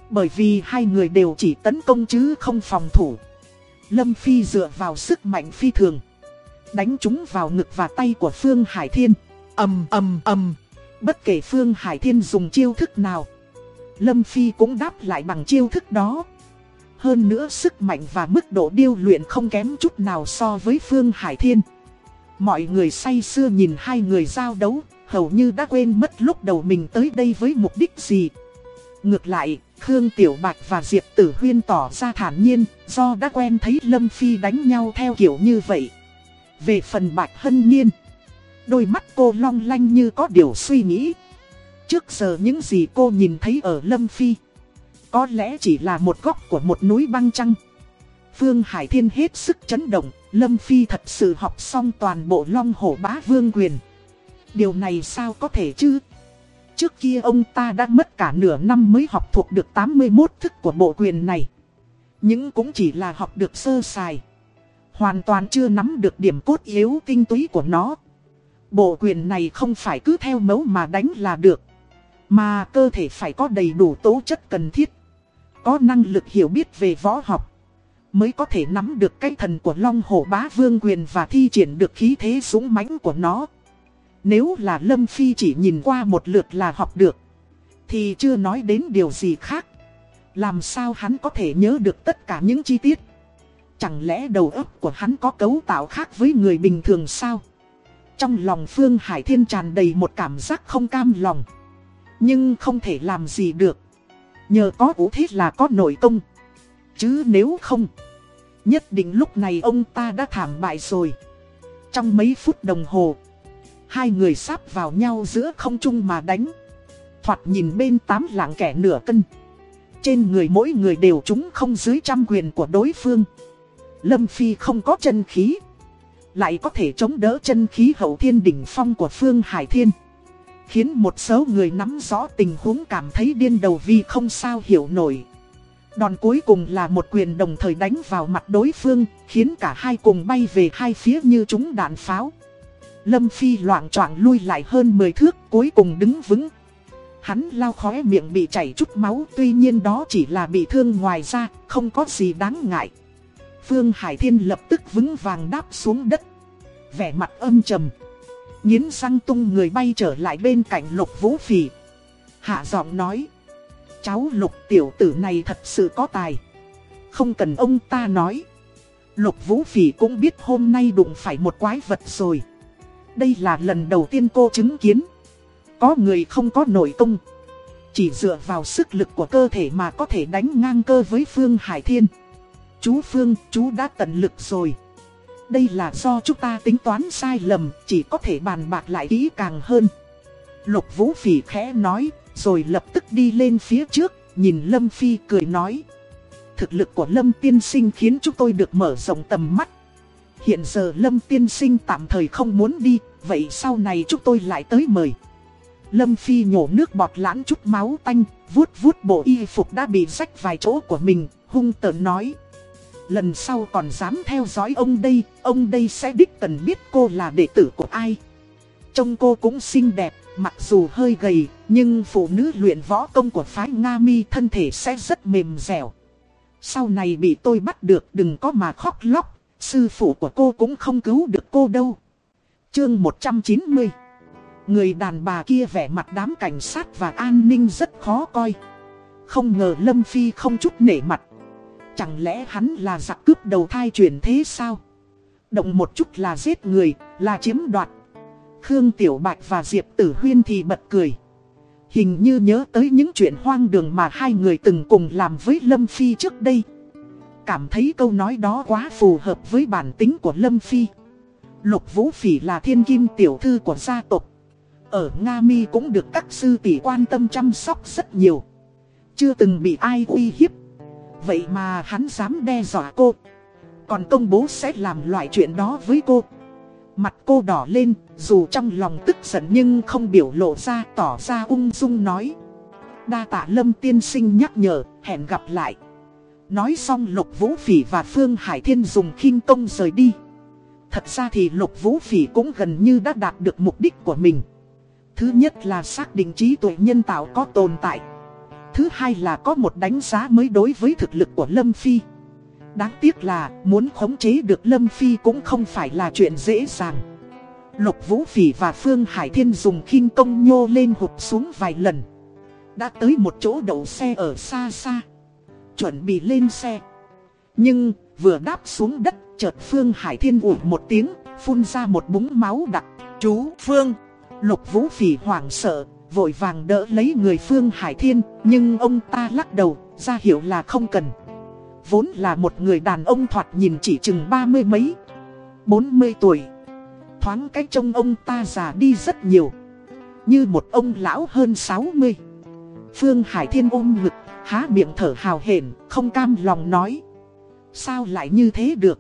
Bởi vì hai người đều chỉ tấn công chứ không phòng thủ. Lâm Phi dựa vào sức mạnh phi thường. Đánh chúng vào ngực và tay của Phương Hải Thiên. âm âm âm Bất kể Phương Hải Thiên dùng chiêu thức nào. Lâm Phi cũng đáp lại bằng chiêu thức đó. Hơn nữa sức mạnh và mức độ điêu luyện không kém chút nào so với Phương Hải Thiên. Mọi người say sưa nhìn hai người giao đấu, hầu như đã quên mất lúc đầu mình tới đây với mục đích gì. Ngược lại, Khương Tiểu Bạch và Diệp Tử Huyên tỏ ra thản nhiên, do đã quen thấy Lâm Phi đánh nhau theo kiểu như vậy. Về phần Bạch Hân Nhiên, đôi mắt cô long lanh như có điều suy nghĩ. Trước giờ những gì cô nhìn thấy ở Lâm Phi, có lẽ chỉ là một góc của một núi băng trăng. Phương Hải Thiên hết sức chấn động, Lâm Phi thật sự học xong toàn bộ long hổ bá vương quyền. Điều này sao có thể chứ? Trước kia ông ta đã mất cả nửa năm mới học thuộc được 81 thức của bộ quyền này. Nhưng cũng chỉ là học được sơ sài. Hoàn toàn chưa nắm được điểm cốt yếu tinh túy của nó. Bộ quyền này không phải cứ theo mẫu mà đánh là được. Mà cơ thể phải có đầy đủ tố chất cần thiết. Có năng lực hiểu biết về võ học. Mới có thể nắm được cái thần của Long Hổ Bá Vương Quyền và thi triển được khí thế súng mãnh của nó. Nếu là Lâm Phi chỉ nhìn qua một lượt là học được, Thì chưa nói đến điều gì khác. Làm sao hắn có thể nhớ được tất cả những chi tiết? Chẳng lẽ đầu óc của hắn có cấu tạo khác với người bình thường sao? Trong lòng Phương Hải Thiên tràn đầy một cảm giác không cam lòng. Nhưng không thể làm gì được. Nhờ có vũ thế là có nội công. Chứ nếu không, Nhất định lúc này ông ta đã thảm bại rồi. Trong mấy phút đồng hồ Hai người sáp vào nhau giữa không trung mà đánh. Thoạt nhìn bên tám lạng kẻ nửa cân. Trên người mỗi người đều trúng không dưới trăm quyền của đối phương. Lâm Phi không có chân khí. Lại có thể chống đỡ chân khí hậu thiên đỉnh phong của Phương Hải Thiên. Khiến một số người nắm rõ tình huống cảm thấy điên đầu vì không sao hiểu nổi. Đòn cuối cùng là một quyền đồng thời đánh vào mặt đối phương, Khiến cả hai cùng bay về hai phía như chúng đạn pháo. Lâm Phi loạn troảng lui lại hơn 10 thước cuối cùng đứng vững. Hắn lao khóe miệng bị chảy chút máu tuy nhiên đó chỉ là bị thương ngoài ra, không có gì đáng ngại. Phương Hải Thiên lập tức vững vàng đáp xuống đất. Vẻ mặt âm trầm. Nhiến răng tung người bay trở lại bên cạnh lục vũ phỉ. Hạ giọng nói. Cháu lục tiểu tử này thật sự có tài. Không cần ông ta nói. Lục vũ phỉ cũng biết hôm nay đụng phải một quái vật rồi đây là lần đầu tiên cô chứng kiến. Có người không có nội công. Chỉ dựa vào sức lực của cơ thể mà có thể đánh ngang cơ với Phương Hải Thiên. Chú Phương, chú đã tận lực rồi. Đây là do chúng ta tính toán sai lầm, chỉ có thể bàn bạc lại kỹ càng hơn. Lục Vũ Phỉ khẽ nói, rồi lập tức đi lên phía trước, nhìn Lâm Phi cười nói. Thực lực của Lâm Tiên Sinh khiến chúng tôi được mở rộng tầm mắt. Hiện giờ Lâm Tiên Sinh tạm thời không muốn đi, vậy sau này chúng tôi lại tới mời. Lâm Phi nhổ nước bọt lãn chút máu tanh, vuốt vuốt bộ y phục đã bị rách vài chỗ của mình, hung tợn nói. Lần sau còn dám theo dõi ông đây, ông đây sẽ đích cần biết cô là đệ tử của ai. Trông cô cũng xinh đẹp, mặc dù hơi gầy, nhưng phụ nữ luyện võ công của phái Nga mi thân thể sẽ rất mềm dẻo. Sau này bị tôi bắt được đừng có mà khóc lóc, Sư phụ của cô cũng không cứu được cô đâu. Chương 190 Người đàn bà kia vẻ mặt đám cảnh sát và an ninh rất khó coi. Không ngờ Lâm Phi không chút nể mặt. Chẳng lẽ hắn là giặc cướp đầu thai chuyển thế sao? Động một chút là giết người, là chiếm đoạt. Khương Tiểu Bạch và Diệp Tử Huyên thì bật cười. Hình như nhớ tới những chuyện hoang đường mà hai người từng cùng làm với Lâm Phi trước đây cảm thấy câu nói đó quá phù hợp với bản tính của Lâm Phi. Lục Vũ Phỉ là thiên kim tiểu thư của gia tộc. Ở Nga Mi cũng được các sư tỷ quan tâm chăm sóc rất nhiều. Chưa từng bị ai uy hiếp. Vậy mà hắn dám đe dọa cô. Còn công bố sẽ làm loại chuyện đó với cô. Mặt cô đỏ lên, dù trong lòng tức giận nhưng không biểu lộ ra, tỏ ra ung dung nói. Đa tạ lâm tiên sinh nhắc nhở, hẹn gặp lại. Nói xong Lục Vũ Phỉ và Phương Hải Thiên dùng khinh công rời đi. Thật ra thì Lục Vũ Phỉ cũng gần như đã đạt được mục đích của mình. Thứ nhất là xác định trí tuệ nhân tạo có tồn tại. Thứ hai là có một đánh giá mới đối với thực lực của Lâm Phi. Đáng tiếc là muốn khống chế được Lâm Phi cũng không phải là chuyện dễ dàng. Lục Vũ Phỉ và Phương Hải Thiên dùng khinh công nhô lên hụt xuống vài lần. đã tới một chỗ đậu xe ở xa xa. Chuẩn bị lên xe. Nhưng vừa đáp xuống đất chợt Phương Hải Thiên ủi một tiếng, phun ra một búng máu đặc. Chú Phương, Lục Vũ Phỉ hoảng sợ, vội vàng đỡ lấy người Phương Hải Thiên, nhưng ông ta lắc đầu, ra hiểu là không cần. Vốn là một người đàn ông thoạt nhìn chỉ chừng ba mươi mấy, bốn mươi tuổi. Thoáng cách trông ông ta già đi rất nhiều, như một ông lão hơn sáu mươi. Phương Hải Thiên ôm ngực, há miệng thở hào hển, không cam lòng nói. Sao lại như thế được?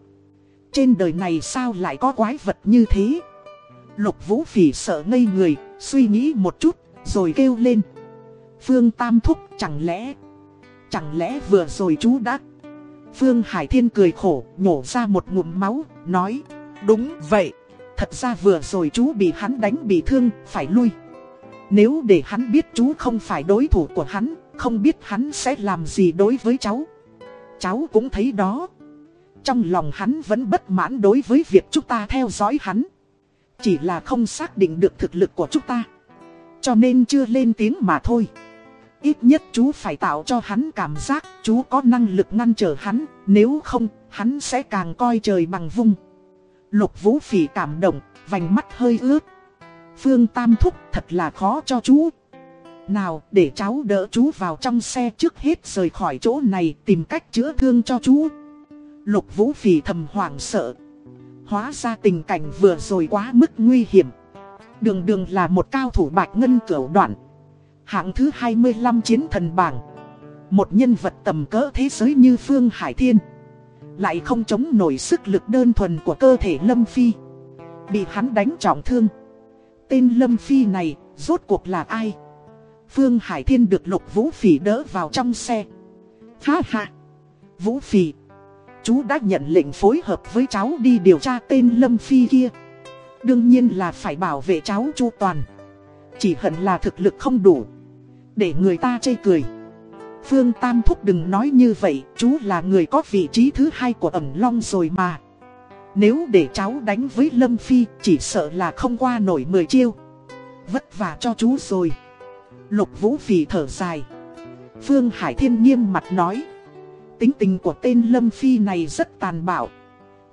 Trên đời này sao lại có quái vật như thế? Lục Vũ Phỉ sợ ngây người, suy nghĩ một chút, rồi kêu lên. Phương Tam Thúc chẳng lẽ... Chẳng lẽ vừa rồi chú đã... Phương Hải Thiên cười khổ, nhổ ra một ngụm máu, nói. Đúng vậy, thật ra vừa rồi chú bị hắn đánh bị thương, phải lui. Nếu để hắn biết chú không phải đối thủ của hắn, không biết hắn sẽ làm gì đối với cháu. Cháu cũng thấy đó. Trong lòng hắn vẫn bất mãn đối với việc chúng ta theo dõi hắn. Chỉ là không xác định được thực lực của chúng ta. Cho nên chưa lên tiếng mà thôi. Ít nhất chú phải tạo cho hắn cảm giác chú có năng lực ngăn trở hắn. Nếu không, hắn sẽ càng coi trời bằng vung. Lục vũ phỉ cảm động, vành mắt hơi ướt. Phương Tam Thúc thật là khó cho chú. Nào, để cháu đỡ chú vào trong xe trước hết rời khỏi chỗ này tìm cách chữa thương cho chú. Lục Vũ Phỉ thầm hoảng sợ. Hóa ra tình cảnh vừa rồi quá mức nguy hiểm. Đường đường là một cao thủ bạch ngân cửu đoạn. Hạng thứ 25 chiến thần bảng. Một nhân vật tầm cỡ thế giới như Phương Hải Thiên. Lại không chống nổi sức lực đơn thuần của cơ thể Lâm Phi. Bị hắn đánh trọng thương. Tên Lâm Phi này, rốt cuộc là ai? Phương Hải Thiên được Lục Vũ Phỉ đỡ vào trong xe. Ha ha! Vũ Phỉ! Chú đã nhận lệnh phối hợp với cháu đi điều tra tên Lâm Phi kia. Đương nhiên là phải bảo vệ cháu chu toàn. Chỉ hận là thực lực không đủ. Để người ta chê cười. Phương Tam Thúc đừng nói như vậy, chú là người có vị trí thứ hai của ẩm long rồi mà. Nếu để cháu đánh với Lâm Phi, chỉ sợ là không qua nổi 10 chiêu. Vất vả cho chú rồi. Lục Vũ Phì thở dài. Phương Hải Thiên nghiêm mặt nói. Tính tình của tên Lâm Phi này rất tàn bạo.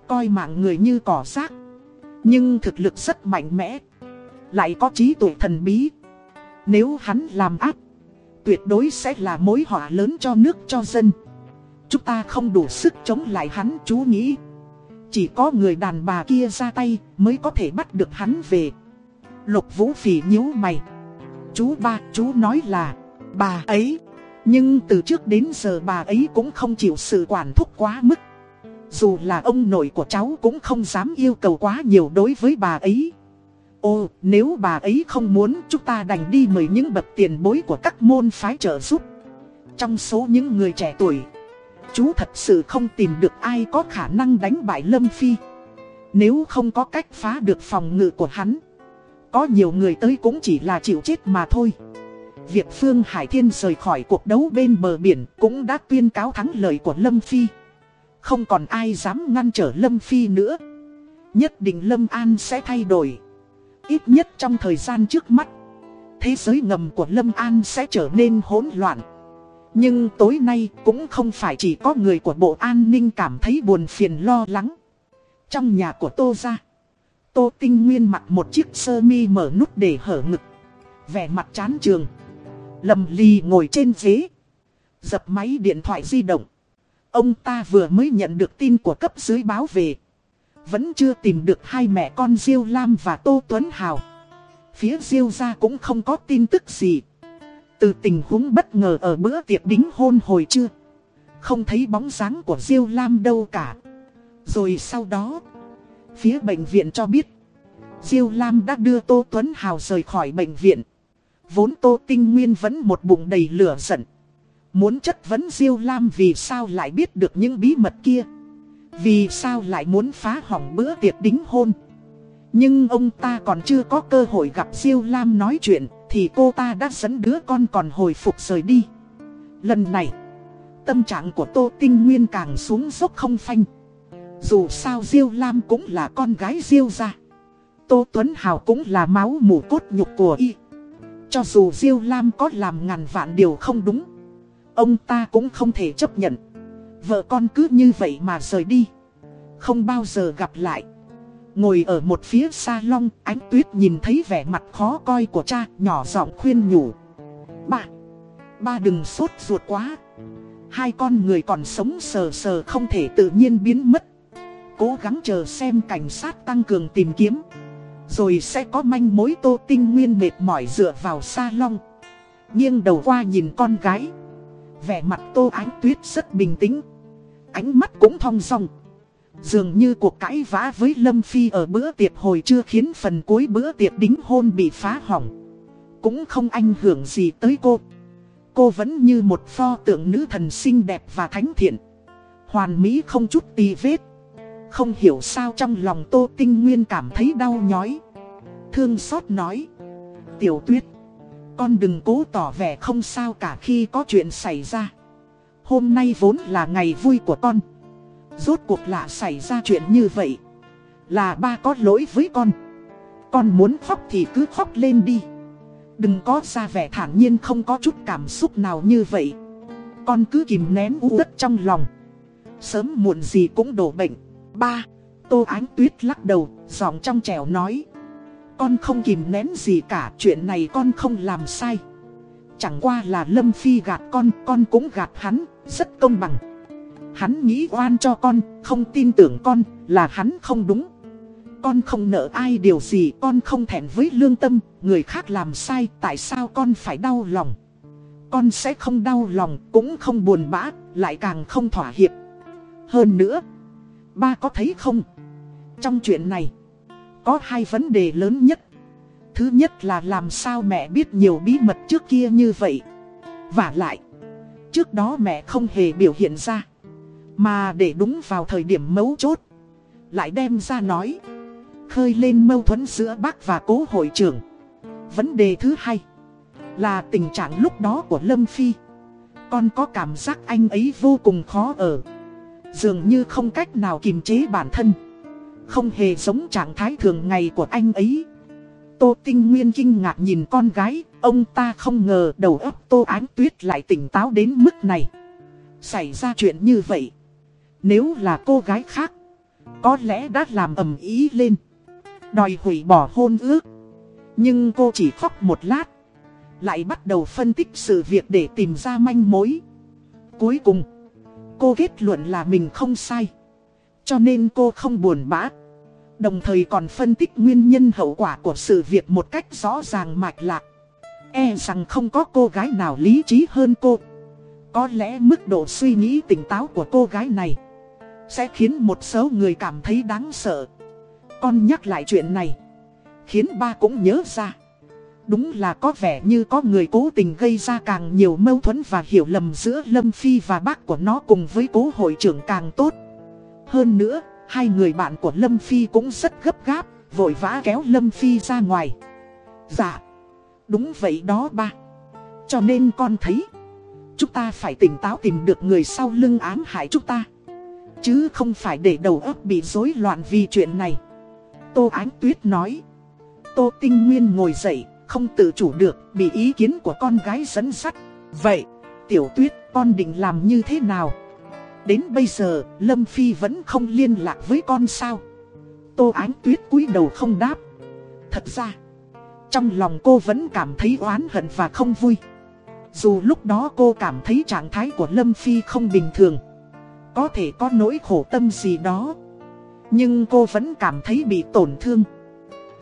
Coi mạng người như cỏ rác. Nhưng thực lực rất mạnh mẽ. Lại có trí tuệ thần bí. Nếu hắn làm ác, tuyệt đối sẽ là mối họa lớn cho nước cho dân. Chúng ta không đủ sức chống lại hắn chú nghĩ. Chỉ có người đàn bà kia ra tay mới có thể bắt được hắn về. Lục Vũ Phỉ nhíu mày. Chú ba, chú nói là, bà ấy. Nhưng từ trước đến giờ bà ấy cũng không chịu sự quản thúc quá mức. Dù là ông nội của cháu cũng không dám yêu cầu quá nhiều đối với bà ấy. Ồ, nếu bà ấy không muốn chúng ta đành đi mời những bậc tiền bối của các môn phái trợ giúp. Trong số những người trẻ tuổi, chú thật sự không tìm được ai có khả năng đánh bại Lâm Phi. Nếu không có cách phá được phòng ngự của hắn, có nhiều người tới cũng chỉ là chịu chết mà thôi. Việc Phương Hải Thiên rời khỏi cuộc đấu bên bờ biển cũng đã tuyên cáo thắng lợi của Lâm Phi. Không còn ai dám ngăn trở Lâm Phi nữa. Nhất định Lâm An sẽ thay đổi. Ít nhất trong thời gian trước mắt, thế giới ngầm của Lâm An sẽ trở nên hỗn loạn. Nhưng tối nay cũng không phải chỉ có người của Bộ An ninh cảm thấy buồn phiền lo lắng. Trong nhà của Tô Gia, Tô Tinh Nguyên mặc một chiếc sơ mi mở nút để hở ngực. Vẻ mặt chán trường. Lầm lì ngồi trên ghế. Dập máy điện thoại di động. Ông ta vừa mới nhận được tin của cấp dưới báo về. Vẫn chưa tìm được hai mẹ con Diêu Lam và Tô Tuấn Hào. Phía Diêu gia cũng không có tin tức gì. Từ tình huống bất ngờ ở bữa tiệc đính hôn hồi trưa. Không thấy bóng dáng của Diêu Lam đâu cả. Rồi sau đó, phía bệnh viện cho biết, Diêu Lam đã đưa Tô Tuấn Hào rời khỏi bệnh viện. Vốn Tô Tinh Nguyên vẫn một bụng đầy lửa giận. Muốn chất vấn Diêu Lam vì sao lại biết được những bí mật kia. Vì sao lại muốn phá hỏng bữa tiệc đính hôn. Nhưng ông ta còn chưa có cơ hội gặp Diêu Lam nói chuyện thì cô ta đã dẫn đứa con còn hồi phục rời đi. Lần này, tâm trạng của Tô Tinh Nguyên càng xuống dốc không phanh. Dù sao Diêu Lam cũng là con gái Diêu gia. Tô Tuấn Hào cũng là máu mủ cốt nhục của y. Cho dù Diêu Lam có làm ngàn vạn điều không đúng, Ông ta cũng không thể chấp nhận. Vợ con cứ như vậy mà rời đi. Không bao giờ gặp lại. Ngồi ở một phía salon, Ánh tuyết nhìn thấy vẻ mặt khó coi của cha Nhỏ giọng khuyên nhủ. Ba Ba đừng sốt ruột quá. Hai con người còn sống sờ sờ không thể tự nhiên biến mất. Cố gắng chờ xem cảnh sát tăng cường tìm kiếm, Rồi sẽ có manh mối tô tinh nguyên mệt mỏi dựa vào salon. Nghiêng đầu qua nhìn con gái, Vẻ mặt tô ánh tuyết rất bình tĩnh, Ánh mắt cũng thong song. Dường như cuộc cãi vã với Lâm Phi ở bữa tiệc hồi chưa khiến phần cuối bữa tiệc đính hôn bị phá hỏng, Cũng không ảnh hưởng gì tới cô. Cô vẫn như một pho tượng nữ thần xinh đẹp và thánh thiện, Hoàn mỹ không chút tì vết. Không hiểu sao trong lòng Tô Tinh Nguyên cảm thấy đau nhói. Thương xót nói, Tiểu tuyết, Con đừng cố tỏ vẻ không sao cả khi có chuyện xảy ra. Hôm nay vốn là ngày vui của con. Rốt cuộc lạ xảy ra chuyện như vậy, Là ba có lỗi với con. Con muốn khóc thì cứ khóc lên đi. Đừng có ra vẻ thản nhiên không có chút cảm xúc nào như vậy. Con cứ kìm nén u đất trong lòng. Sớm muộn gì cũng đổ bệnh. Ba, Tô Ánh Tuyết lắc đầu, Giọng trong trẻo nói. Con không kìm nén gì cả, Chuyện này con không làm sai. Chẳng qua là Lâm Phi gạt con Con cũng gạt hắn, Rất công bằng. Hắn nghĩ oan cho con, Không tin tưởng con, Là hắn không đúng. Con không nợ ai điều gì, con không thẹn với lương tâm, Người khác làm sai, tại sao con phải đau lòng? Con sẽ không đau lòng, cũng không buồn bã, Lại càng không thỏa hiệp. Hơn nữa Ba có thấy không Trong chuyện này, Có hai vấn đề lớn nhất Thứ nhất là làm sao mẹ biết nhiều bí mật trước kia như vậy Và lại, Trước đó mẹ không hề biểu hiện ra, Mà để đúng vào thời điểm mấu chốt, Lại đem ra nói, khơi lên mâu thuẫn giữa bác và cố hội trưởng. Vấn đề thứ hai là tình trạng lúc đó của Lâm Phi. Con có cảm giác anh ấy vô cùng khó ở. Dường như không cách nào kiềm chế bản thân. Không hề giống trạng thái thường ngày của anh ấy. Tô Tinh Nguyên kinh ngạc nhìn con gái, ông ta không ngờ đầu óc Tô Ánh Tuyết lại tỉnh táo đến mức này. Xảy ra chuyện như vậy. Nếu là cô gái khác, có lẽ đã làm ầm ý lên. Đòi hủy bỏ hôn ước Nhưng cô chỉ khóc một lát Lại bắt đầu phân tích sự việc để tìm ra manh mối Cuối cùng Cô kết luận là mình không sai. Cho nên cô không buồn bã. Đồng thời còn phân tích nguyên nhân hậu quả của sự việc một cách rõ ràng mạch lạc. E rằng không có cô gái nào lý trí hơn cô. Có lẽ mức độ suy nghĩ tỉnh táo của cô gái này Sẽ khiến một số người cảm thấy đáng sợ. Con nhắc lại chuyện này, Khiến ba cũng nhớ ra. Đúng là có vẻ như có người cố tình gây ra càng nhiều mâu thuẫn và hiểu lầm giữa Lâm Phi và bác của nó cùng với cố hội trưởng càng tốt. Hơn nữa, hai người bạn của Lâm Phi cũng rất gấp gáp, vội vã kéo Lâm Phi ra ngoài. Dạ, đúng vậy đó ba. Cho nên con thấy, chúng ta phải tỉnh táo tìm được người sau lưng ám hại chúng ta. Chứ không phải để đầu óc bị rối loạn vì chuyện này. Tô Ánh Tuyết nói. Tô Tinh Nguyên ngồi dậy, không tự chủ được, bị ý kiến của con gái dẫn sắt. Vậy, Tiểu Tuyết, con định làm như thế nào? Đến bây giờ, Lâm Phi vẫn không liên lạc với con sao? Tô Ánh Tuyết cúi đầu không đáp. Thật ra, trong lòng cô vẫn cảm thấy oán hận và không vui. Dù lúc đó cô cảm thấy trạng thái của Lâm Phi không bình thường. Có thể có nỗi khổ tâm gì đó. Nhưng cô vẫn cảm thấy bị tổn thương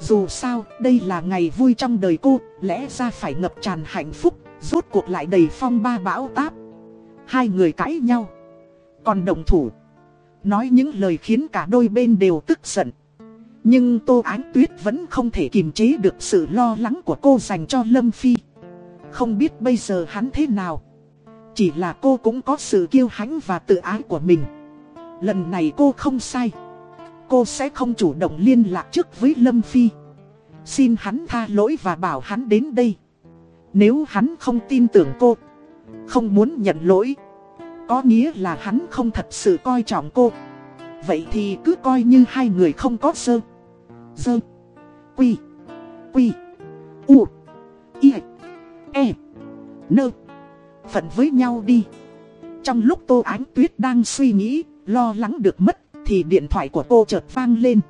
dù sao, đây là ngày vui trong đời cô Lẽ ra phải ngập tràn hạnh phúc Rốt cuộc lại đầy phong ba bão táp. Hai người cãi nhau. Còn đồng thủ. Nói những lời khiến cả đôi bên đều tức giận. Nhưng Tô Ánh Tuyết vẫn không thể kiềm chế được sự lo lắng của cô dành cho Lâm Phi. Không biết bây giờ hắn thế nào. Chỉ là cô cũng có sự kiêu hãnh và tự ái của mình. Lần này cô không sai cô sẽ không chủ động liên lạc trước với Lâm Phi. Xin hắn tha lỗi và bảo hắn đến đây. Nếu hắn không tin tưởng cô, không muốn nhận lỗi, có nghĩa là hắn không thật sự coi trọng cô. Vậy thì cứ coi như hai người không có sơ. Sơ. Quy. Quy. U. Y. E, nơ. Phận với nhau đi. Trong lúc Tô Ánh Tuyết đang suy nghĩ, lo lắng được mất, thì điện thoại của cô chợt vang lên.